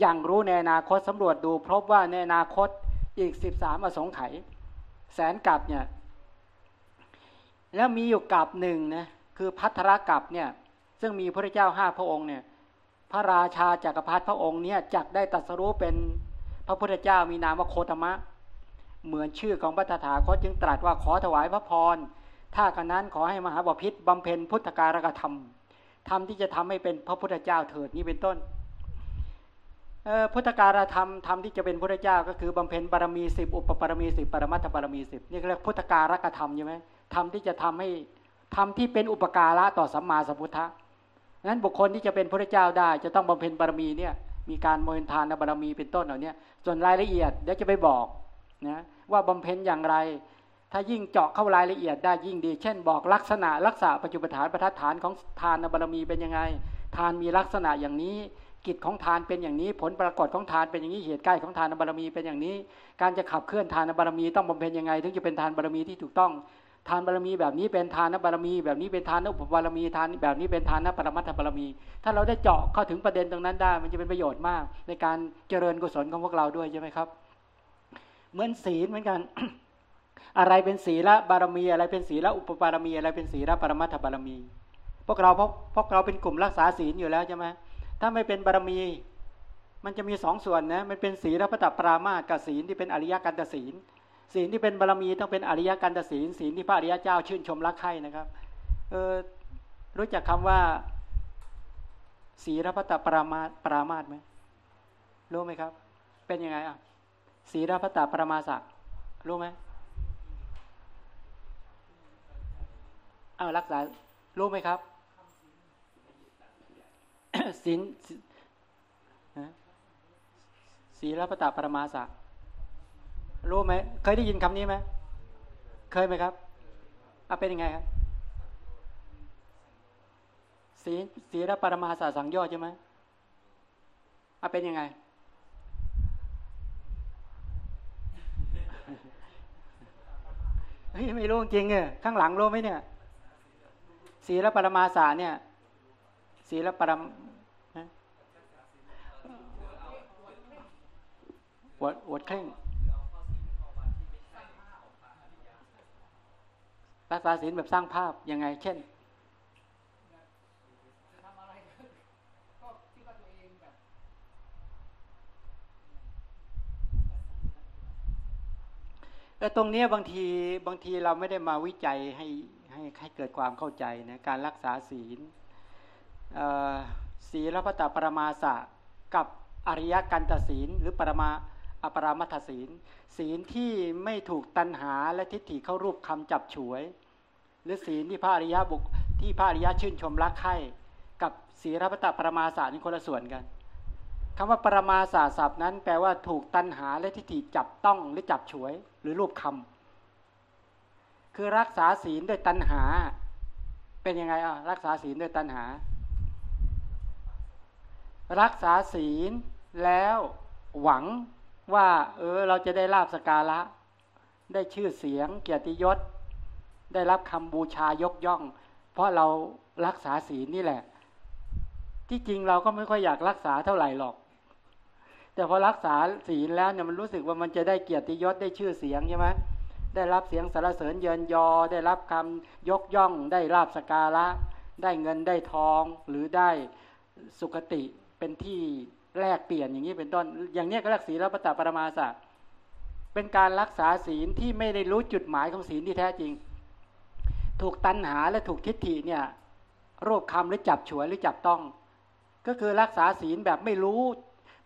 อย่างรู้ในอนาคตสำรวจดู พบว่าในอนาคตอีกสิบสามอสงไขยแสนกับเนี่ยแล้วมีอยู่กับหนึ่งนะคือพัทรกับเนี่ยซึ่งมีพระเจ้าห้าพระองค์เนี่ยพระราชาจากักรพรรดิพระองค์เนี่ยจักได้ตัดสรู้เป็นพระพุทธเจ้ามีนามว่าโคตมะ เหมือนชื่อของพระตถาคตจึงตรัสว่าขอถวายพระพร ถ้ากันนั้นขอให้มหาบพิษบำเพ็ญพุทธการกธรรมธรรมที่จะทำให้เป็นพระพุทธเจ้าเถิดนี้เป็นต้น พุทธการธรรมธรรมที่จะเป็นพระเจ้าก็คือบำเพ็ญบารมีสิบอุปปารมีสิบปรมัตถบารมีสิบนี่เรียกพุทธการกธรรมใช่ไหมธรรมที่จะทำให้ธรรมที่เป็นอุปการะต่อสัมมาสัมพุทธะนั้นบุคคลที่จะเป็นพระเจ้าได้ จะต้องบำเพ็ญบารมีเนี่ยมีการโมนทานบารมีเป็นต้นเหล่านี้ส่วนรายละเอียดเดี๋ยวจะไปบอกนะว่าบำเพ็ญอย่างไร ถ้ายิ่งเจาะเข้ารายละเอียดได้ยิ่งดี เช่น บอกลักษณะรักษาปัจจุบันฐานประทัดฐานของทานบารมีเป็นยังไง ทานมีลักษณะอย่างนี้ กิจของทานเป็นอย่างนี้ ผลปรากฏของทานเป็นอย่างนี้เหตุใกล้ของทานบารมีเป็นอย่างนี้ การจะขับเคลื่อนทานบารมีต้องบำเพ็ญยังไง ถึงจะเป็นทานบารมีที่ถูกต้อง ทานบารมีแบบนี้เป็นทานบารมี แบบนี้เป็นทานอุปบารมีทานแบบนี้เป็นทานปรมัตถบารมี ถ้าเราได้เจาะเข้าถึงประเด็นตรงนั้นได้ มันจะเป็นประโยชน์มาก ในการเจริญกุศลของพวกเราด้วยใช่ไหมครับ เหมือนศีลเหมือนกันอะไรเป็นศีลบารมี อะไรเป็นศีลอุปบารมี อะไรเป็นศีลปรมัตถบารมี พวกเราพวกพวกเราเป็นกลุ่มรักษาศีลอยู่แล้วใช่ไหม ถ้าไม่เป็นบารมี มันจะมีสองส่วนนะมันเป็นศีลพระตปรามากับศีลที่เป็นอริยกันตศีลศีลที่เป็นบารมีต้องเป็นอริยกันตศีลศีลที่พระอริยเจ้าชื่นชมรักใคร่นะครับเออรู้จักคำว่า ศีลพระตปรามาปรามาตไหมรู้ไหมครับ เป็นยังไงอะศีลพระตปรามาสักรู้ไหมเอาวรักษารู้ไหมครับ ศีลศีลปตาปรมาสะรู้ไหมเคยได้ยินคำนี้ไหมเคยไหมครับเอาเป็นยังไงครับศีลศีลปรมาสะสังยอดใช่ไหมเอาเป็นยังไง เฮ้ยไม่รู้จริงเอข้างหลังรู้ไหมเนี่ยศีลปรมาสาเนี่ยศีลปรม วดวดเคร่งรักษาศีลแบบสร้างภาพยังไง เช่นแต่ตรงนี้บางทีบางทีเราไม่ได้มาวิจัยให้ให้ให้เกิดความเข้าใจนะการรักษาศีลศีลพัตตปรมาสะกับอริยกันตศีลหรือปรมา อปรามัทศีล ศีลที่ไม่ถูกตัณหาและทิฏฐิเข้ารูปคำจับฉวย หรือศีลที่พระอริยบุคที่พระอริยชื่นชมรักใคร่กับศีลพัตตปรมาสะนี่คนละส่วนกันคำว่าปรมาสาศัพท์นั้นแปลว่าถูกตัณหาและทิฏฐิจับต้องหรือจับฉวย หรือรูปคำคือรักษาศีลด้วยตัณหา เป็นยังไงอะรักษาศีลด้วยตัณหา รักษาศีลแล้วหวัง ว่า เออ เราจะได้ลาบสการะ ได้ชื่อเสียง เกียรติยศ ได้รับคำบูชายกย่อง เพราะเรารักษาศีลนี่แหละ ที่จริงเราก็ไม่ค่อยอยากรักษาเท่าไหร่หรอก แต่พอรักษาศีลแล้วเนี่ยมันรู้สึกว่ามันจะได้เกียรติยศได้ชื่อเสียงใช่ไหมได้รับเสียงสรรเสริญเยินยอ ได้รับคำยกย่อง ได้ลาบสการะ ได้เงินได้ทองหรือได้สุขติเป็นที่ แลกเปลี่ยนอย่างนี้เป็นต้น อย่างนี้ก็รักศีลปตปรมาสะเป็นการรักษาศีลที่ไม่ได้รู้จุดหมายของศีลที่แท้จริง ถูกตัณหาและถูกทิฏฐิเนี่ยโรคคำหรือจับฉวยหรือจับต้อง ก็คือรักษาศีลแบบไม่รู้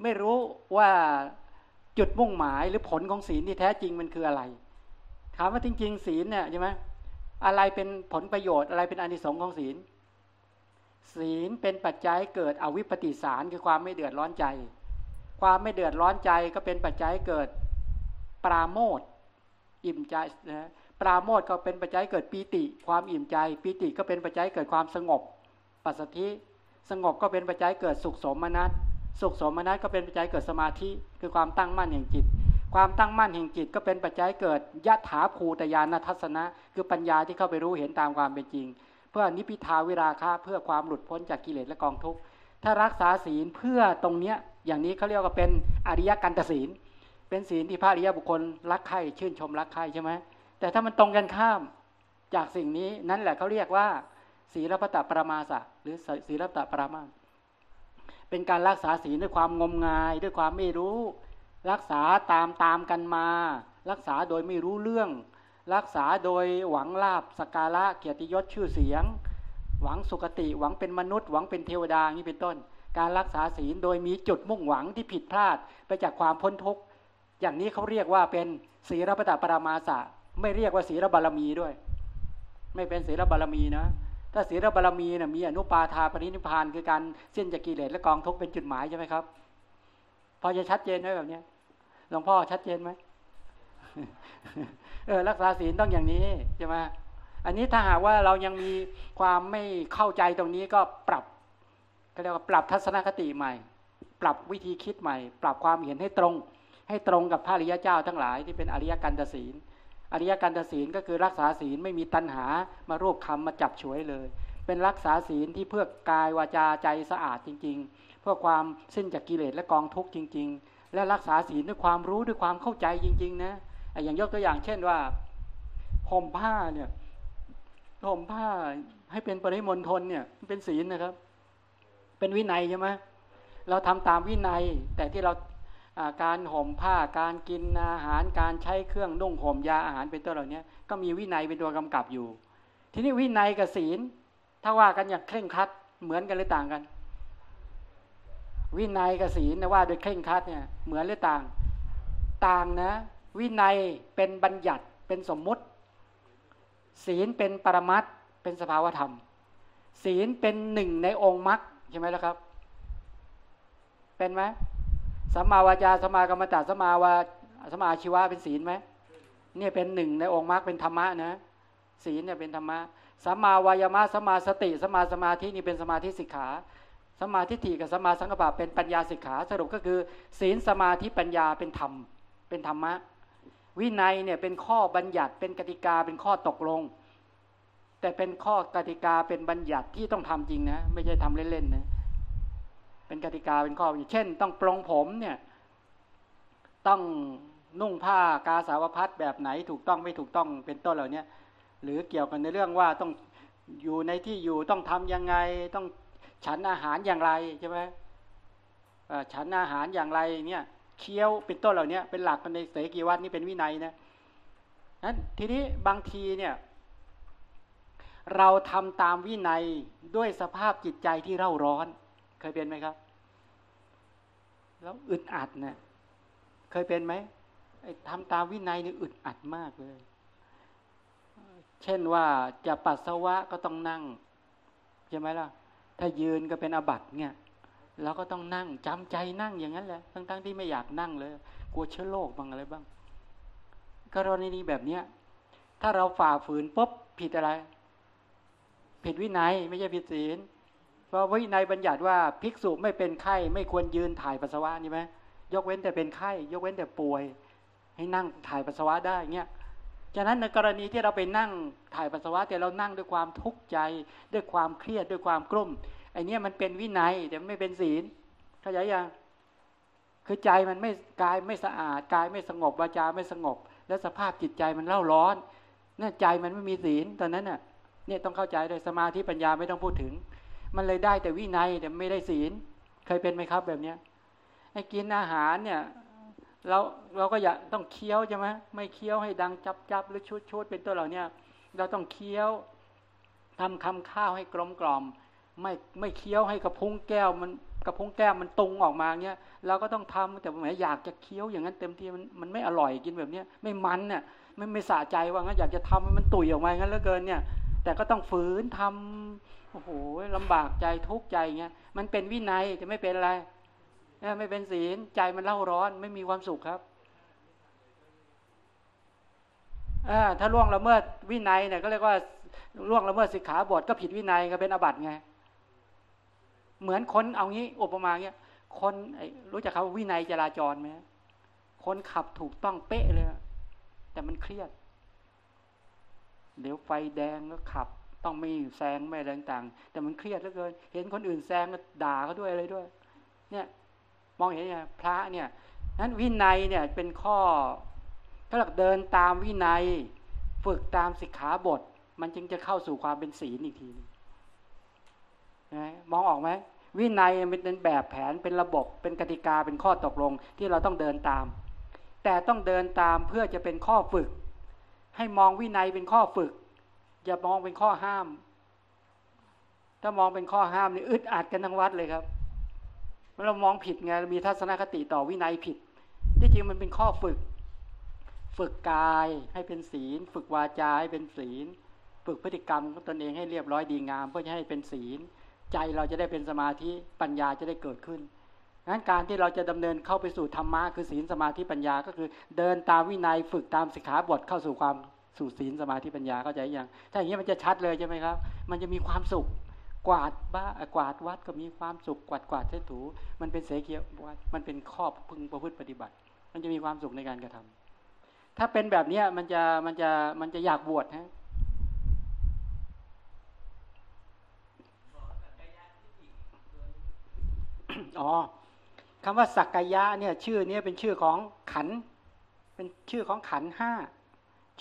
ไม่รู้ว่าจุดมุ่งหมายหรือผลของศีลที่แท้จริงมันคืออะไร ถามว่าจริง ๆ ศีลเนี่ยใช่ไหมอะไรเป็นผลประโยชน์อะไรเป็นอนิสงค์ของศีล ศีลเป็นปัจจัยเกิดอวิปปิสารคือความไม่เดือดร้อนใจ ความไม่เดือดร้อนใจก็เป็นปัจจัยเกิดปราโมทอิ่มใจนะปราโมทก็เป็นปัจจัยเกิดปีติ ความอิ่มใจปีติก็เป็นปัจจัยเกิดความสงบ ปัสสธิสงบก็เป็นปัจจัยเกิดสุขสมนัตสุขสมนัตก็เป็นปัจจัยเกิดสมาธิคือความตั้งมั่นแห่งจิต ความตั้งมั่นแห่งจิตก็เป็นปัจจัยเกิดยะถาภูตยานทัศนะ คือปัญญาที่เข้าไปรู้เห็นตามความเป็นจริง พื่อนิพิทาวิราคะเพื่อความหลุดพ้นจากกิเลสและกองทุกข์ถ้ารักษาศีลเพื่อตรงเนี้ยอย่างนี้เขาเรียกว่าเป็นอริยกันตศีล เป็นศีลที่พระอริยบุคคลรักใคร่ชื่นชมรักใคร่ใช่ไหมแต่ถ้ามันตรงกันข้ามจากสิ่งนี้นั่นแหละเขาเรียกว่าศีลปตะปรมาสะหรือศีลปตะปรามาเป็นการรักษาศีลด้วยความงมงาย ด้วยความไม่รู้ รักษาตามตามกันมา รักษาโดยไม่รู้เรื่อง รักษาโดยหวังลาบสการะเกียรติยศชื่อเสียง หวังสุคติ หวังเป็นมนุษย์ หวังเป็นเทวดานี้เป็นต้น การรักษาศีลโดยมีจุดมุ่งหวังที่ผิดพลาดไปจากความพ้นทุกข์อย่างนี้เขาเรียกว่าเป็นศีลปตปรามาสะไม่เรียกว่าศีลบารมีด้วย ไม่เป็นศีลบารมีนะถ้าศีลบารมีนะมีอนุปาทาปรินิพานคือการสิ้นจากกิเลสและกองทุกข์เป็นจุดหมายใช่ไหมครับ พอจะชัดเจนไหมแบบนี้หลวงพ่อชัดเจนไหม เออรักษาศีลต้องอย่างนี้ใช่ไหมอันนี้ถ้าหากว่าเรายังมีความไม่เข้าใจตรงนี้ก็ปรับก็เรียกว่าปรับทัศนคติใหม่ ปรับวิธีคิดใหม่ ปรับความเห็นให้ตรง ให้ตรงกับพระอริยเจ้าทั้งหลายที่เป็นอริยกันตศีล อริยกันตศีลก็คือรักษาศีลไม่มีตัณหามารวบคำมาจับฉวยเลย เป็นรักษาศีลที่เพื่อกายวาจาใจสะอาดจริง ๆ เพื่อความสิ้นจากกิเลสและกองทุกข์จริง ๆ และรักษาศีลด้วยความรู้ด้วยความเข้าใจจริง ๆ นะ อย่างยกตัวอย่างเช่นว่าห่มผ้าเนี่ยห่มผ้าให้เป็นปริมณฑลเนี่ยเป็นศีลนะครับ เป็นวินัยใช่ไหมเราทำตามวินัย แต่ที่เราการห่มผ้าการกินอาหารการใช้เครื่องนุ่งห่มยาอาหารเป็นตัวเหล่านี้ก็มีวินัยเป็นตัวกำกับอยู่ ทีนี้วินัยกับศีล ถ้าว่ากันอย่างเคร่งครัดเหมือนกันหรือต่างกัน วินัยกับศีลนะว่าโดยเคร่งครัดเนี่ยเหมือนหรือต่าง ต่างนะ วินัยเป็นบัญญัติเป็นสมมุติ ศีลเป็นปรมัตเป็นสภาวธรรม ศีลเป็นหนึ่งในองค์มรรคใช่ไหมล่ะครับ เป็นไหมสัมมาวาจาสัมมากรรมตาสัมมาวาสัมมาชีวะเป็นศีลไหมเนี่ยเป็นหนึ่งในองค์มรรคเป็นธรรมะนะศีลเนี่ยเป็นธรรมะสัมมาวายามะสัมมาสติสัมมาสมาธินี่เป็นสมาธิสิกขาสมาทิฏฐิกับสมาสังกปะเป็นปัญญาสิกขาสรุปก็คือ ศีลสมาธิปัญญาเป็นธรรม เป็นธรรมะ วินัยเนี่ยเป็นข้อบัญญัติเป็นกติกาเป็นข้อตกลง แต่เป็นข้อกติกาเป็นบัญญัติที่ต้องทำจริงนะ ไม่ใช่ทำเล่นๆนะเป็นกติกาเป็นข้อเช่น ต้องปลงผมเนี่ย ต้องนุ่งผ้ากาสาวพัดแบบไหนถูกต้องไม่ถูกต้องเป็นต้นเหล่านี้หรือเกี่ยวกันในเรื่องว่าต้องอยู่ในที่อยู่ต้องทํำยังไงต้องฉันอาหารอย่างไรใช่ไหมฉันอาหารอย่างไรเนี่ย เคี้ยวเป็นต้นเหล่านี้เป็นหลักในเสกีวัตนี่เป็นวินัยนะนั้นทีนี้บางทีเนี่ย เราทำตามวินัยด้วยสภาพจิตใจที่เร่าร้อน เคยเป็นไหมครับ แล้วอึดอัดเนะี่ยเคยเป็นไหมทำตามวินัยนี่อึดอัดมากเลย เช่นว่าจะปัสสาวะก็ต้องนั่งใช่ไหมล่ะ ถ้ายืนก็เป็นอบัตเนี่ย เราก็ต้องนั่งจำใจนั่งอย่างนั้นแหละทั้งๆทที่ไม่อยากนั่งเลย กลัวเชื้อโรคบ้างอะไรบ้าง กรณีนี้แบบเนี้ย ถ้าเราฝ่าฝืนปุ๊บผิดอะไร ผิดวินัยไม่ใช่ผิดศีลเพราะวินัยบัญญัติว่าภิกษุไม่เป็นไข้ไม่ควรยืนถ่ายปัสสาวะนี่ไหมยกเว้นแต่เป็นไข้ยกเว้นแต่ป่วย ให้นั่งถ่ายปัสสาวะได้เงี้ยฉะนั้นในกรณีที่เราไปนั่งถ่ายปัสสาวะแต่เรานั่งด้วยความทุกข์ใจ ด้วยความเครียดด้วยความกลุ้ม ไอเนี้ยมันเป็นวินัยแต่ไม่เป็นศีลเข้าใจยังคือใจมันไม่กายไม่สะอาดกายไม่สงบวาจาไม่สงบ แล้วสภาพจิตใจมันเล่าร้อนเนี่ยใจมันไม่มีศีลตอนนั้นน่ะเนี่ยต้องเข้าใจเลยสมาธิปัญญาไม่ต้องพูดถึง มันเลยได้แต่วินัยแต่ไม่ได้ศีล เคยเป็นไหมครับแบบเนี้ยไอ้กินอาหารเนี่ยเราเราก็อยากต้องเคี้ยวใช่ไหมไม่เคี้ยวให้ดังจับจับหรือชุดชุดเป็นตัวเราเนี่ย เราต้องเคี้ยวทำคำข้าวให้กลมกล่อม ไม่ไม่เคี้ยวให้กระพุ้งแก้วมันกระพุ้งแก้วมันตุงออกมาเงี้ยเราก็ต้องทำแต่หมอยากจะเคี้ยวอย่างนั้นเต็มที่มันมันไม่อร่อยกินแบบเนี้ยไม่มันเนี่ยไม่ไม่สะใจว่างั้นอยากจะทำมันตุยออกมางั้นเหลือเกินเนี่ย แต่ก็ต้องฝืนทำโอ้โหลำบากใจทุกข์ใจเงี้ยมันเป็นวินัยจะไม่เป็นอะไรไม่เป็นศีลใจมันเล่าร้อนไม่มีความสุขครับถ้าล่วงละเมิดวินัยเนี่ยก็เรียกว่าล่วงละเมิดสิกขาบทก็ผิดวินัยก็เป็นอบัติไง เหมือนคนเอางี้อุปมาเงี้ย คนรู้จักคำวินัยจราจรไหมคนขับถูกต้องเป๊ะเลย แต่มันเครียด เดี๋ยวไฟแดงก็ขับ ต้องไม่แซงไม่อะไรต่างๆ แต่มันเครียดเหลือเกิน เห็นคนอื่นแซงก็ด่าเขาด้วยอะไรด้วย เนี่ยมองเห็นไงพระเนี่ยนั้นวินัยเนี่ยเป็นข้อถ้าเราเดินตามวินัย ฝึกตามสิกขาบท มันจึงจะเข้าสู่ความเป็นศีลอีกทีนึง มองออกไหมวินัยเป็นแบบแผนเป็นระบบเป็นกติกาเป็นข้อตกลงที่เราต้องเดินตาม แต่ต้องเดินตามเพื่อจะเป็นข้อฝึก ให้มองวินัยเป็นข้อฝึก อย่ามองเป็นข้อห้าม ถ้ามองเป็นข้อห้ามนี่อึดอัดกันทั้งวัดเลยครับเรามองผิดไงมีทัศนคติต่อวินัยผิด ที่จริงมันเป็นข้อฝึก ฝึกกายให้เป็นศีล ฝึกวาจาให้เป็นศีล ฝึกพฤติกรรมตนเองให้เรียบร้อยดีงามเพื่อจะให้เป็นศีล ใจเราจะได้เป็นสมาธิปัญญาจะได้เกิดขึ้นงั้นการที่เราจะดำเนินเข้าไปสู่ธรรมะคือศีลสมาธิปัญญาก็คือ เดินตามวินัยฝึกตามสิกขาบทเข้าสู่ความสู่ศีลสมาธิปัญญาเข้าใจยังถ้าอย่างนี้มันจะชัดเลยใช่ไหมครับ มันจะมีความสุขกวาดบ้ากวาดวัดก็มีความสุขกวาดกวาดเช็ดถู มันเป็นเสกียวัดมันเป็นข้อบพึงประพฤติปฏิบัติ มันจะมีความสุขในการกระทำถ้าเป็นแบบเนี้ยมันจะมันจะมันจะอยากบวชฮะ อ๋อคำว่าสักกายะเนี่ย ชื่อเนี้เป็นชื่อของขัน เป็นชื่อของขันห้า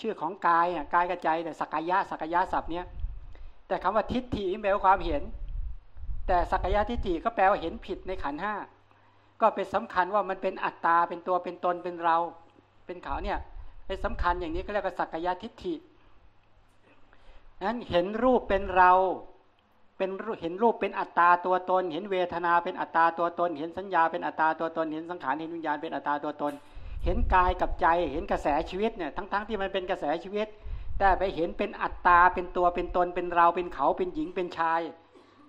ชื่อของกายอะกายกระใจแต่สักกายะสักกายะศัพท์เนี้ยแต่คำว่าทิฏฐิแปลว่าความเห็น แต่สักกายะทิฏฐิก็แปลว่าเห็นผิดในขันห้าก็เป็นสำคัญว่ามันเป็นอัตตาเป็นตัวเป็นตนเป็นเรา เป็นเขาเนี่ยเป็นสำคัญอย่างนี้ก็เรียกว่าสักกายะทิฏฐินั้นเห็นรูปเป็นเรา เป็นเห็นรูปเป็นอัตตาตัวตน เห็นเวทนาเป็นอัตตาตัวตน เห็นสัญญาเป็นอัตตาตัวตน เห็นสังขารเห็นวิญญาณเป็นอัตตาตัวตน เห็นกายกับใจเห็นกระแสชีวิตเนี่ยทั้งๆทที่มันเป็นกระแสชีวิต แต่ไปเห็นเป็นอัตตาเป็นตัวเป็นตน เป็นเราเป็นเขาเป็นหญิงเป็นชาย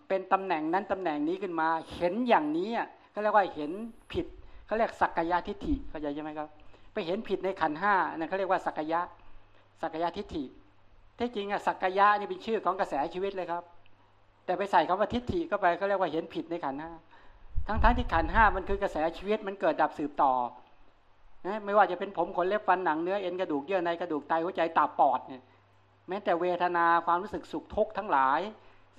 เป็นตำแหน่งนั้นตำแหน่งนี้ขึ้นมา เห็นอย่างนี้เขาเรียกว่าเห็นผิดเขาเรียกสักกายทิฏฐิเข้าใจใช่ไหมครับ ไปเห็นผิดในขันห้าเนี่ยเขาเรียกว่าสักกายะสักกายทิฏฐิที่จริงอะสักกายะนี่เป็นชื่อของกระแสชีวิตเลยครับ แต่ไปใส่คำว่าทิฏฐิก็ไปก็เรียกว่าเห็นผิดในขันห้าทั้งๆทที่ขันห้ามันคือกระแสชีวิตมันเกิดดับสืบต่อนะไม่ว่าจะเป็นผมขนเล็บฟันหนังเนื้อเอ็นกระดูกเยื่อในกระดูกไตหัวใจตับปอดเนี่ยแม้แต่เวทนาความรู้สึกสุขทุกข์ทั้งหลาย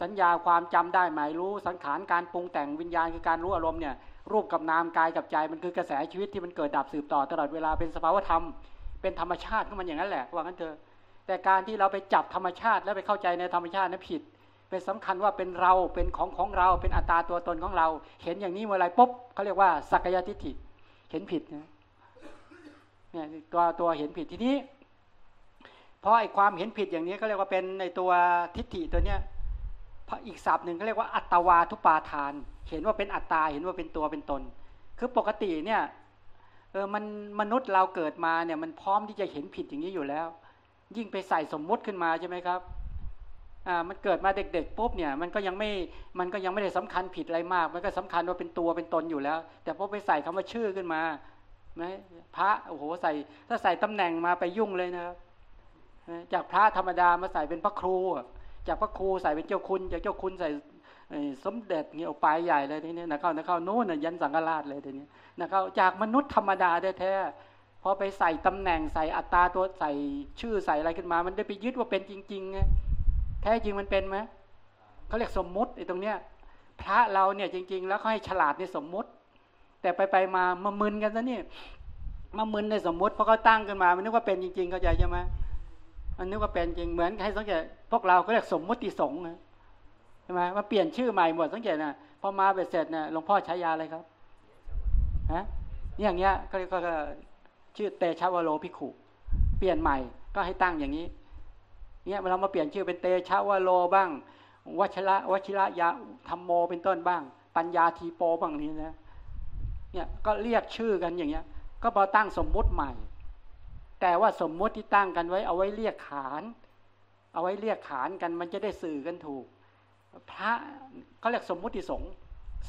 สัญญาความจำได้หมายรู้สังขารการปรุงแต่งวิญญาณคือการรู้อารมณ์เนี่ยรูปกับนามกายกับใจมันคือกระแสชีวิตที่มันเกิดดับสืบต่อตลอดเวลาเป็นสภาวธรรม เป็นธรรมชาติของมันอย่างนั้นแหละว่างั้นเถอะแต่การที่เราไปจับธรรมชาติแล้วไปเข้าใจในธรรมชาตินั้นผิด เป็นสำคัญว่าเป็นเราเป็นของของเรา เป็นอัตราตัวตนของเรา เห็นอย่างนี้เมื่อไรปุ๊บเขาเรียกว่าสักยทิฏฐิเห็นผิดนะเนี่ยตัวตัวเห็นผิดทีนี้เพราะไอ้ความเห็นผิดอย่างนี้เขาเรียกว่าเป็นในตัวทิฏฐิตัวเนี้ยพอีกศัพท์หนึ่งเขาเรียกว่าอัตวาทุปาทาน เห็นว่าเป็นอัตตาเห็นว่าเป็นตัวเป็นตน คือปกติเนี่ยเออมันมนุษย์เราเกิดมาเนี่ยมันพร้อมที่จะเห็นผิดอย่างนี้อยู่แล้ว ยิ่งไปใส่สมมุติขึ้นมาใช่ไหมครับ มันเกิดมาเด็กๆปุ๊บเนี่ยมันก็ยังไม่มันก็ยังไม่ได้สำคัญผิดอะไรมาก มันก็สำคัญว่าเป็นตัวเป็นตนอยู่แล้ว แต่พอไปใส่คำว่าชื่อขึ้นมาไหมพระโอ้โหใส่ถ้าใส่ตำแหน่งมาไปยุ่งเลยนะครับจากพระธรรมดามาใส่เป็นพระครู จากพระครูใส่เป็นเจ้าคุณจากเจ้าคุณใส่สมเด็จเงี้ยเอาไปใหญ่เลยทีนี้นะเข้านะเข้าโน้นยันสังฆราชเลยทีนี้นะเข้าจากมนุษย์ธรรมดาแท้พอไปใส่ตำแหน่งใส่อัตราตัวใส่ชื่อใส่อะไรขึ้นมา มันได้ไปยึดว่าเป็นจริงๆไง แท้จริงมันเป็นไหมเขาเรียกสมมุติไอ้ตรงเนี้ย พระเราเนี่ยจริง ๆ แล้วเขาให้ฉลาดในสมมุติ แต่ไปไปมามามึนกันซะนี่มามึนในสมมุติเพราะเขาตั้งกันมามันนึกว่าเป็นจริงๆเข้าใจใช่ไหมมันนึกว่าเป็นจริงเหมือนให้สังเกตพวกเราก็เรียกสมมุติสงฆ์ใช่ไหมมาเปลี่ยนชื่อใหม่หมดสังเกตนะพอมาเบ็ดเสร็จเนี่ยหลวงพ่อใช้ยาอะไรครับฮะอย่างเงี้ยก็ก็ชื่อเตชะวโรพิขุ เปลี่ยนใหม่ก็ให้ตั้งอย่างนี้ เนี่ยเรามาเปลี่ยนชื่อเป็นเตชะวโลบ้างวชระวชิระยาธรรมโมเป็นต้นบ้าง ปัญญาทีโปบ้างนี้นะเนี่ยก็เรียกชื่อกันอย่างเงี้ย ก็พอตั้งสมมุติใหม่ แต่ว่าสมมุติที่ตั้งกันไว้เอาไว้เรียกขาน เอาไว้เรียกขานกันมันจะได้สื่อกันถูก พระเขาเรียกสมมุติสง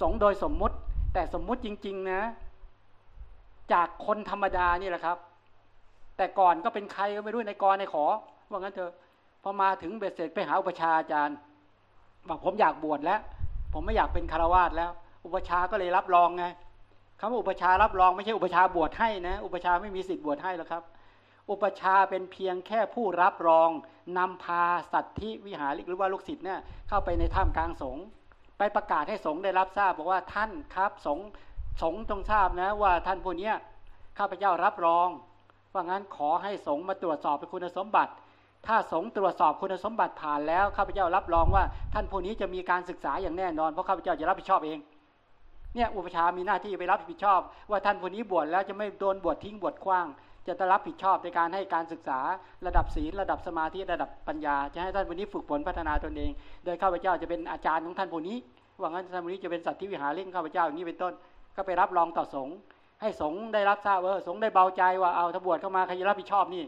สงโดยสมมุติ แต่สมมุติจริง ๆ นะ จากคนธรรมดานี่แหละครับ แต่ก่อนก็เป็นใครก็ไม่รู้ในกรในขอว่างั้นเถอะ พอมาถึงเบ็ดเสร็จไปหาอุปชาอาจารย์บอกผมอยากบวชแล้ว ผมไม่อยากเป็นคารวาสแล้ว อุปชาก็เลยรับรองไงคำว่าอุปชารับรองไม่ใช่อุปชาบวชให้นะ อุปชาไม่มีสิทธิ์บวชให้หรอกครับ อุปชาเป็นเพียงแค่ผู้รับรองนำพาสัตธิ วิหาริกหรือว่าลูกศิษย์เนี่ยเข้าไปในถ้ำกลางสงฆ์ไปประกาศให้สงฆ์ได้รับทราบบอกว่าท่านครับสงฆ์สงฆ์ต้องทราบนะว่าท่านผู้นี้ข้าพเจ้ารับรองว่างั้นขอให้สงฆ์มาตรวจสอบเป็นคุณสมบัติ ถ้าสงตรวจสอบคุณสมบัติผ่านแล้วข้าพเจ้ารับรองว่า ท่านผู้นี้จะมีการศึกษาอย่างแน่นอนเพราะข้าพเจ้าจะรับผิดชอบเองเนี่ยอุปชามีหน้าที่ไปรับผิดชอบ ว่าท่านผู้นี้บวชแล้วจะไม่โดนบวชทิ้งบวชคว้าง จะต้องรับผิดชอบในการให้การศึกษาระดับศีลระดับสมาธิระดับปัญญา จะให้ท่านผู้นี้ฝึกฝนพัฒนาตนเอง โดยข้าพเจ้าจะเป็นอาจารย์ของท่านผู้นี้ว่างั้นท่านบุนี้จะเป็นสัตว์ที่วิหาริกข้าพเจ้าอย่างนี้เป็นต้น ก็ไปรับรองต่อสงฆ์ให้สงฆ์ได้รับทราบว่าสงฆ์ได้เบาใจว่าเอาถ้าบวชเข้ามาใครจะรับผิดชอบนี่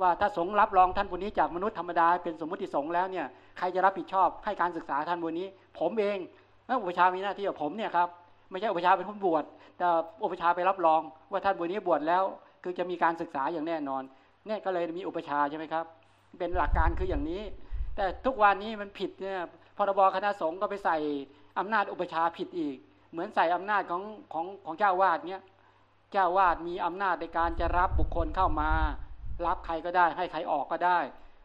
ว่าถ้าสงรับรองท่านบุนี้จากมนุษย์ธรรมดาเป็นสมมติสงฆ์แล้วเนี่ยใครจะรับผิดชอบให้การศึกษาท่านบุนี้ ผมเองแล้วอุปชามีหน้าที่ว่าผมเนี่ยครับไม่ใช่อุปชาเป็นผู้บวชแต่อุปชาไปรับรอง ว่าท่านบุนี้บวชแล้ว คือจะมีการศึกษาอย่างแน่นอนเนี่ยก็เลยมีอุปชาใช่ไหมครับ เป็นหลักการคืออย่างนี้ แต่ทุกวันนี้มันผิดเนี่ยพรบคณะสงฆ์ก็ไปใส่อำนาจอุปชาผิดอีก เหมือนใส่อำนาจของของของเจ้าวาดเนี่ยเจ้าวาดมีอำนาจในการจะรับบุคคลเข้ามา รับใครก็ได้ ให้ใครออกก็ได้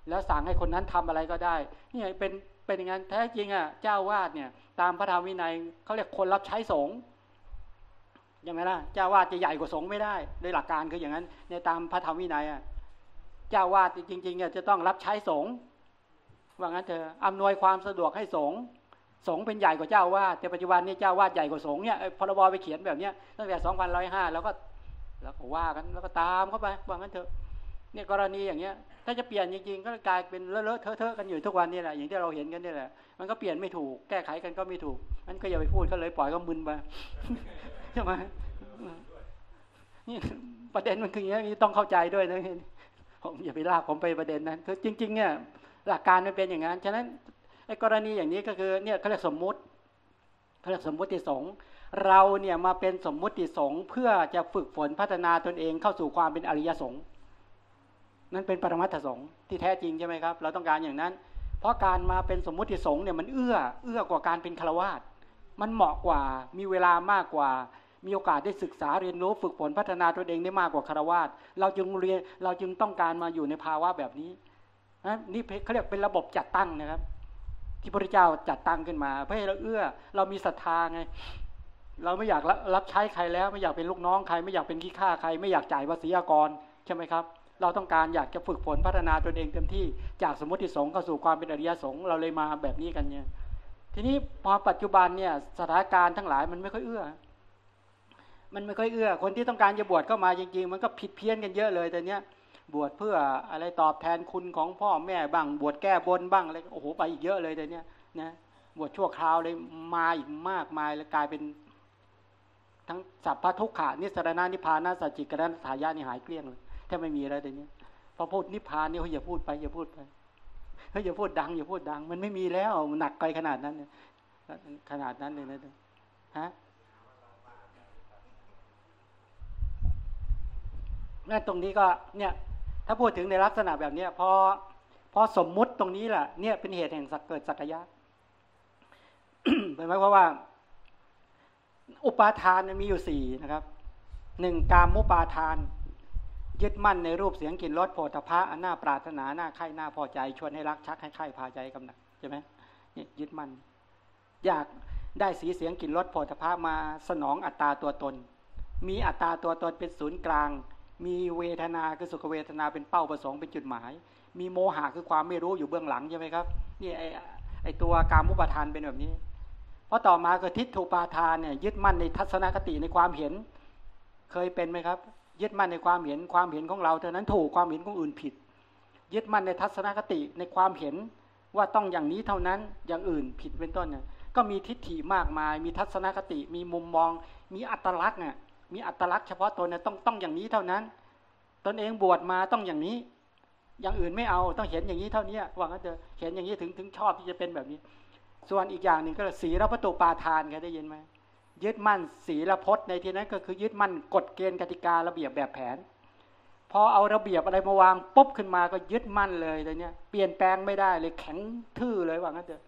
แล้วสั่งให้คนนั้นทำอะไรก็ได้นี่เป็นเป็นอย่างนั้นแท้จริงอะเจ้าวาดเนี่ย ตามพระธรรมวินัยเขาเรียกคนรับใช้สงฆ์ยังไงล่ะเจ้าวาดจะใหญ่กว่าสงฆ์ไม่ได้โดยหลักการคืออย่างนั้น ในตามพระธรรมวินัยอะเจ้าวาดจริงๆเนี่ยจะต้องรับใช้สงฆ์ว่างั้นเถอะอำนวยความสะดวกให้สงฆ์สงฆ์เป็นใหญ่กว่าเจ้าวาดแต่ปัจจุบันนี้เจ้าวาดใหญ่กว่าสงฆ์เนี่ยพรบไปเขียนแบบเนี้ยตั้งแต่สองพันร้อยห้าแล้วก็แล้วก็ว่ากันแล้วก็ตามเข้าไปว่างั้นเถอะ เนี่ยกรณีอย่างเงี้ย ถ้าจะเปลี่ยนจริงๆ ก็กลายเป็นเลอะเทอะเทอะกันอยู่ทุกวันนี่แหละอย่างที่เราเห็นกันนี่แหละ มันก็เปลี่ยนไม่ถูก แก้ไขกันก็ไม่ถูกมันก็อย่าไปพูดก็เลยปล่อยก็มึนไปใช่ไหมนี่ประเด็นมันคืออย่างนี้ต้องเข้าใจด้วยนะผมอย่าไปลากผมไปประเด็นนั้นคือจริง ๆ เนี่ย หลักการมันเป็นอย่างนั้นฉะนั้นไอ้กรณีอย่างนี้ก็คือเนี่ยเขาเรียกสมมุติเขาเรียกสมมุติสงฆ์เราเนี่ยมาเป็นสมมุติสงฆ์เพื่อจะฝึกฝนพัฒนาตนเองเข้าสู่ความเป็นอริยสงฆ์ นั่นเป็นปรมัตถสงฆ์ที่แท้จริงใช่ไหมครับ เราต้องการอย่างนั้น เพราะการมาเป็นสมมุติสงฆ์เนี่ยมันเอื้อเอื้อกว่าการเป็นฆราวาสมันเหมาะกว่ามีเวลามากกว่า มีโอกาสได้ศึกษาเรียนรู้ฝึกฝนพัฒนาตนเองได้มากกว่าคารวาสเราจึงเรียนเราจึงต้องการมาอยู่ในภาวะแบบนี้นะนี่เขาเรียกเป็นระบบจัดตั้งนะครับ ที่พระเจ้าจัดตั้งขึ้นมา เพื่อให้เราเอื้อ เรามีศรัทธาไง เราไม่อยากรับใช้ใครแล้ว ไม่อยากเป็นลูกน้องใคร ไม่อยากเป็นขี้ข้าใคร ไม่อยากจ่ายภาษีอากรใช่ไหมครับ เราต้องการอยากจะฝึกฝนพัฒนาตนเองเต็มที่จากสมมติสงฆ์เข้าสู่ความเป็นอริยสงฆ์เราเลยมาแบบนี้กันเนี่ยทีนี้พอปัจจุบันเนี่ยสถานการณ์ทั้งหลายมันไม่ค่อยเอื้อ มันไม่ค่อยเอื้อ คนที่ต้องการจะบวชเข้ามาจริง ๆ มันก็ผิดเพี้ยนกันเยอะเลยแต่เนี้ยบวชเพื่ออะไรตอบแทนคุณของพ่อแม่บ้างบวชแก้บนบ้างอะไรโอ้โหไปอีกเยอะเลยแต่เนี้ยนะบวชชั่วคราวเลยมาอีกมากมายแล้วกลายเป็น ทั้งสัพพทุกขานิสรณานิพานาสัจจิกรณสายานี่หายเกลี้ยงเลย แทบไม่มีอะไรแต่เนี้พอพูดนิพพานเนี่ยเขาอย่าพูดไปอย่าพูดไปเฮ้ยอย่าพูดดังอย่าพูดดัง มันไม่มีแล้วหนักไปขนาดนั้นเนี่ยขนาดนั้นเลยนะฮะนั่นตรงนี้ก็เนี่ยถ้าพูดถึงในลักษณะแบบเนี้ยพอพอสมมุติตรงนี้แหละเนี่ยเป็นเหตุแห่งสักเกิดสักยะเป็นไหมเพราะว่า อุปาทานมีอยู่สี่นะครับหนึ่งกามุปาทาน ยึดมั่นในรูปเสียงกลิ่นรสโผฏฐะอันน่าปรารถนาหน้าใคร่หน้าพอใจชวนให้รักชักให้ใคร่พาใจกำหนัดใช่ไหมนี่ยึดมั่นอยากได้สีเสียงกลิ่นรสโผฏฐะมาสนองอัตตาตัวตน มีอัตตาตัวตนเป็นศูนย์กลาง มีเวทนาคือสุขเวทนาเป็นเป้าประสงค์เป็นจุดหมาย มีโมหะคือความไม่รู้อยู่เบื้องหลังใช่ไหมครับนี่ไอไอตัวการมุปทานเป็นแบบนี้เพราะต่อมาคือทิฏฐุปาทานเนี่ยยึดมั่นในทัศนคติในความเห็น เคยเป็นไหมครับ ยึดมั่นในความเห็นความเห็นของเราเท่านั้นถูกความเห็นของอื่นผิด ยึดมั่นในทัศนคติในความเห็นว่าต้องอย่างนี้เท่านั้นอย่างอื่นผิดเป็นต้นเนี่ยก็มีทิฏฐิมากมาย มีทัศนคติ มีมุมมอง มีอัตลักษณ์เนี่ยมีอัตลักษณ์เฉพาะตนเนี่ยต้องต้องอย่างนี้เท่านั้น ตนเองบวชมาต้องอย่างนี้ อย่างอื่นไม่เอาต้องเห็นอย่างนี้เท่านี้ว่างั้นจะเห็นอย่างนี้ถึงถึงชอบที่จะเป็นแบบนี้ ส่วนอีกอย่างหนึ่งก็สีรประตูปาทานเคยได้ยินไหม ยึดมั่นสีละพจน์ในที่นั้นก็คือยึดมั่นกฎเกณฑ์กติการะเบียบแบบแผน พอเอาระเบียบอะไรมาวางปุ๊บขึ้นมาก็ยึดมั่นเลยแต่เนี้ยเปลี่ยนแปลงไม่ได้เลยแข็งทื่อเลยว่างั้นเถอะ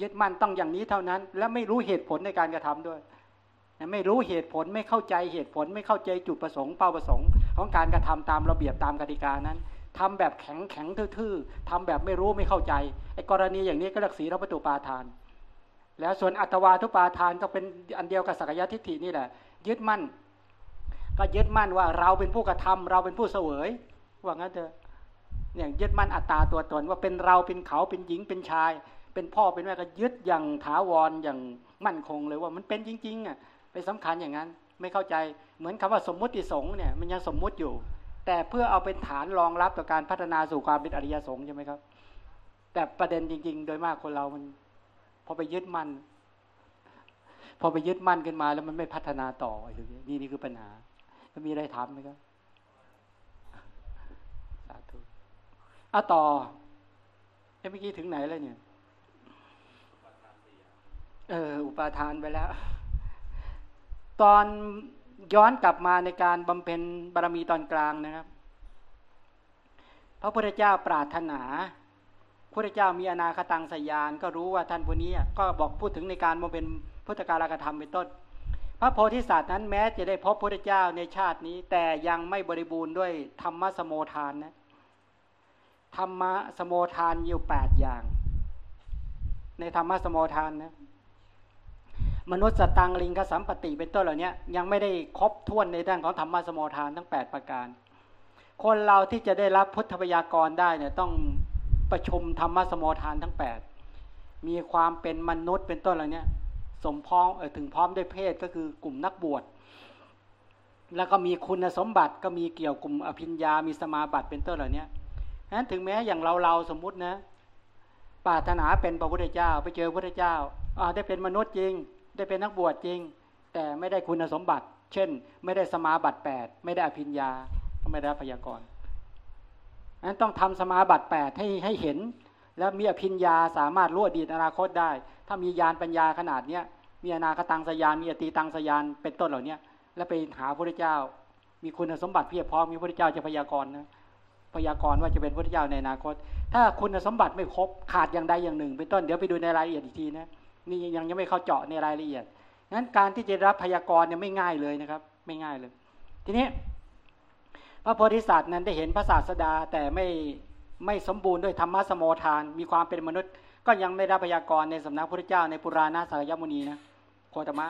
ยึดมั่นต้องอย่างนี้เท่านั้น และไม่รู้เหตุผลในการกระทำด้วยไม่รู้เหตุผลไม่เข้าใจเหตุผลไม่เข้าใจจุดประสงค์เป้าประสงค์ของการกระทำตามระเบียบตามกติกานั้นทำแบบแข็งแข็งทื่อๆทำแบบไม่รู้ไม่เข้าใจไอ้กรณีอย่างนี้ก็เรียกสีรประตูปาทาน แล้วส่วนอัตวาทุปาทานก็เป็นอันเดียวกับสักยะทิฏฐินี่แหละ ยึดมั่น ก็ยึดมั่นว่าเราเป็นผู้กระทำเราเป็นผู้เสวย ว่างั้นเถอะเนี่ยยึดมั่นอัตตาตัวตนว่าเป็นเราเป็นเขาเป็นหญิงเป็นชาย เป็นพ่อเป็นแม่ก็ยึดอย่างถาวรอย่างมั่นคงเลยว่ามันเป็นจริงๆอะไปสำคัญอย่างนั้น ไม่เข้าใจเหมือนคำว่าสมมุติสงฆ์เนี่ยมันยังสมมุติอยู่ แต่เพื่อเอาเป็นฐานรองรับต่อการพัฒนาสู่ความเป็นอริยสงฆ์ใช่ไหมครับ แต่ประเด็นจริง ๆ โดยมากคนเรามัน พอไปยึดมั่นพอไปยึดมั่นขึ้นมาแล้วมันไม่พัฒนาต่อไอ้เนี้นี่นี่คือปัญหาจะมีอะไรถามไหมครับสาธุอะต่อเมื่อกี้ถึงไหนแล้วเนี่ยเอออุปาทานไปแล้ว ตอนย้อนกลับมาในการบำเพ็ญบารมีตอนกลางนะครับ พระพุทธเจ้าปรารถนา พระเจ้ามีอนาคตังสยาน ก็รู้ว่าท่านผู้นี้ก็บอกพูดถึงในการบำเพ็ญพุทธการกธรรมเป็นต้น พระโพธิสัตว์นั้นแม้จะได้พบพระเจ้าในชาตินี้ แต่ยังไม่บริบูรณ์ด้วยธรรมสโมทานนะธรรมสโมทานอยู่แปดอย่าง ในธรรมสโมทานนะมนุษย์สตังลิงกสัมปติเป็นต้นเหล่านี้ยังไม่ได้ครบถ้วนในด้านของธรรมสมทานทั้ง 8 ประการ คนเราที่จะได้รับพุทธพยากรได้เนี่ยต้อง ประชุมธรรมสมทานทั้ง 8 มีความเป็นมนุษย์เป็นต้นเหล่านี้สมพร้อมเออถึงพร้อมด้วยเพศก็คือกลุ่มนักบวชแล้วก็มีคุณสมบัติก็มีเกี่ยวกลุ่มอภิญญา มีสมาบัติเป็นต้นเหล่านี้นั้นถึงแม้อย่างเราเราสมมุตินะปรารถนาเป็นพระพุทธเจ้า ไปเจอพระพุทธเจ้าได้เป็นมนุษย์จริง ได้เป็นนักบวชจริง แต่ไม่ได้คุณสมบัติ เช่น ไม่ได้สมาบัติแปดไม่ได้อภิญญา ไม่ได้พยากรณ์ นั้นต้องทำสมาบัติแปดให้ให้เห็น แล้วมีอภิญญาสามารถรู้อดีตอนาคตได้ ถ้ามียานปัญญาขนาดเนี้ยมีอนาคตังสยานมีอตีตังสยานเป็นต้นเหล่านี้แล้วไปหาพระเจ้า มีคุณสมบัติเพียบพร้อมมีพระเจ้าจะพยากรณ์นะพยากรณ์ว่าจะเป็นพระเจ้าในอนาคต ถ้าคุณสมบัติไม่ครบขาดอย่างใดอย่างหนึ่ง เป็นต้นเดี๋ยวไปดูในรายละเอียดอีกทีนะนี่ยังยังไม่เข้าเจาะในรายละเอียดงั้นการที่จะรับพยากรณ์เนี่ยไม่ง่ายเลยนะครับ ไม่ง่ายเลย ทีนี้ พระโพธิสัตว์นั้นได้เห็นพระศาสดาแต่ไม่ไม่สมบูรณ์ด้วยธรรมะสมโมทาน มีความเป็นมนุษย์ ก็ยังไม่ได้พยากรณ์ในสำนักพระเจ้าในปุราณาสายมุนีนะโคตมะ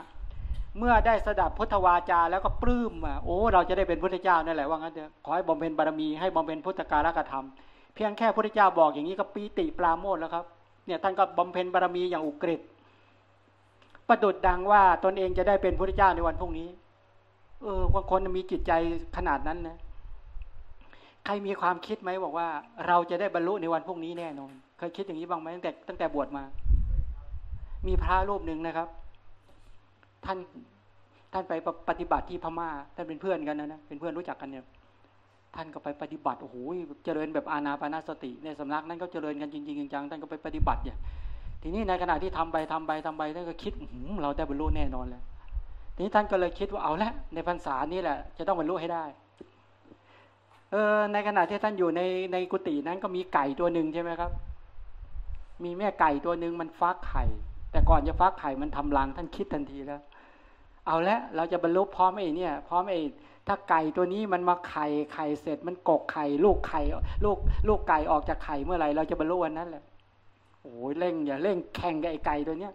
เมื่อได้สดับพุทธวาจาแล้วก็ปลื้มอะโอ้ เราจะได้เป็นพุทธเจ้านั่นแหละว่างั้นเถอะขอให้บำเพ็ญบารมีให้บำเพ็ญพุทธการกธรรม เพียงแค่พระเจ้าบอกอย่างนี้ก็ปีติปราโมทแล้วครับเนี่ยท่านก็บำเพ็ญบารมีอย่างอุกฤษประดุดดังว่าตนเองจะได้เป็นพระเจ้าในวันพรุ่งนี้ เออบางคนมีจิตใจขนาดนั้นนะ ใครมีความคิดไหมบอกว่า เราจะได้บรรลุในวันพรุ่งนี้แน่นอนเคยคิดอย่างนี้บ้างไหมตั้งแต่ตั้งแต่บวชมา มีพระรูปหนึ่งนะครับ ท่านท่านไปปฏิบัติที่พม่า ท่านเป็นเพื่อนกันนะนะเป็นเพื่อนรู้จักกันเนี่ยท่านก็ไปปฏิบัติโอ้โหเจริญแบบอานาปานาสติ ในสำนักนั้นก็เจริญกันจริงๆจังๆท่านก็ไปปฏิบัติเนี่ยทีนี้ในขณะที่ทำไปทำไปทำไปท่านก็คิดเราได้บรรลุแน่นอนแล้วทีนี้ท่านก็เลยคิดว่าเอาละในพรรษานี้แหละ จะต้องบรรลุให้ได้ เออในขณะที่ท่านอยู่ในในกุฏินั้นก็มีไก่ตัวหนึ่งใช่ไหมครับ มีแม่ไก่ตัวหนึ่งมันฟักไข่ แต่ก่อนจะฟักไข่มันทำรังท่านคิดทันทีแล้ว เอาละเราจะบรรลุพร้อมไอ้เนี่ยพร้อมไอ้ถ้าไก่ตัวนี้มันมาไข่ไข่เสร็จ มันกกไข่ลูกไข่ลูกลูกไก่ออกจากไข่เมื่อไหร่เราจะบรรลุวันนั้นแหละโอ้ยเร่งอย่าเร่งแข่งกับไอ้ไก่ตัวเนี้ย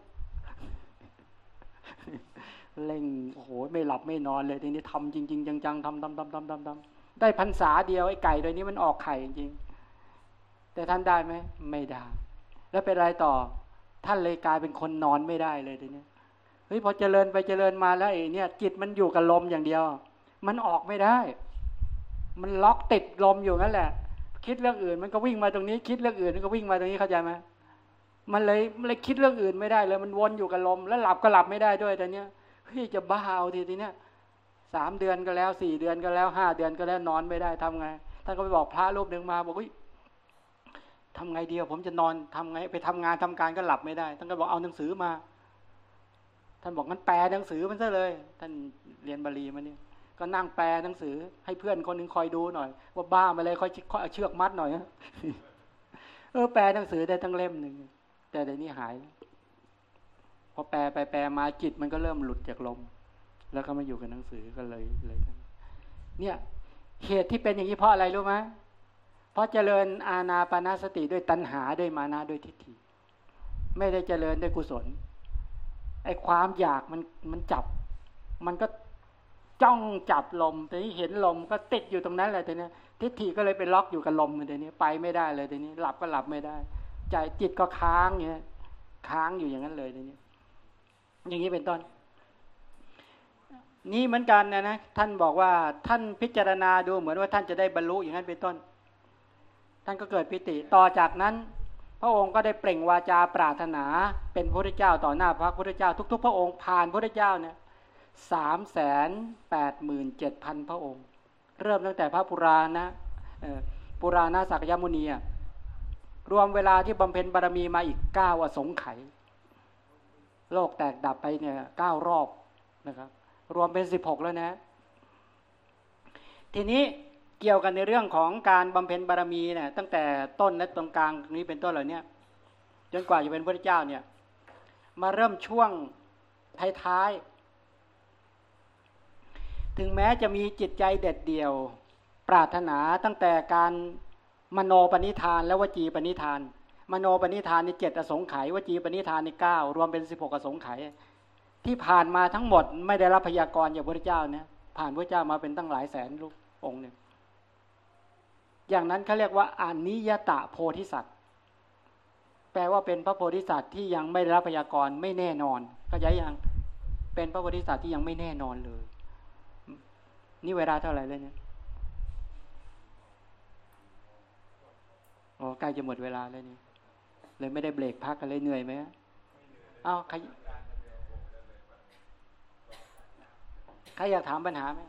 เร่งโอ้โหไม่หลับไม่นอนเลยทีนี้ทำจริง ๆ จังๆทำทำทำทำทำทำ ได้พรรษาเดียวไอ้ไก่ตัวนี้มันออกไข่จริงแต่ท่านได้ไหมไม่ได้ แล้วเป็นไรต่อ ท่านเลยกลายเป็นคนนอนไม่ได้เลยทีนี้เฮ้ยพอเจริญไปเจริญมาแล้วไอ้เนี่ย จิตมันอยู่กับลมอย่างเดียว มันออกไม่ได้ มันล็อกติดลมอยู่นั่นแหละ คิดเรื่องอื่น มันก็วิ่งมาตรงนี้ คิดเรื่องอื่นมันก็วิ่งมาตรงนี้เข้าใจไหมมันเลยมันเลยคิดเรื่องอื่นไม่ได้เลย มันวนอยู่กับลม แล้วหลับก็หลับไม่ได้ด้วยแต่เนี้ยเฮ้ยจะบ้าเอาทีทีเนี้ย สามเดือนก็แล้วสี่เดือนก็แล้วห้าเดือนก็แล้วนอนไม่ได้ทำไงท่านก็ไปบอกพระรูปหนึ่งมาบอกว่าทำไงเดียว ผมจะนอนทำไง ไปทำงานทำการก็หลับไม่ได้ท่านก็บอกเอาหนังสือมา ท่านบอกงั้นแปลหนังสือมันซะเลย ท่านเรียนบาลีมาเนี่ยก็นั่งแปลหนังสือ ให้เพื่อนคนหนึ่งคอยดูหน่อย ว่าบ้ามาเลยคอยคอยเชือกมัดหน่อยเออแปลหนังสือได้ทั้งเล่มหนึ่งแต่เดี๋ยวนี้หายพอแปลไปแปลมาจิตมันก็เริ่มหลุดจากลม แล้วก็มาอยู่กับหนังสือก็เลยเลยเนี่ยเหตุที่เป็นอย่างนี้เพราะอะไรรู้ไหมเพราะเจริญอาณาปณะสติด้วยตัณหาด้วยมานะด้วยทิฏฐิ ไม่ได้เจริญด้วยกุศลไอ้ความอยากมันมันจับ มันก็จ้องจับลมแต่นี้เห็นลมก็ติดอยู่ตรงนั้นแหละทีนี้ทิฏฐิก็เลยไปล็อกอยู่กับลมทีนี้ไปไม่ได้เลยทีนี้หลับก็หลับไม่ได้ ใจจิตก็ค้างเงี้ยค้างอยู่อย่างนั้นเลยทีนี้อย่างนี้เป็นต้น นี่เหมือนกันนะนะท่านบอกว่าท่านพิจารณาดูเหมือนว่าท่านจะได้บรรลุอย่างนั้นเป็นต้น ท่านก็เกิดปิติต่อจากนั้น พระองค์ก็ได้เปล่งวาจาปรารถนา เป็นพระพุทธเจ้าต่อหน้าพระพุทธเจ้า ทุก ๆ พระองค์ผ่านพระพุทธเจ้าเนี่ยสามแสนแปดหมื่นเจ็ดพันพระองค์ เริ่มตั้งแต่พระปุราณนะปุราณสักยมุนีรวมเวลาที่บำเพ็ญบารมีมาอีกเก้าอสงไขยโลกแตกดับไปเนี่ยเก้ารอบนะครับ รวมเป็นสิบหกแล้วนะ ทีนี้เกี่ยวกันในเรื่องของการบำเพ็ญบารมีเนี่ยตั้งแต่ต้นและตรงกลางนี้เป็นต้นเหล่านี้จนกว่าจะเป็นพระเจ้าเนี่ยมาเริ่มช่วงท้ายๆถึงแม้จะมีจิตใจเด็ดเดี่ยว ปรารถนาตั้งแต่การมโนปณิธานและวจีปณิธาน มโนปณิธานในเจ็ดอสงไขยวจีปณิธานในเก้ารวมเป็นสิบหกอสงไขย ที่ผ่านมาทั้งหมด ไม่ได้รับพยากรณ์จากพระเจ้าเนี่ยผ่านพระเจ้ามาเป็นตั้งหลายแสนลูกองค์เนี่ยอย่างนั้นเขาเรียกว่าอนิยตะโพธิสัตว์แปลว่าเป็นพระโพธิสัตว์ที่ยังไม่รับพยากรณ์ไม่แน่นอนเข้าใจยังเป็นพระโพธิสัตว์ที่ยังไม่แน่นอนเลย นี่เวลาเท่าไหร่เลยเนี่ยโอ้ใกล้จะหมดเวลาแล้วนี่เลยไม่ได้เบรกพักกันเลยเหนื่อยไหมอ้าวใค รใครอยากถามปัญหาไหม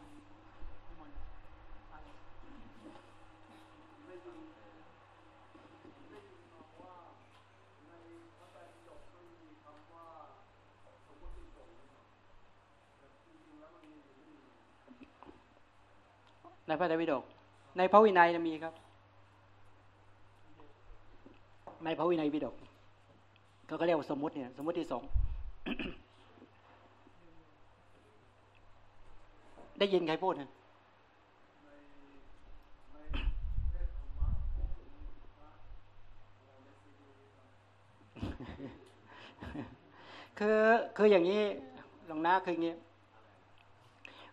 ในพระไตรปิฎกในพระวินัยมีครับ ในพระวินัยปิฎกเขาก็เรียกว่าสมมติเนี่ย สมมติที่สอง ได้ยินใครพูดนะคือคืออย่างนี้หลวงนาคืออย่างนี้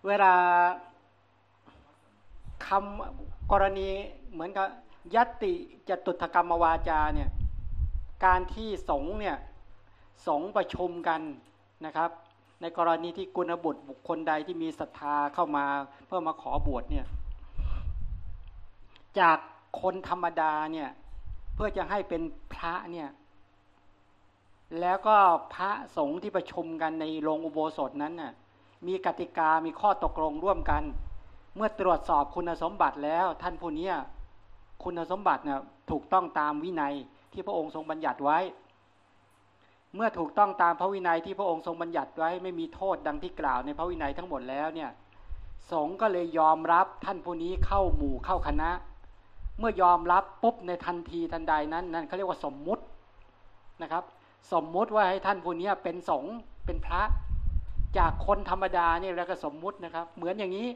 เวลาคำกรณีเหมือนกับยตติจตุถกรรมวาจาเนี่ย การที่สงเนี่ยสงประชุมกันนะครับ ในกรณีที่กุณบุตรบุคคลใดที่มีศรัทธาเข้ามาเพื่อมาขอบวชเนี่ย จากคนธรรมดาเนี่ย เพื่อจะให้เป็นพระเนี่ย แล้วก็พระสงฆ์ที่ประชุมกันในโรงอุโบสถนั้นน่ะ มีกติกามีข้อตกลงร่วมกัน เมื่อตรวจสอบคุณสมบัติแล้ว ท่านผู้นี้คุณสมบัติเนี่ยถูกต้องตามวินัยที่พระองค์ทรงบัญญัติไว้ เมื่อถูกต้องตามพระวินัยที่พระองค์ทรงบัญญัติไว้ไม่มีโทษดังที่กล่าวในพระวินัยทั้งหมดแล้วเนี่ยสงก็เลยยอมรับท่านผู้นี้เข้าหมู่เข้าคณะ เมื่อยอมรับปุ๊บในทันทีทันใดนั้นนั่นเขาเรียกว่าสมมุตินะครับ สมมุติว่าให้ท่านผู้นี้เป็นสงเป็นพระ จากคนธรรมดาเนี่ยแล้วก็สมมุตินะครับ เหมือนอย่างนี้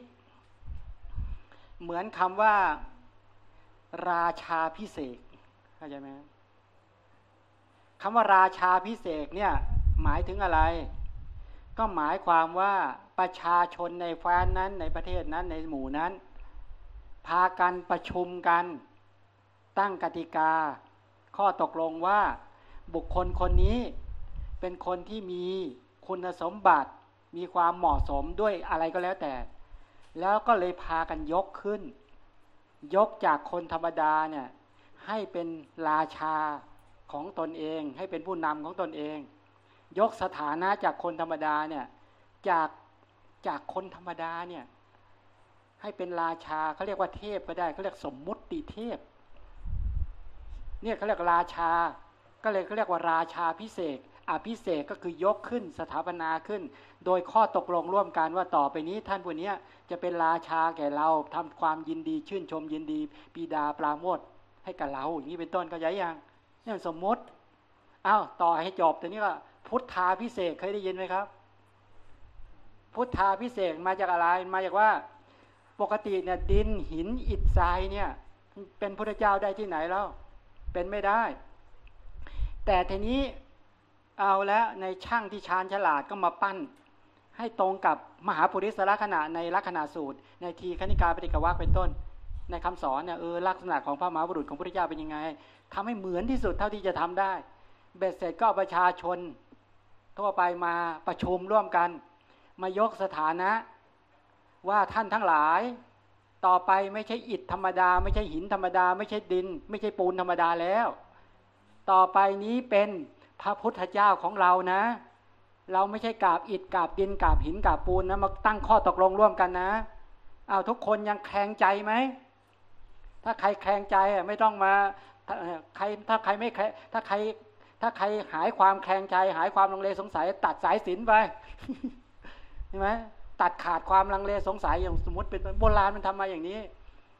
เหมือนคำว่า ราชาพิเศษเข้าใจไหมค คำว่าราชาพิเศษเนี่ยหมายถึงอะไร ก็หมายความว่าประชาชนในแฟนนั้นในประเทศนั้นในหมู่นั้น พากันประชุมกัน ตั้งกติกา ข้อตกลงว่าบุคคลคนนี้เป็นคนที่มีคุณสมบัติ มีความเหมาะสมด้วยอะไรก็แล้วแต่ แล้วก็เลยพากันยกขึ้น ยกจากคนธรรมดาเนี่ยให้เป็นราชา ของตนเอง ให้เป็นผู้นำของตนเอง ยกสถานะจากคนธรรมดาเนี่ยจากจากคนธรรมดาเนี่ยให้เป็นราชาเขาเรียกว่าเทพก็ได้เขาเรียกสมมุติเทพ เนี่ยเขาเรียกราชา ก็เลยเขาเรียกว่าราชาพิเศษอภิเศษก็คือยกขึ้นสถาปนาขึ้น โดยข้อตกลงร่วมกันว่าต่อไปนี้ ท่านผู้นี้จะเป็นราชาแก่เราทำความยินดี ชื่นชมยินดีปีดาปราโมทให้กับเราอย่างนี้เป็นต้นก็ย้ายยัง นี่สมมติอ้าวต่อให้จบแต่นี้ก็พุทธาพิเศษเคยได้ยินไหมครับ พุทธาพิเศษมาจากอะไรมาจากว่า ปกติเนี่ยดินหินอิฐทรายเนี่ย เป็นพระเจ้าได้ที่ไหนแล้ว เป็นไม่ได้ แต่ทีนี้เอาแล้วในช่างที่ชาญฉลาดก็มาปั้น ให้ตรงกับมหาปุริสลักษณะในลักษณะสูตร ในทีคณิกาปฏิกวักเป็นต้น ในคำสอนเนี่ยเออลักษณะของพระมหาบุรุษของพระเจ้าเป็นยังไง ทำให้เหมือนที่สุดเท่าที่จะทำได้ เบ็ดเสร็จก็ประชาชน ทั่วไปมาประชุมร่วมกัน มายกสถานะ ว่าท่านทั้งหลาย ต่อไปไม่ใช่อิฐธรรมดา ไม่ใช่หินธรรมดา ไม่ใช่ดิน ไม่ใช่ปูนธรรมดาแล้ว ต่อไปนี้เป็นพระพุทธเจ้าของเรานะ เราไม่ใช่กราบอิฐกราบดินกราบหินกราบปูนนะมาตั้งข้อตกลงร่วมกันนะเอาทุกคนยังแคลงใจไหมถ้าใครแคลงใจอะไม่ต้องมา ถ้าใครถ้าใครไม่ถ้าใคร ถ้าใครหายความแคลงใจ หายความลังเลสงสัย ตัดสายสินไปใช่ไหมตัดขาดความลังเลสงสัยอย่างสมมติเป็นโบราณมันทำมาอย่างนี้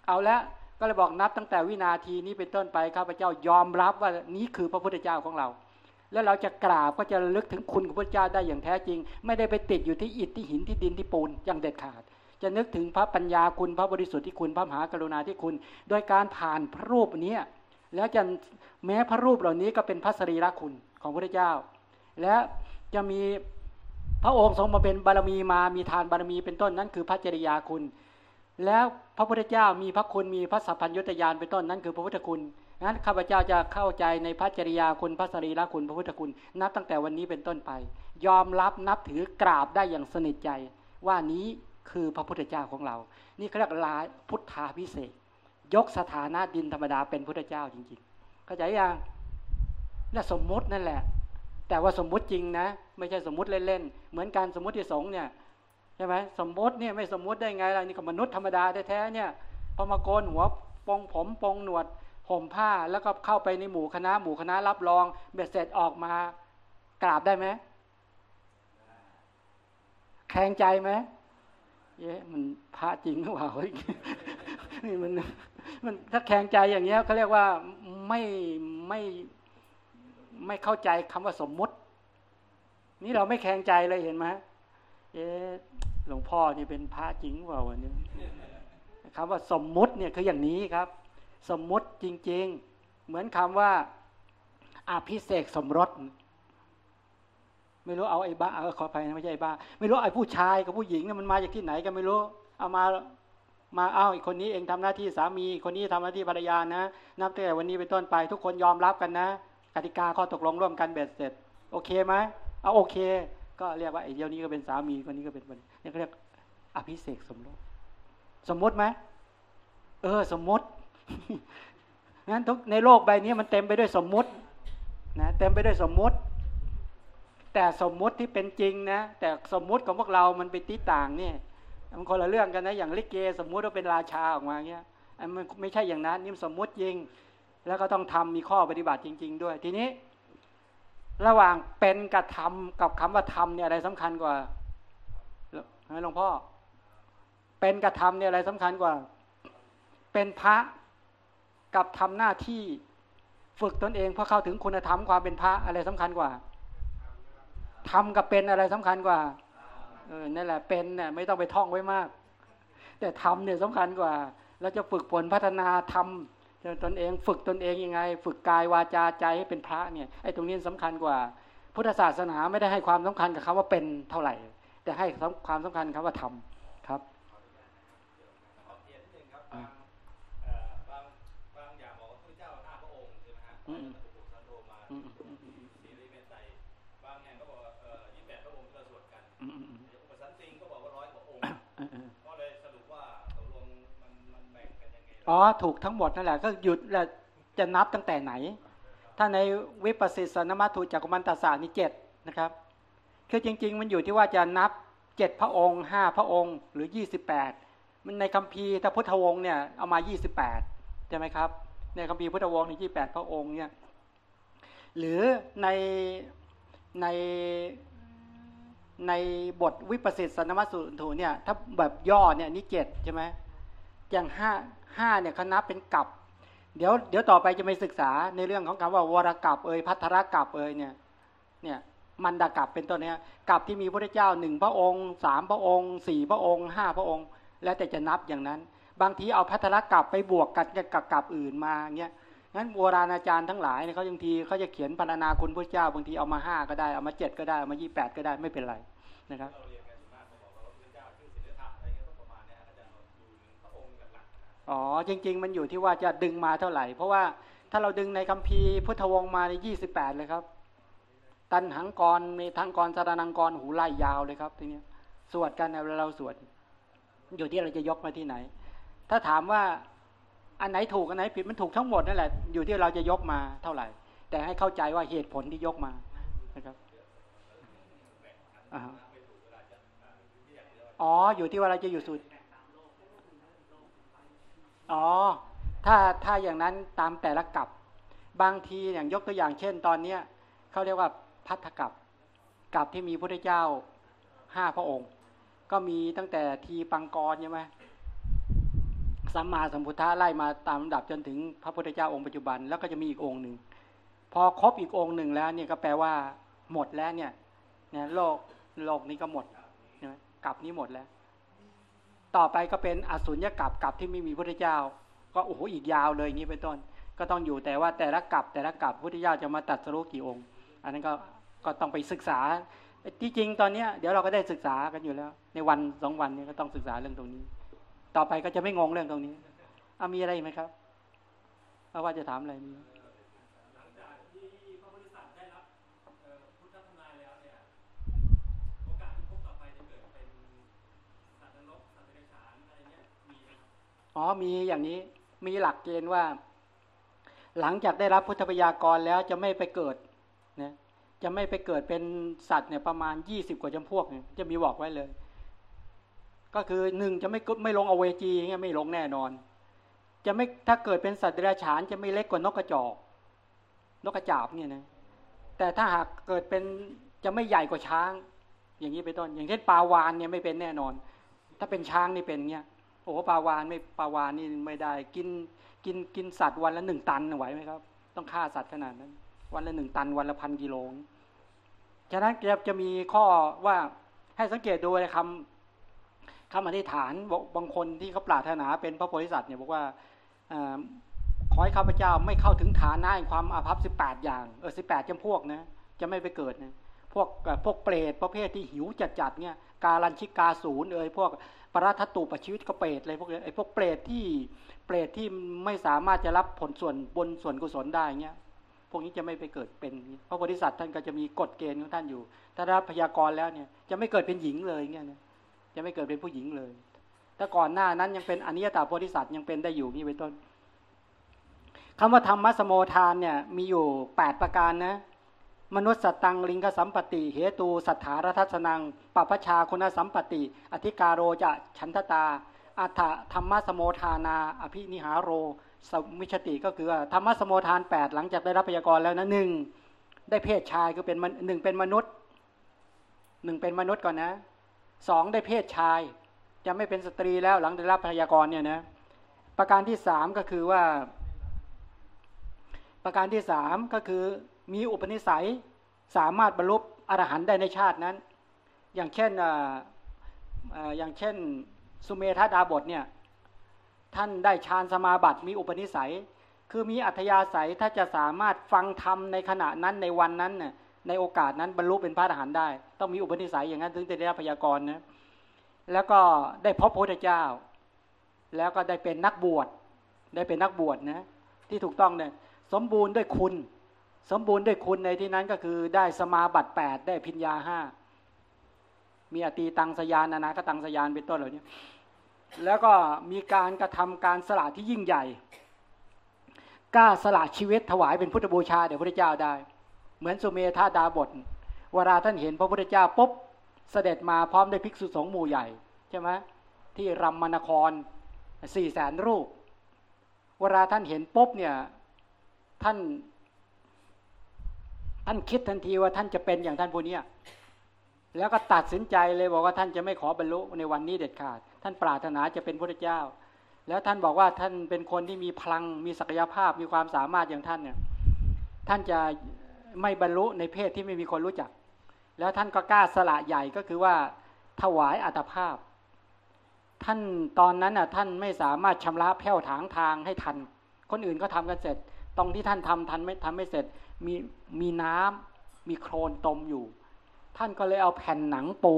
เอาละก็เลยบอกนับตั้งแต่วินาทีนี้เป็นต้นไปข้าพเจ้ายอมรับว่านี้คือพระพุทธเจ้าของเรา แล้วเราจะกราบก็จะลึกถึงคุณของพระเจ้าได้อย่างแท้จริง ไม่ได้ไปติดอยู่ที่อิฐที่หินที่ดินที่ปูนอย่างเด็ดขาด จะนึกถึงพระปัญญาคุณพระบริสุทธิ์ที่คุณพระมหากรุณาที่คุณ โดยการผ่านพระรูปนี้ แล้วจะแม้พระรูปเหล่านี้ก็เป็นพระสรีระคุณของพระเจ้า และจะมีพระองค์ทรงมาเป็นบารมีมามีทานบารมีเป็นต้นนั้นคือพระจริยาคุณ แล้วพระพุทธเจ้ามีพระคุณมีพระสัพพัญญุตยานเป็นต้นนั้นคือพระพุทธคุณนั้นข้าพเจ้าจะเข้าใจในพระจริยาคุณพระสรีระคุณพระพุทธคุณ นับตั้งแต่วันนี้เป็นต้นไป ยอมรับนับถือกราบได้อย่างสนิทใจ ว่านี้คือพระพุทธเจ้าของเรา นี่เขาเรียกลาพุทธาพิเศษ ยกสถานะดินธรรมดาเป็นพุทธเจ้าจริงๆ เข้าใจยังนั่นสมมุตินั่นแหละ แต่ว่าสมมุติจริงนะ ไม่ใช่สมมุติเล่นๆ เหมือนการสมมุติที่สงเนี่ยใช่ไหมสมมติเนี่ยไม่สมมุติได้ไงล่ะนี่ก็มนุษย์ธรรมดาแท้ๆเนี่ยพอมาโกนหัวปองผมปองหนวดห่มผ้าแล้วก็เข้าไปในหมู่คณะหมู่คณะรับรองเบ็ดเสร็จออกมากราบได้ไหมแข็งใจไหมเย้มันพระจริงหรือเปล่านี่มัน มันถ้าแข็งใจอย่างเงี้ยเขาเรียกว่าไม่ไม่ไม่เข้าใจคำว่าสมมุติ นี่เราไม่แข็งใจเลยเห็นไหมเอ๊หลวงพ่อนี่เป็นพระจริงเปล่าวันนี้คำว่าสมมุติเนี่ยคืออย่างนี้ครับ สมมุติจริง ๆ เหมือนคำว่าอาภิเษกสมรสไม่รู้เอาไอ้บ้าเอาขอไปนะไม่ใช่บ้า ไม่รู้ไอ้ผู้ชายกับผู้หญิงเนี่ยมันมาจากที่ไหนกันไม่รู้ เอามา มาเอาอีกคนนี้เองทำหน้าที่สามีคนนี้ทำหน้าที่ภรรยานะ นับตั้งแต่วันนี้เป็นต้นไปทุกคนยอมรับกันนะ กติกาข้อตกลงร่วมกันเบ็ดเสร็จ โอเคไหมเอาโอเค ก็เรียกว่าไอ้เดียวนี้ก็เป็นสามีคนนี้ก็เป็นคนนี่เขาเรียกอภิเษกสมรสสมมติไหมเออ สมมติงั้นทุกในโลกใบนี้มันเต็มไปด้วยสมมุตินะเต็มไปด้วยสมมุติ แต่สมมุติที่เป็นจริงนะ แต่สมมุติของพวกเรามันเป็นตีต่างเนี่ย มันคนละเรื่องกันนะอย่างลิเก สมมุติว่าเป็นราชาออกมาเงี้ยมันไม่ใช่อย่างนั้นนี่สมมุติจริง แล้วก็ต้องทำมีข้อปฏิบัติจริง ๆ ด้วย ทีนี้ ระหว่างเป็นกับทำกับคำว่าทำเนี่ยอะไรสำคัญกว่าหลวงพ่อ เป็นกับทำเนี่ยอะไรสำคัญกว่า เป็นพระกับทำหน้าที่ฝึกตนเองเพื่อเข้าถึงคุณธรรมความเป็นพระอะไรสำคัญกว่าทำกับเป็นอะไรสำคัญกว่า เออนั่นแหละเป็นเนี่ยไม่ต้องไปท่องไว้มาก แต่ทำเนี่ยสำคัญกว่าเราจะฝึกฝนพัฒนาทำตนเองฝึกตนเองยังไง ฝึกกายวาจาใจให้เป็นพระเนี่ยไอ้ตรงนี้สำคัญกว่า พุทธศาสนาไม่ได้ให้ความสำคัญกับคำว่าเป็นเท่าไหร่ แต่ให้ความสำคัญคำว่าทำครับอืม อ๋อถูกทั้งหมดนั่นแหละก็หยุดแล้วจะนับตั้งแต่ไหน ถ้าในวิปัสสิสนมัตุจักรมันตสานี่เจ็ดนะครับ คือจริง ๆ มันอยู่ที่ว่าจะนับเจ็ดพระองค์ห้าพระองค์ หรือยี่สิบแปดมันในคัมภีร์ถ้าพุทธวงศ์เนี่ยเอามายี่สิบแปดใช่ไหมครับ ในคัมภีร์พุทธวงศ์ในยี่แปดพระองค์เนี่ยหรือในในในบทวิปัสสิสนมัตุถูเนี่ยถ้าแบบย่อเนี่ยนี่เจ็ดใช่ไหมอย่างห้า ห้าเนี่ยเขานับเป็นกับ เดี๋ยวเดี๋ยวต่อไปจะไปศึกษาในเรื่องของคำว่าวรกับเอ่ยพัทรกับเอ่ยเนี่ยเนี่ยมันดากับเป็นต้นเนี้ยกับที่มีพระเจ้าหนึ่งพระองค์สามพระองค์สี่พระองค์ห้าพระองค์ แล้วแต่จะนับอย่างนั้น บางทีเอาพัทรกับไปบวกกันกับกับอื่นมาเงี้ยงั้นโบราณอาจารย์ทั้งหลายเนี่ยเขาบางทีเขาจะเขียนพรรณนาคุณพระเจ้าบางทีเอามาห้าก็ได้เอามาเจ็ดก็ได้เอามายี่แปดก็ได้ไม่เป็นไรนะครับ อ๋อจริง ๆ มันอยู่ที่ว่าจะดึงมาเท่าไหร่ เพราะว่าถ้าเราดึงในคัมภีร์พุทธวงศ์มาในยี่สิบแปดเลยครับ ตันหังกรมีทางกรสารนังกรหูไล่ยาวเลยครับทีนี้สวดกันเวลาเราสวด อยู่ที่เราจะยกมาที่ไหน ถ้าถามว่าอันไหนถูกอันไหนผิดมันถูกทั้งหมดนั่นแหละ อยู่ที่เราจะยกมาเท่าไหร่แแต่ให้เข้าใจว่าเหตุผลที่ยกมานะครับอ๋ออยู่ที่ว่าเราจะอยู่สุด อ๋อ ถ้าถ้าอย่างนั้นตามแต่ละกับ บางทีอย่างยกตัวอย่างเช่น ตอนเนี้ยเขาเรียกว่าพัทธกับกับที่มีพระเจ้าห้าพระองค์ ก็มีตั้งแต่ทีปังกรใช่ไหมสัมมาสัมพุทธะไล่มาตามลำดับจนถึงพระพุทธเจ้าองค์ปัจจุบัน แล้วก็จะมีอีกองค์หนึ่งพอครบอีกองค์หนึ่งแล้วเนี่ยก็แปลว่า หมดแล้วเนี่ยเนี่ยโลกโลกนี้ก็หมดกลับนี้หมดแล้ว ต่อไปก็เป็นอสุญญกับกับที่ไม่มีพระเจ้า ก็โอ้โหอีกยาวเลยอย่างนี้เป็นต้น ก็ต้องอยู่แต่ว่าแต่ละกับแต่ละกับพระพุทธเจ้าจะมาตัดสรุปกี่องค์ อันนั้นก็ก็ต้องไปศึกษาที่จริงตอนนี้เดี๋ยวเราก็ได้ศึกษากันอยู่แล้ว ในวันสองวันนี้ก็ต้องศึกษาเรื่องตรงนี้ ต่อไปก็จะไม่งงเรื่องตรงนี้อามีอะไรไหมครับว่าจะถามอะไรนี้ อ๋อมีอย่างนี้มีหลักเกณฑ์ว่า หลังจากได้รับพุทธปยากรแล้วจะไม่ไปเกิดนะจะไม่ไปเกิดเป็นสัตว์เนี่ยประมาณยี่สิบกว่าจำพวกเนี่ยจะมีบอกไว้เลย ก็คือหนึ่งจะไม่ไม่ลงอเวจีเงี้ยไม่ลงแน่นอน จะไม่ถ้าเกิดเป็นสัตว์เดรัจฉานจะไม่เล็กกว่านกกระจอก นกกระจาบเนี่ยนะแต่ถ้าหากเกิดเป็นจะไม่ใหญ่กว่าช้าง อย่างนี้เป็นต้น อย่างเช่นปลาวานเนี่ยไม่เป็นแน่นอน ถ้าเป็นช้างนี่เป็นเงี้ย โอ้ปลาวานไม่ปลาวานนี่ไม่ได้ กินกินกินสัตว์วันละหนึ่งตันไหวไหมครับ ต้องฆ่าสัตว์ขนาดนั้น วันละหนึ่งตันวันละพันกิโลฉะนั้นจะมีข้อว่าให้สังเกตดูในคำคำอธิษฐานบบางคนที่เขาปรารถนาเป็นพระโพธิสัตว์เนี่ยบอกว่าขอให้ข้าพเจ้าไม่เข้าถึงฐานะแห่งความอาภัพสิบแปดอย่างเออสิบแปดจำพวกนะจะไม่ไปเกิดนะพวกพวกเปรตประเภทที่หิวจัดๆเนี่ยการันชิกาศูนย์เอ่ยพวก ปรัตตุปชีวิตก็เปรตเลยพวกไอ้พวกเปรตที่เปรตที่ไม่สามารถจะรับผลส่วนบนส่วนกุศลได้เงี้ยพวกนี้จะไม่ไปเกิดเป็นพระโพธิสัตว์ท่านก็จะมีกฎเกณฑ์ของท่านอยู่ ถ้ารับพยากรแล้วเนี่ยจะไม่เกิดเป็นหญิงเลยเงี้ยจะไม่เกิดเป็นผู้หญิงเลยแต่ก่อนหน้านั้นยังเป็นอนิยตาโพธิสัตว์ยังเป็นได้อยู่นี่เป็นต้นคำว่าธรรมะสมโมทานเนี่ยมีอยู่แปดประการนะ มนุษย์สตังลิงกสัมปติ เหตุสัทธารทัศนังปัปชาคุณสัมปติ อธิการโรจะฉันทตา อัฏฐธรรมะสมโมทานา อภินีหาโร สมิชฌติก็คือธรรมะสมโมทานแปดหลังจากได้รับพยากรณ์แล้วนะหนึ่งได้เพศชายคือเป็นหนึ่งเป็นมนุษย์หนึ่งเป็นมนุษย์ก่อนนะสองได้เพศชาย จะไม่เป็นสตรีแล้วหลังได้รับพยากรณ์เนี่ยนะประการที่สามก็คือว่า ประการที่สามก็คือ มีอุปนิสัยสามารถบรรลุอรหันต์ได้ในชาตินั้น อย่างเช่นอย่างเช่นสุเมธาดาบทเนี่ยท่านได้ฌานสมาบัติมีอุปนิสัย คือมีอัธยาศัยถ้าจะสามารถฟังธรรมในขณะนั้นในวันนั้นน่ยในโอกาสนั้นบรรลุเป็นพระอรหันต์ได้ ต้องมีอุปนิสัยอย่างนั้นถึงจะได้รับพยากรณ์นะแล้วก็ได้พบพระพุทธเจ้า แล้วก็ได้เป็นนักบวชได้เป็นนักบวชนะที่ถูกต้องเนี่ยสมบูรณ์ด้วยคุณ สมบูรณ์ด้วยคุณในที่นั้นก็คือได้สมาบัติแปดได้พิญญาห้ามีอตีตังสยานนานาคตังสยานเป็นต้นเหล่านี้แล้วก็มีการกระทำการสละที่ยิ่งใหญ่ กล้าสละชีวิตถวายเป็นพุทธบูชาเดี๋ยวพระเจ้าได้ เหมือนสุเมธาดาบทเวลาท่านเห็นพระพุทธเจ้าปุ๊บเสด็จมาพร้อมด้วยภิกษุสงฆ์หมู่ใหญ่ใช่ไหมที่รัมมนครสี่แสนรูป เวลาท่านเห็นปุ๊บเนี่ยท่าน ท่านคิดทันทีว่าท่านจะเป็นอย่างท่านผู้นี้แล้วก็ตัดสินใจเลยบอกว่าท่านจะไม่ขอบรรลุในวันนี้เด็ดขาด ท่านปรารถนาจะเป็นพระเจ้า แล้วท่านบอกว่าท่านเป็นคนที่มีพลังมีศักยภาพมีความสามารถอย่างท่านเนี่ยท่านจะไม่บรรลุในเพศที่ไม่มีคนรู้จัก แล้วท่านก็กล้าสละใหญ่ก็คือว่าถวายอัตภาพ ท่านตอนนั้นน่ะท่านไม่สามารถชำระแผ้วถางทางให้ทัน คนอื่นก็ทำกันเสร็จ ตรงที่ท่านทำทันไม่ทำไม่เสร็จ มีมีน้ำมีโครนตมอยู่ ท่านก็เลยเอาแผ่นหนังปู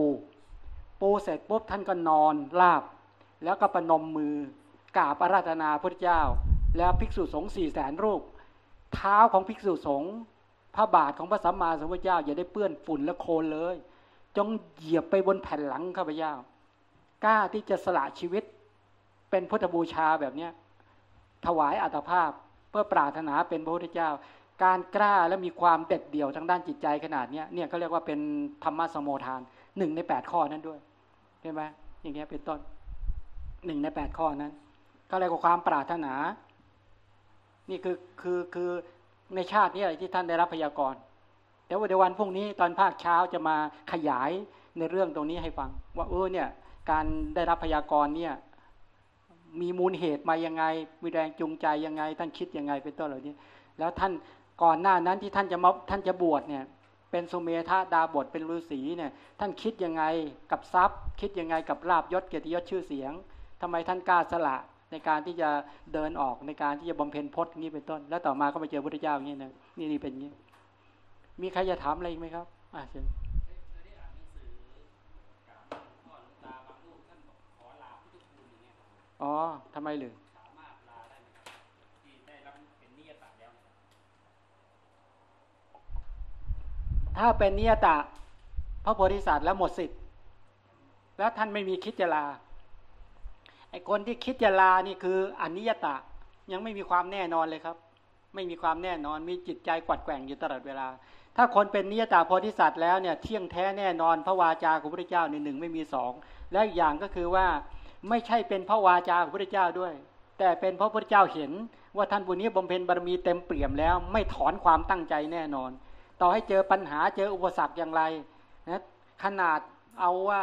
ปูเสร็จปุ๊บท่านก็นอนราบ แล้วก็ประนมมือกราบอาราธนาพระเจ้า แล้วภิกษุสงฆ์สี่แสนรูป เท้าของภิกษุสงฆ์พระบาทของพระสัมมาสัมพุทธเจ้า อย่าได้เปื้อนฝุ่นและโคลนเลย จงเหยียบไปบนแผ่นหลังข้าพเจ้ากล้าที่จะสละชีวิต เป็นพุทธบูชาแบบเนี้ยถวายอัตภาพ เพื่อปรารถนาเป็นพระพุทธเจ้า การกล้าและมีความเด็ดเดี่ยวทางด้านจิตใจขนาดนี้เนี่ยเขาเรียกว่าเป็นธรรมะสมโมทานหนึ่งในแปดข้อนั้นด้วยใช่ไหมอย่างเงี้ยเป็นต้นหนึ่งในแปดข้อนั้นก็เรียกว่าความปรารถนา นี่คือคือคือในชาตินี้อะไรที่ท่านได้รับพยากรณ์แต่ว่าในวันพรุ่งนี้ตอนภาคเช้าจะมาขยายในเรื่องตรงนี้ให้ฟัง ว่าเออเนี่ยการได้รับพยากรณ์เนี่ย มีมูลเหตุมายังไง มีแรงจูงใจยังไง ท่านคิดยังไงเป็นต้นเหล่านี้ แล้วท่านก่อนหน้านั้นที่ท่านจะมาท่านจะบวชเนี่ย เป็นสุเมธาดาบทเป็นฤาษีเนี่ย ท่านคิดยังไงกับทรัพย์ คิดยังไงกับลาบยศเกียรติยศชื่อเสียงทำไมท่านกล้าสละในการที่จะเดินออกในการที่จะบำเพ็ญพจน์นี้เป็นต้น แล้วต่อมาก็มาเจอพระเจ้าอย่างนี้นะนี่นี่เป็นอย่างนี้ มีใครจะถามอะไรอีกไหมครับอ่าเชิญ อ๋อทำไมหรือถ้าเป็นนิยตะพระโพธิสัตว์แล้วหมดสิทธิ์แล้วท่านไม่มีคิดจะลาไอ้คนที่คิดจะลานี่คืออนิยตะยังไม่มีความแน่นอนเลยครับ ไม่มีความแน่นอนมีจิตใจกวัดแกว่งอยู่ตลอดเวลา ถ้าคนเป็นนิยตาโพธิสัตว์แล้วเนี่ยเที่ยงแท้แน่นอนพระวาจาของพระเจ้าในหนึ่งไม่มีสองและอีกอย่างก็คือว่า ไม่ใช่เป็นพระวาจาของพระเจ้าด้วย แต่เป็นเพราะพระเจ้าเห็นว่าท่านบุญนี้บำเพ็ญบารมีเต็มเปี่ยมแล้ว ไม่ถอนความตั้งใจแน่นอน ต่อให้เจอปัญหาเจออุปสรรคอย่างไรนะขนาดเอาว่า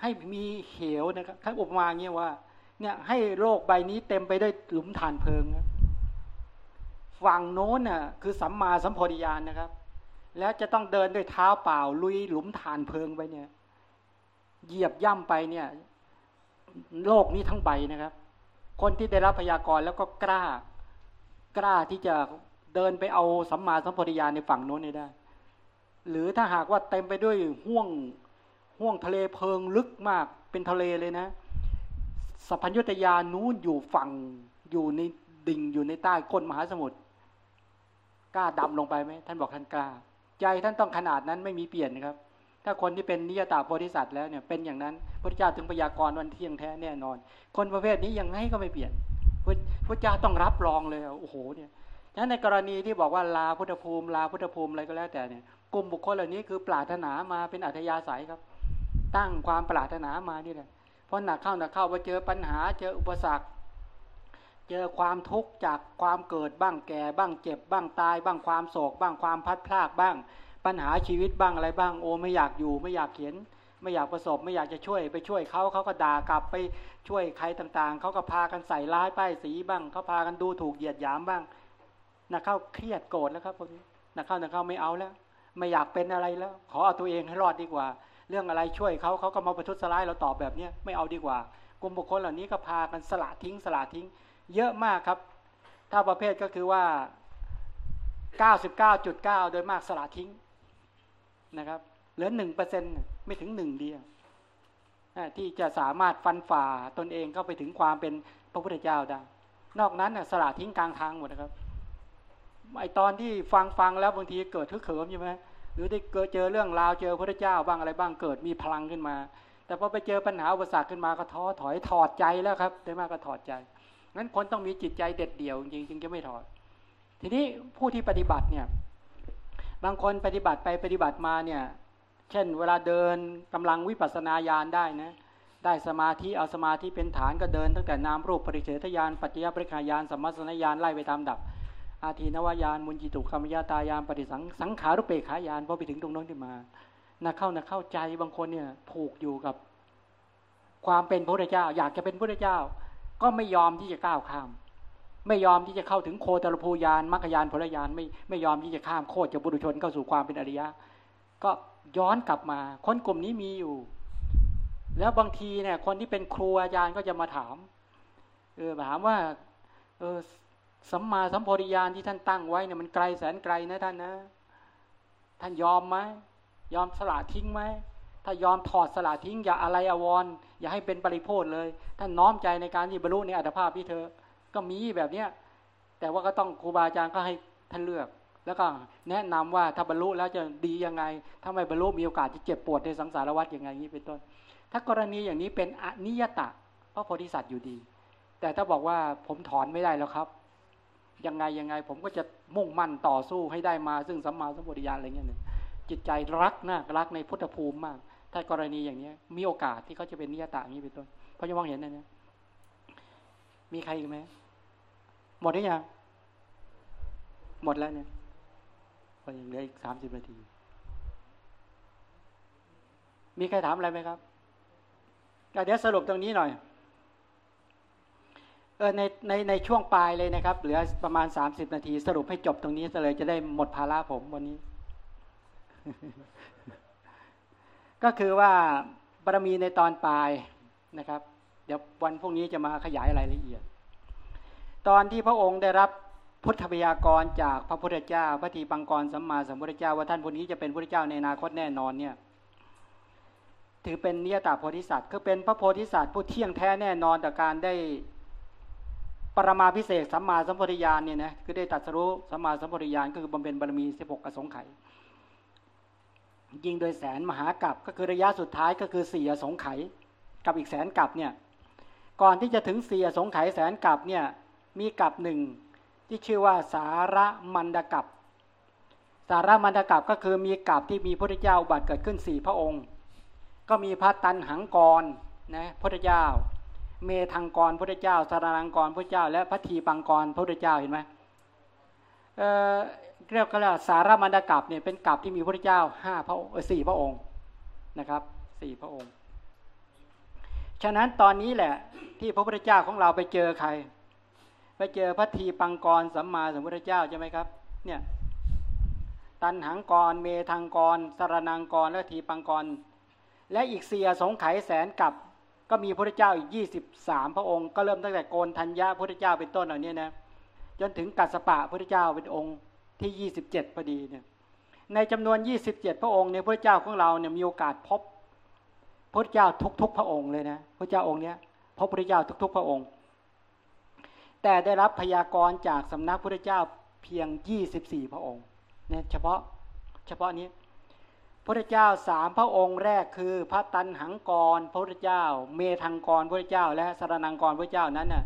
ให้มีเหวนะครับท่าอุปมาเงี้ยว่า เนี่ยให้โลกใบนี้เต็มไปด้วยหลุมฐานเพลิงฝั่งโน้นน่ะคือสัมมาสัมโพธิญาณนะครับ แล้วจะต้องเดินด้วยเท้าเปล่าลุยหลุมฐานเพลิงไปเนี่ย เหยียบย่ำไปเนี่ย โลกนี้ทั้งใบนะครับ คนที่ได้รับพยากรณ์แล้วก็กล้า กล้าที่จะเดินไปเอาสัมมาสัมโพธิญาณในฝั่งโน้นได้ หรือถ้าหากว่าเต็มไปด้วยห่วงห่วงทะเลเพิงลึกมากเป็นทะเลเลยนะสัพพัญญุตยานู้นอยู่ฝั่งอยู่ในดิ่งอยู่ในใต้ก้นมหาสมุทรกล้าดำลงไปไหมท่านบอกท่านกล้า ใจท่านต้องขนาดนั้นไม่มีเปลี่ยนนะครับ ถ้าคนที่เป็นนิยตาโพธิสัตว์แล้วเนี่ยเป็นอย่างนั้นพระเจ้าถึงพยากรณ์วันเที่ยงแท้แน่นอน คนประเภทนี้ยังไงก็ไม่เปลี่ยนพระเจ้าต้องรับรองเลยโอ้โหเนี่ยฉะนั้นในกรณีที่บอกว่าลาพุทธภูมิ ลาพุทธภูมิอะไรก็แล้วแต่เนี่ยกลุ่มบุคคลเหล่านี้คือปรารถนามาเป็นอัธยาศัยครับ ตั้งความปรารถนามานี่แหละเพราะหนักเข้าหนักเข้าพอเจอปัญหาเจออุปสรรค เจอความทุกข์จากความเกิดบ้างแก่บ้างเจ็บบ้างตาย บ้างความโศก บ้างความพัดพลากบ้าง ปัญหาชีวิตบ้างอะไรบ้างโอไม่อยากอยู่ไม่อยากเขียนไม่อยากประสบไม่อยากจะช่วย ไปช่วยเขาเขาก็ด่ากลับไปช่วยใครต่างๆเขาก็พากันใส่ร้ายป้ายสีบ้างเขาพากันดูถูกเหยียดหยามบ้างนักเข้าเครียดโกรธแล้วครับพวกนี้นักเข้านักเข้าไม่เอาแล้ว ไม่อยากเป็นอะไรแล้ว ขอเอาตัวเองให้รอดดีกว่า เรื่องอะไรช่วยเขาเขาก็มาประทุษร้ายเราตอบแบบเนี้ยไม่เอาดีกว่า กลุ่มบุคคลเหล่านี้ก็พากันสละทิ้งสละทิ้ง เยอะมากครับ ถ้าประเภทก็คือว่า 99.9 โดยมากสละทิ้ง นะครับเหลือหนึ่งเปอร์เซ็นไม่ถึงหนึ่งเดียวที่จะสามารถฟันฝ่าตนเองเข้าไปถึงความเป็นพระพุทธเจ้าได้นอกนั้นสละทิ้งกลางทางหมดนะครับไอตอนที่ฟังฟังแล้วบางทีเกิดทึกเขิมใช่ไหมหรือได้เกิดเจอเรื่องราวเจอพระเจ้าบ้างอะไรบ้างเกิดมีพลังขึ้นมา แต่พอไปเจอปัญหาอุปสรรคขึ้นมาก็ท้อถอยถอดใจแล้วครับได้มากก็ถอดใจงั้นคนต้องมีจิตใจเด็ดเดี่ยวจริงจึงจะไม่ถอด ทีนี้ผู้ที่ปฏิบัติเนี่ย บางคนปฏิบัติไปปฏิบัติมาเนี่ย เช่น เวลาเดินกำลังวิปัสสนาญาณได้นะได้สมาธิเอาสมาธิเป็นฐานก็เดิน ตั้งแต่นามรูปปริเฉทญาณปัจจยปริขายานสมัสนญาณไล่ไปตามดับ อาทีนวายานมุนจิตุคามยาตายานปฏิสังสังขารุเปขายานพอไปถึงตรงนั้นที่มานักเข้านักเข้าใจบางคนเนี่ยผูกอยู่กับ ความเป็นพระเจ้า อยากจะเป็นพระเจ้า ก็ไม่ยอมที่จะก้าวข้าม ไม่ยอมที่จะเข้าถึงโคตรภูยานมรรคยานผลยานไม่ไม่ยอมที่จะข้ามโคตรจากบุรุชนเข้าสู่ความเป็นอริยะ ก็ย้อนกลับมา คนกลุ่มนี้มีอยู่ แล้วบางทีเนี่ย คนที่เป็นครูอาจารย์ก็จะมาถามเออถามว่าเออสัมมาสัมโพธิญาณที่ท่านตั้งไว้เนี่ยมันไกลแสนไกลนะท่านนะ ท่านยอมไหมยอมสละทิ้งไหมถ้ายอมถอดสละทิ้งอย่าอะไรอววรอย่าให้เป็นปริโพธเลย ท่านน้อมใจในการที่บรรลุในอัตภาพที่เธอ ก็มีแบบเนี้ยแต่ว่าก็ต้องครูบาอาจารย์ก็ให้ท่านเลือก แล้วก็แนะนำว่าถ้าบรรลุแล้วจะดียังไง ถ้าไม่บรรลุมีโอกาสจะเจ็บปวดในสังสารวัฏยังไงนี้เป็นต้น ถ้ากรณีอย่างนี้เป็นอนิยตะพระโพธิสัตว์อยู่ดี แต่ถ้าบอกว่าผมถอนไม่ได้แล้วครับ ยังไงยังไงผมก็จะมุ่งมั่นต่อสู้ให้ได้มา ซึ่งสัมมาสัมปวิญญาณอะไรเงี้ยจิตใจรักนะรักในพุทธภูมิมาก ถ้ากรณีอย่างนี้มีโอกาสที่เขาจะเป็นนิยตาอย่างนี้เป็นต้นเพราะจะมองเห็นนะเนี่ยมีใครอีกไหม หมดหรือยัง หมดแล้วเนี่ยพอยังเหลืออีกสามสิบนาที มีใครถามอะไรไหมครับเดี๋ยวสรุปตรงนี้หน่อยเออในในในช่วงปลายเลยนะครับ เหลือประมาณสามสิบนาที สรุปให้จบตรงนี้เลยจะได้หมดภาระผมวันนี้ ก็คือว่าบารมีในตอนปลายนะครับ เดี๋ยววันพรุ่งนี้จะมาขยายรายละเอียด ตอนที่พระองค์ได้รับพุทธพยากรจากพระพุทธเจ้าพระทีปังกรสัมมาสัมพุทธเจ้าว่าท่านคนนี้จะเป็นพระเจ้าในอนาคตแน่นอนเนี่ยถือเป็นนิยตาโพธิสัตว์คือเป็นพระโพธิสัตว์ผู้เที่ยงแท้แน่นอนต่อการได้ปรมาพิเศษสัมมาสัมพุทธญาณเนี่ยนะคือได้ตัดสรู้สัมมาสัมพุทธญาณก็คือบำเพ็ญบารมีสิบหกอสงไขยยิงโดยแสนมหากับก็คือระยะสุดท้ายก็คือสี่อสงไขยกับอีกแสนกับเนี่ยก่อนที่จะถึงสี่อสงไขยแสนกับเนี่ย มีกับหนึ่งที่ชื่อว่าสาระมันดกับ สาระมันดกับก็คือมีกับที่มีพระเจ้าบัตรเกิดขึ้นสี่พระองค์ ก็มีพระตันหังกรนะพระเจ้า เมธังกรพระเจ้าสารังกรพระเจ้า และพระทีปังกรพระเจ้าเห็นไหมเออเรียกกันว่าสารมันดกับเนี่ยเป็นกับที่มีพระเจ้าห้าพระสี่พระองค์นะครับสี่พระองค์ ฉะนั้นตอนนี้แหละที่พระพุทธเจ้าของเราไปเจอใคร ไปเจอพระทีปังกรสัมมาสัมพุทธเจ้าใช่ไหมครับ เนี่ยตันหังกร เมธังกรสารนังกร และทีปังกร และอีกเสียสงไขแสนกับก็มีพระเจ้าอีกยี่สิบสามพระองค์ ก็เริ่มตั้งแต่โกนธัญญาพระเจ้าเป็นต้นเหล่านี้นะจนถึงกัสปะพระเจ้าเป็นองค์ที่ยี่สิบเจ็ดพอดีเนี่ยในจำนวนยี่สิบเจ็ดพระองค์เนี่ยพระเจ้าของเราเนี่ยมีโอกาสพบพระเจ้าทุกๆ พระองค์เลยนะพระเจ้าองค์เนี้ยพบพระเจ้าทุก ๆ พระองค์ แต่ได้รับพยากรณ์จากสำนักพระเจ้าเพียงยี่สิบสี่พระองค์เนี่ยเฉพาะเฉพาะนี้พระเจ้าสามพระองค์แรกคือ พระตันหังกรพระเจ้า เมธังกรพระเจ้า และสารนังกรพระเจ้านั้นน่ะ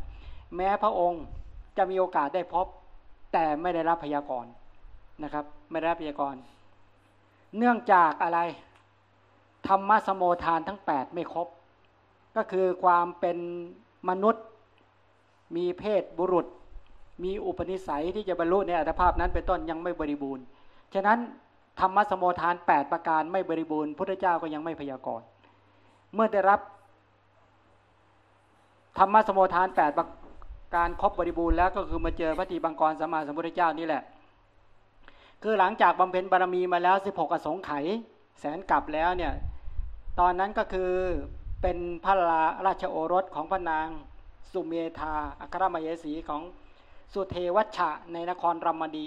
แม้พระองค์จะมีโอกาสได้พบ แต่ไม่ได้รับพยากรณ์นะครับ ไม่ได้รับพยากรณ์ เนื่องจากอะไร ธรรมะสมโมทานทั้ง 8 ไม่ครบ ก็คือความเป็นมนุษย์ มีเพศบุรุษ มีอุปนิสัยที่จะบรรลุในอัตภาพนั้นเป็นต้นยังไม่บริบูรณ์ ฉะนั้นธรรมสมโมทาน 8 ประการไม่บริบูรณ์พุทธเจ้าก็ยังไม่พยากรณ์ เมื่อได้รับธรรมสมโมทาน 8 ประการครบบริบูรณ์แล้วก็คือมาเจอพระตีบังกรสมมาสมพุทธเจ้านี่แหละ คือหลังจากบำเพ็ญบารมีมาแล้ว 16 อสงไขยแสนกลับแล้วเนี่ยตอนนั้นก็คือเป็นพระราชโอรสของพระนาง สุเมธาอัครมเหสีของสุเทวัชชะในนครรัมมดี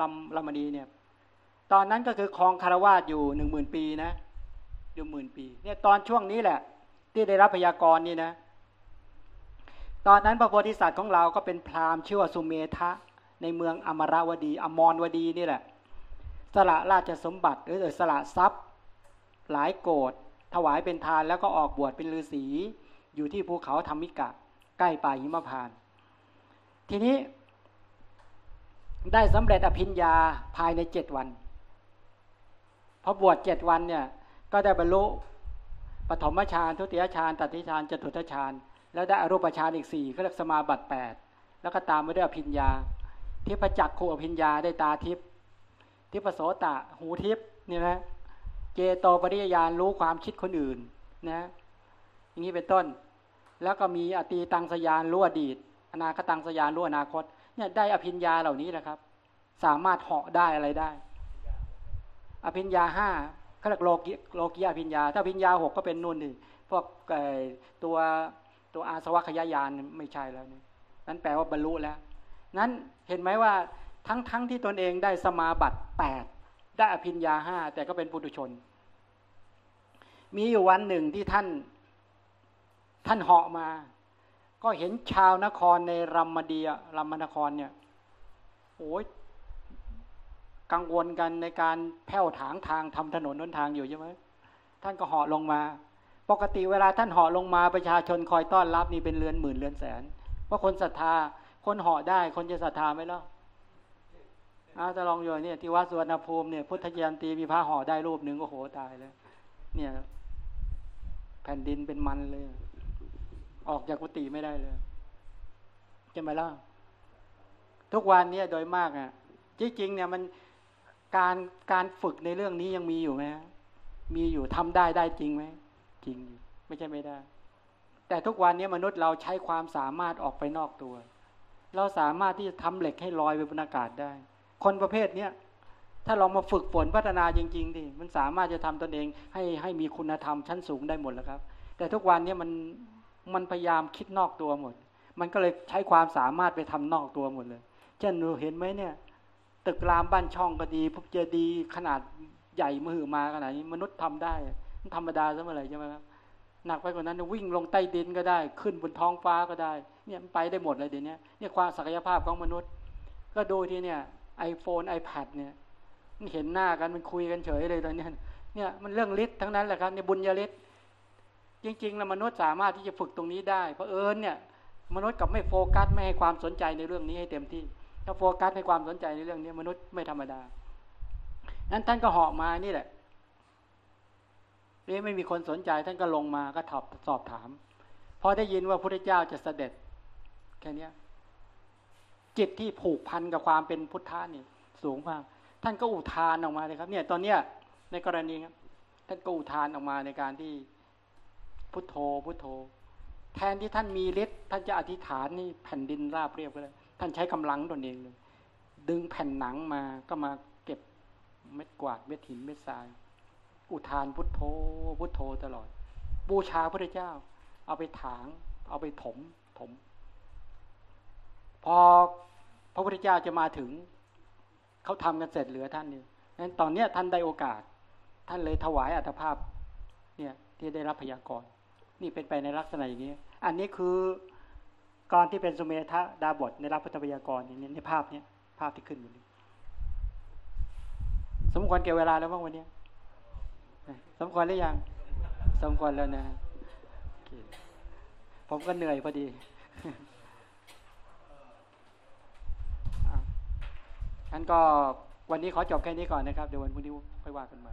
รัมรัมมดีเนี่ยตอนนั้นก็คือคลองคารวาสอยู่หนึ่งหมื่นปีนะอยู่หมื่นปีเนี่ยตอนช่วงนี้แหละ ที่ได้รับพยากรณ์นี่นะ ตอนนั้นพระโพธิสัตว์ของเราก็เป็นพราหมณ์ชื่อว่าสุเมธะในเมืองอมรวดีอมรวดีนี่แหละ สละราชสมบัติหรือสละทรัพย์ หลายโกดถวายเป็นทานแล้วก็ออกบวชเป็นฤาษีอยู่ที่ภูเขาธรรมิกะ ใกล้ป่าหิมพาน ทีนี้ได้สำเร็จอภิญญาภายในเจ็ดวันพอบวชเจ็ดวันเนี่ย ก็ได้บรรลุปฐมฌานทุติยฌานตัติฌานจตุตฌานแล้วได้อรูปฌานอีกสี่ก็เรียกสมาบัติแปดแล้วก็ตามมาด้วยอภิญญาที่ประจักษ์คูอภิญญาได้ตาทิพย์ที่ปโสตะหูทิพย์นี่นะเจโตปริยญาณรู้ความคิดคนอื่นนะอย่างนี้เป็นต้น แล้วก็มีอตีตังสยานรู้อดีตอนาคตังสยานรู้อนาคต เนี่ยได้อภิญญาเหล่านี้แหละครับ สามารถเหาะได้อะไรได้ อภิญญาห้าเขาเรียกโลกิโลกีอภิญญา ถ้าอภิญญาหกก็เป็นนู่นนี่พวกตัวตัวอาสวัคยายานไม่ใช่แล้วนี่นั้นแปลว่าบรรลุแล้ว นั้นเห็นไหมว่าทั้งทั้งที่ตนเองได้สมาบัติแปดได้อภิญญาห้าแต่ก็เป็นปุถุชน มีอยู่วันหนึ่งที่ท่าน ท่านเหาะมา ก็เห็นชาวนครในรัมมดีรัมมนครเนี่ยโอ้ยกังวลกันในการแผ่วถางทางทำถนนน้นทางอยู่ใช่ไหมท่านก็เหาะลงมา ปกติเวลาท่านเหาะลงมาประชาชนคอยต้อนรับนี่เป็นเรือนหมื่นเรือนแสนเพราะคนศรัทธา คนเหาะได้ คนจะศรัทธาไหมล่ะอาจะลองอยู่เนี่ยที่วัดสุวรรณภูมิเนี่ยพุทธยันตีมีพระห่อได้รูปหนึ่งโอ้โหตายเลยเนี่ย แผ่นดินเป็นมันเลย ออกจากกุฏิไม่ได้เลยใช่ไหมล่ะทุกวันเนี่ยโดยมากอะจริงๆเนี่ยมันการการฝึกในเรื่องนี้ยังมีอยู่ไหมมีอยู่ทำได้ได้จริงไหมจริงอยู่ไม่ใช่ไม่ได้ แต่ทุกวันนี้มนุษย์เราใช้ความสามารถออกไปนอกตัว เราสามารถที่จะทำเหล็กให้ลอยไปบนอากาศได้ คนประเภทเนี้ยถ้าลองมาฝึกฝนพัฒนาจริงๆดิมันสามารถจะทำตนเองให้ให้มีคุณธรรมชั้นสูงได้หมดแล้วครับ แต่ทุกวันนี้มัน มันพยายามคิดนอกตัวหมด มันก็เลยใช้ความสามารถไปทำนอกตัวหมดเลย เช่นเราเห็นไหมเนี่ย ตึกรามบ้านช่องก็ดีพวกเจดีขนาดใหญ่มือมาขนาดนี้มนุษย์ทำได้ธรรมดาซะเมื่อไหร่ใช่ไหมครับหนักไปกว่านั้นวิ่งลงใต้ดินก็ได้ ขึ้นบนท้องฟ้าก็ได้ เนี่ยไปได้หมดเลยเดี๋ยวนี้เนี่ยความศักยภาพของมนุษย์ ก็ดูที่เนี่ย iPhone iPad เนี่ยมันเห็นหน้ากันมันคุยกันเฉยเลยตอนนี้เนี่ยมันเรื่องฤทธิ์ทั้งนั้นแหละครับในบุญญาฤทธิ์ จริงๆแล้วมนุษย์สามารถที่จะฝึกตรงนี้ได้ เพราะเอิญเนี่ยมนุษย์กับไม่โฟกัสไม่ให้ความสนใจในเรื่องนี้ให้เต็มที่ ถ้าโฟกัสให้ความสนใจในเรื่องนี้ มนุษย์ไม่ธรรมดานั้นท่านก็เหาะมานี่แหละนี่ไม่มีคนสนใจท่านก็ลงมาก็ถอบสอบถามพอได้ยินว่าพระเจ้าจะเสด็จแค่นี้จิตที่ผูกพันกับความเป็นพุทธะนี่ สูงมากท่านก็อุทานออกมาเลยครับ เนี่ย ตอนเนี้ยในกรณีครับท่านก็อุทานออกมาในการที่ พุทโธพุทโธ แทนที่ท่านมีฤทธิ์ท่านจะอธิษฐานนี่แผ่นดินราบเรียบไปเลยท่านใช้กำลังตนเองเลยดึงแผ่นหนังมาก็มาเก็บเม็ดกวาดเม็ดหินเม็ดทราย อุทานพุทโธพุทโธตลอด บูชาพระเจ้า เอาไปถาง เอาไปถมถม พอพระพุทธเจ้าจะมาถึงเขาทำกันเสร็จเหลือท่านนี่นั้นตอนเนี้ยท่านได้โอกาส ท่านเลยถวายอัตภาพ เนี่ยที่ได้รับพยากรณ์ นี่เป็นไปในลักษณะอย่างนี้ อันนี้คือกรที่เป็นสุเมธะดาบทในรับพุทธพยากรอย่างนี้ในภาพเนี้ยภาพที่ขึ้นอยู่นี้สมควรเกี่ยวเวลาแล้วบ้างวันนี้สมควรหรือยัง สมควรแล้วนะ ผมก็เหนื่อยพอดีงั้นก็วันนี้ขอจบแค่นี้ก่อนนะครับ เดี๋ยววันพรุ่งนี้ค่อยว่ากันใหม่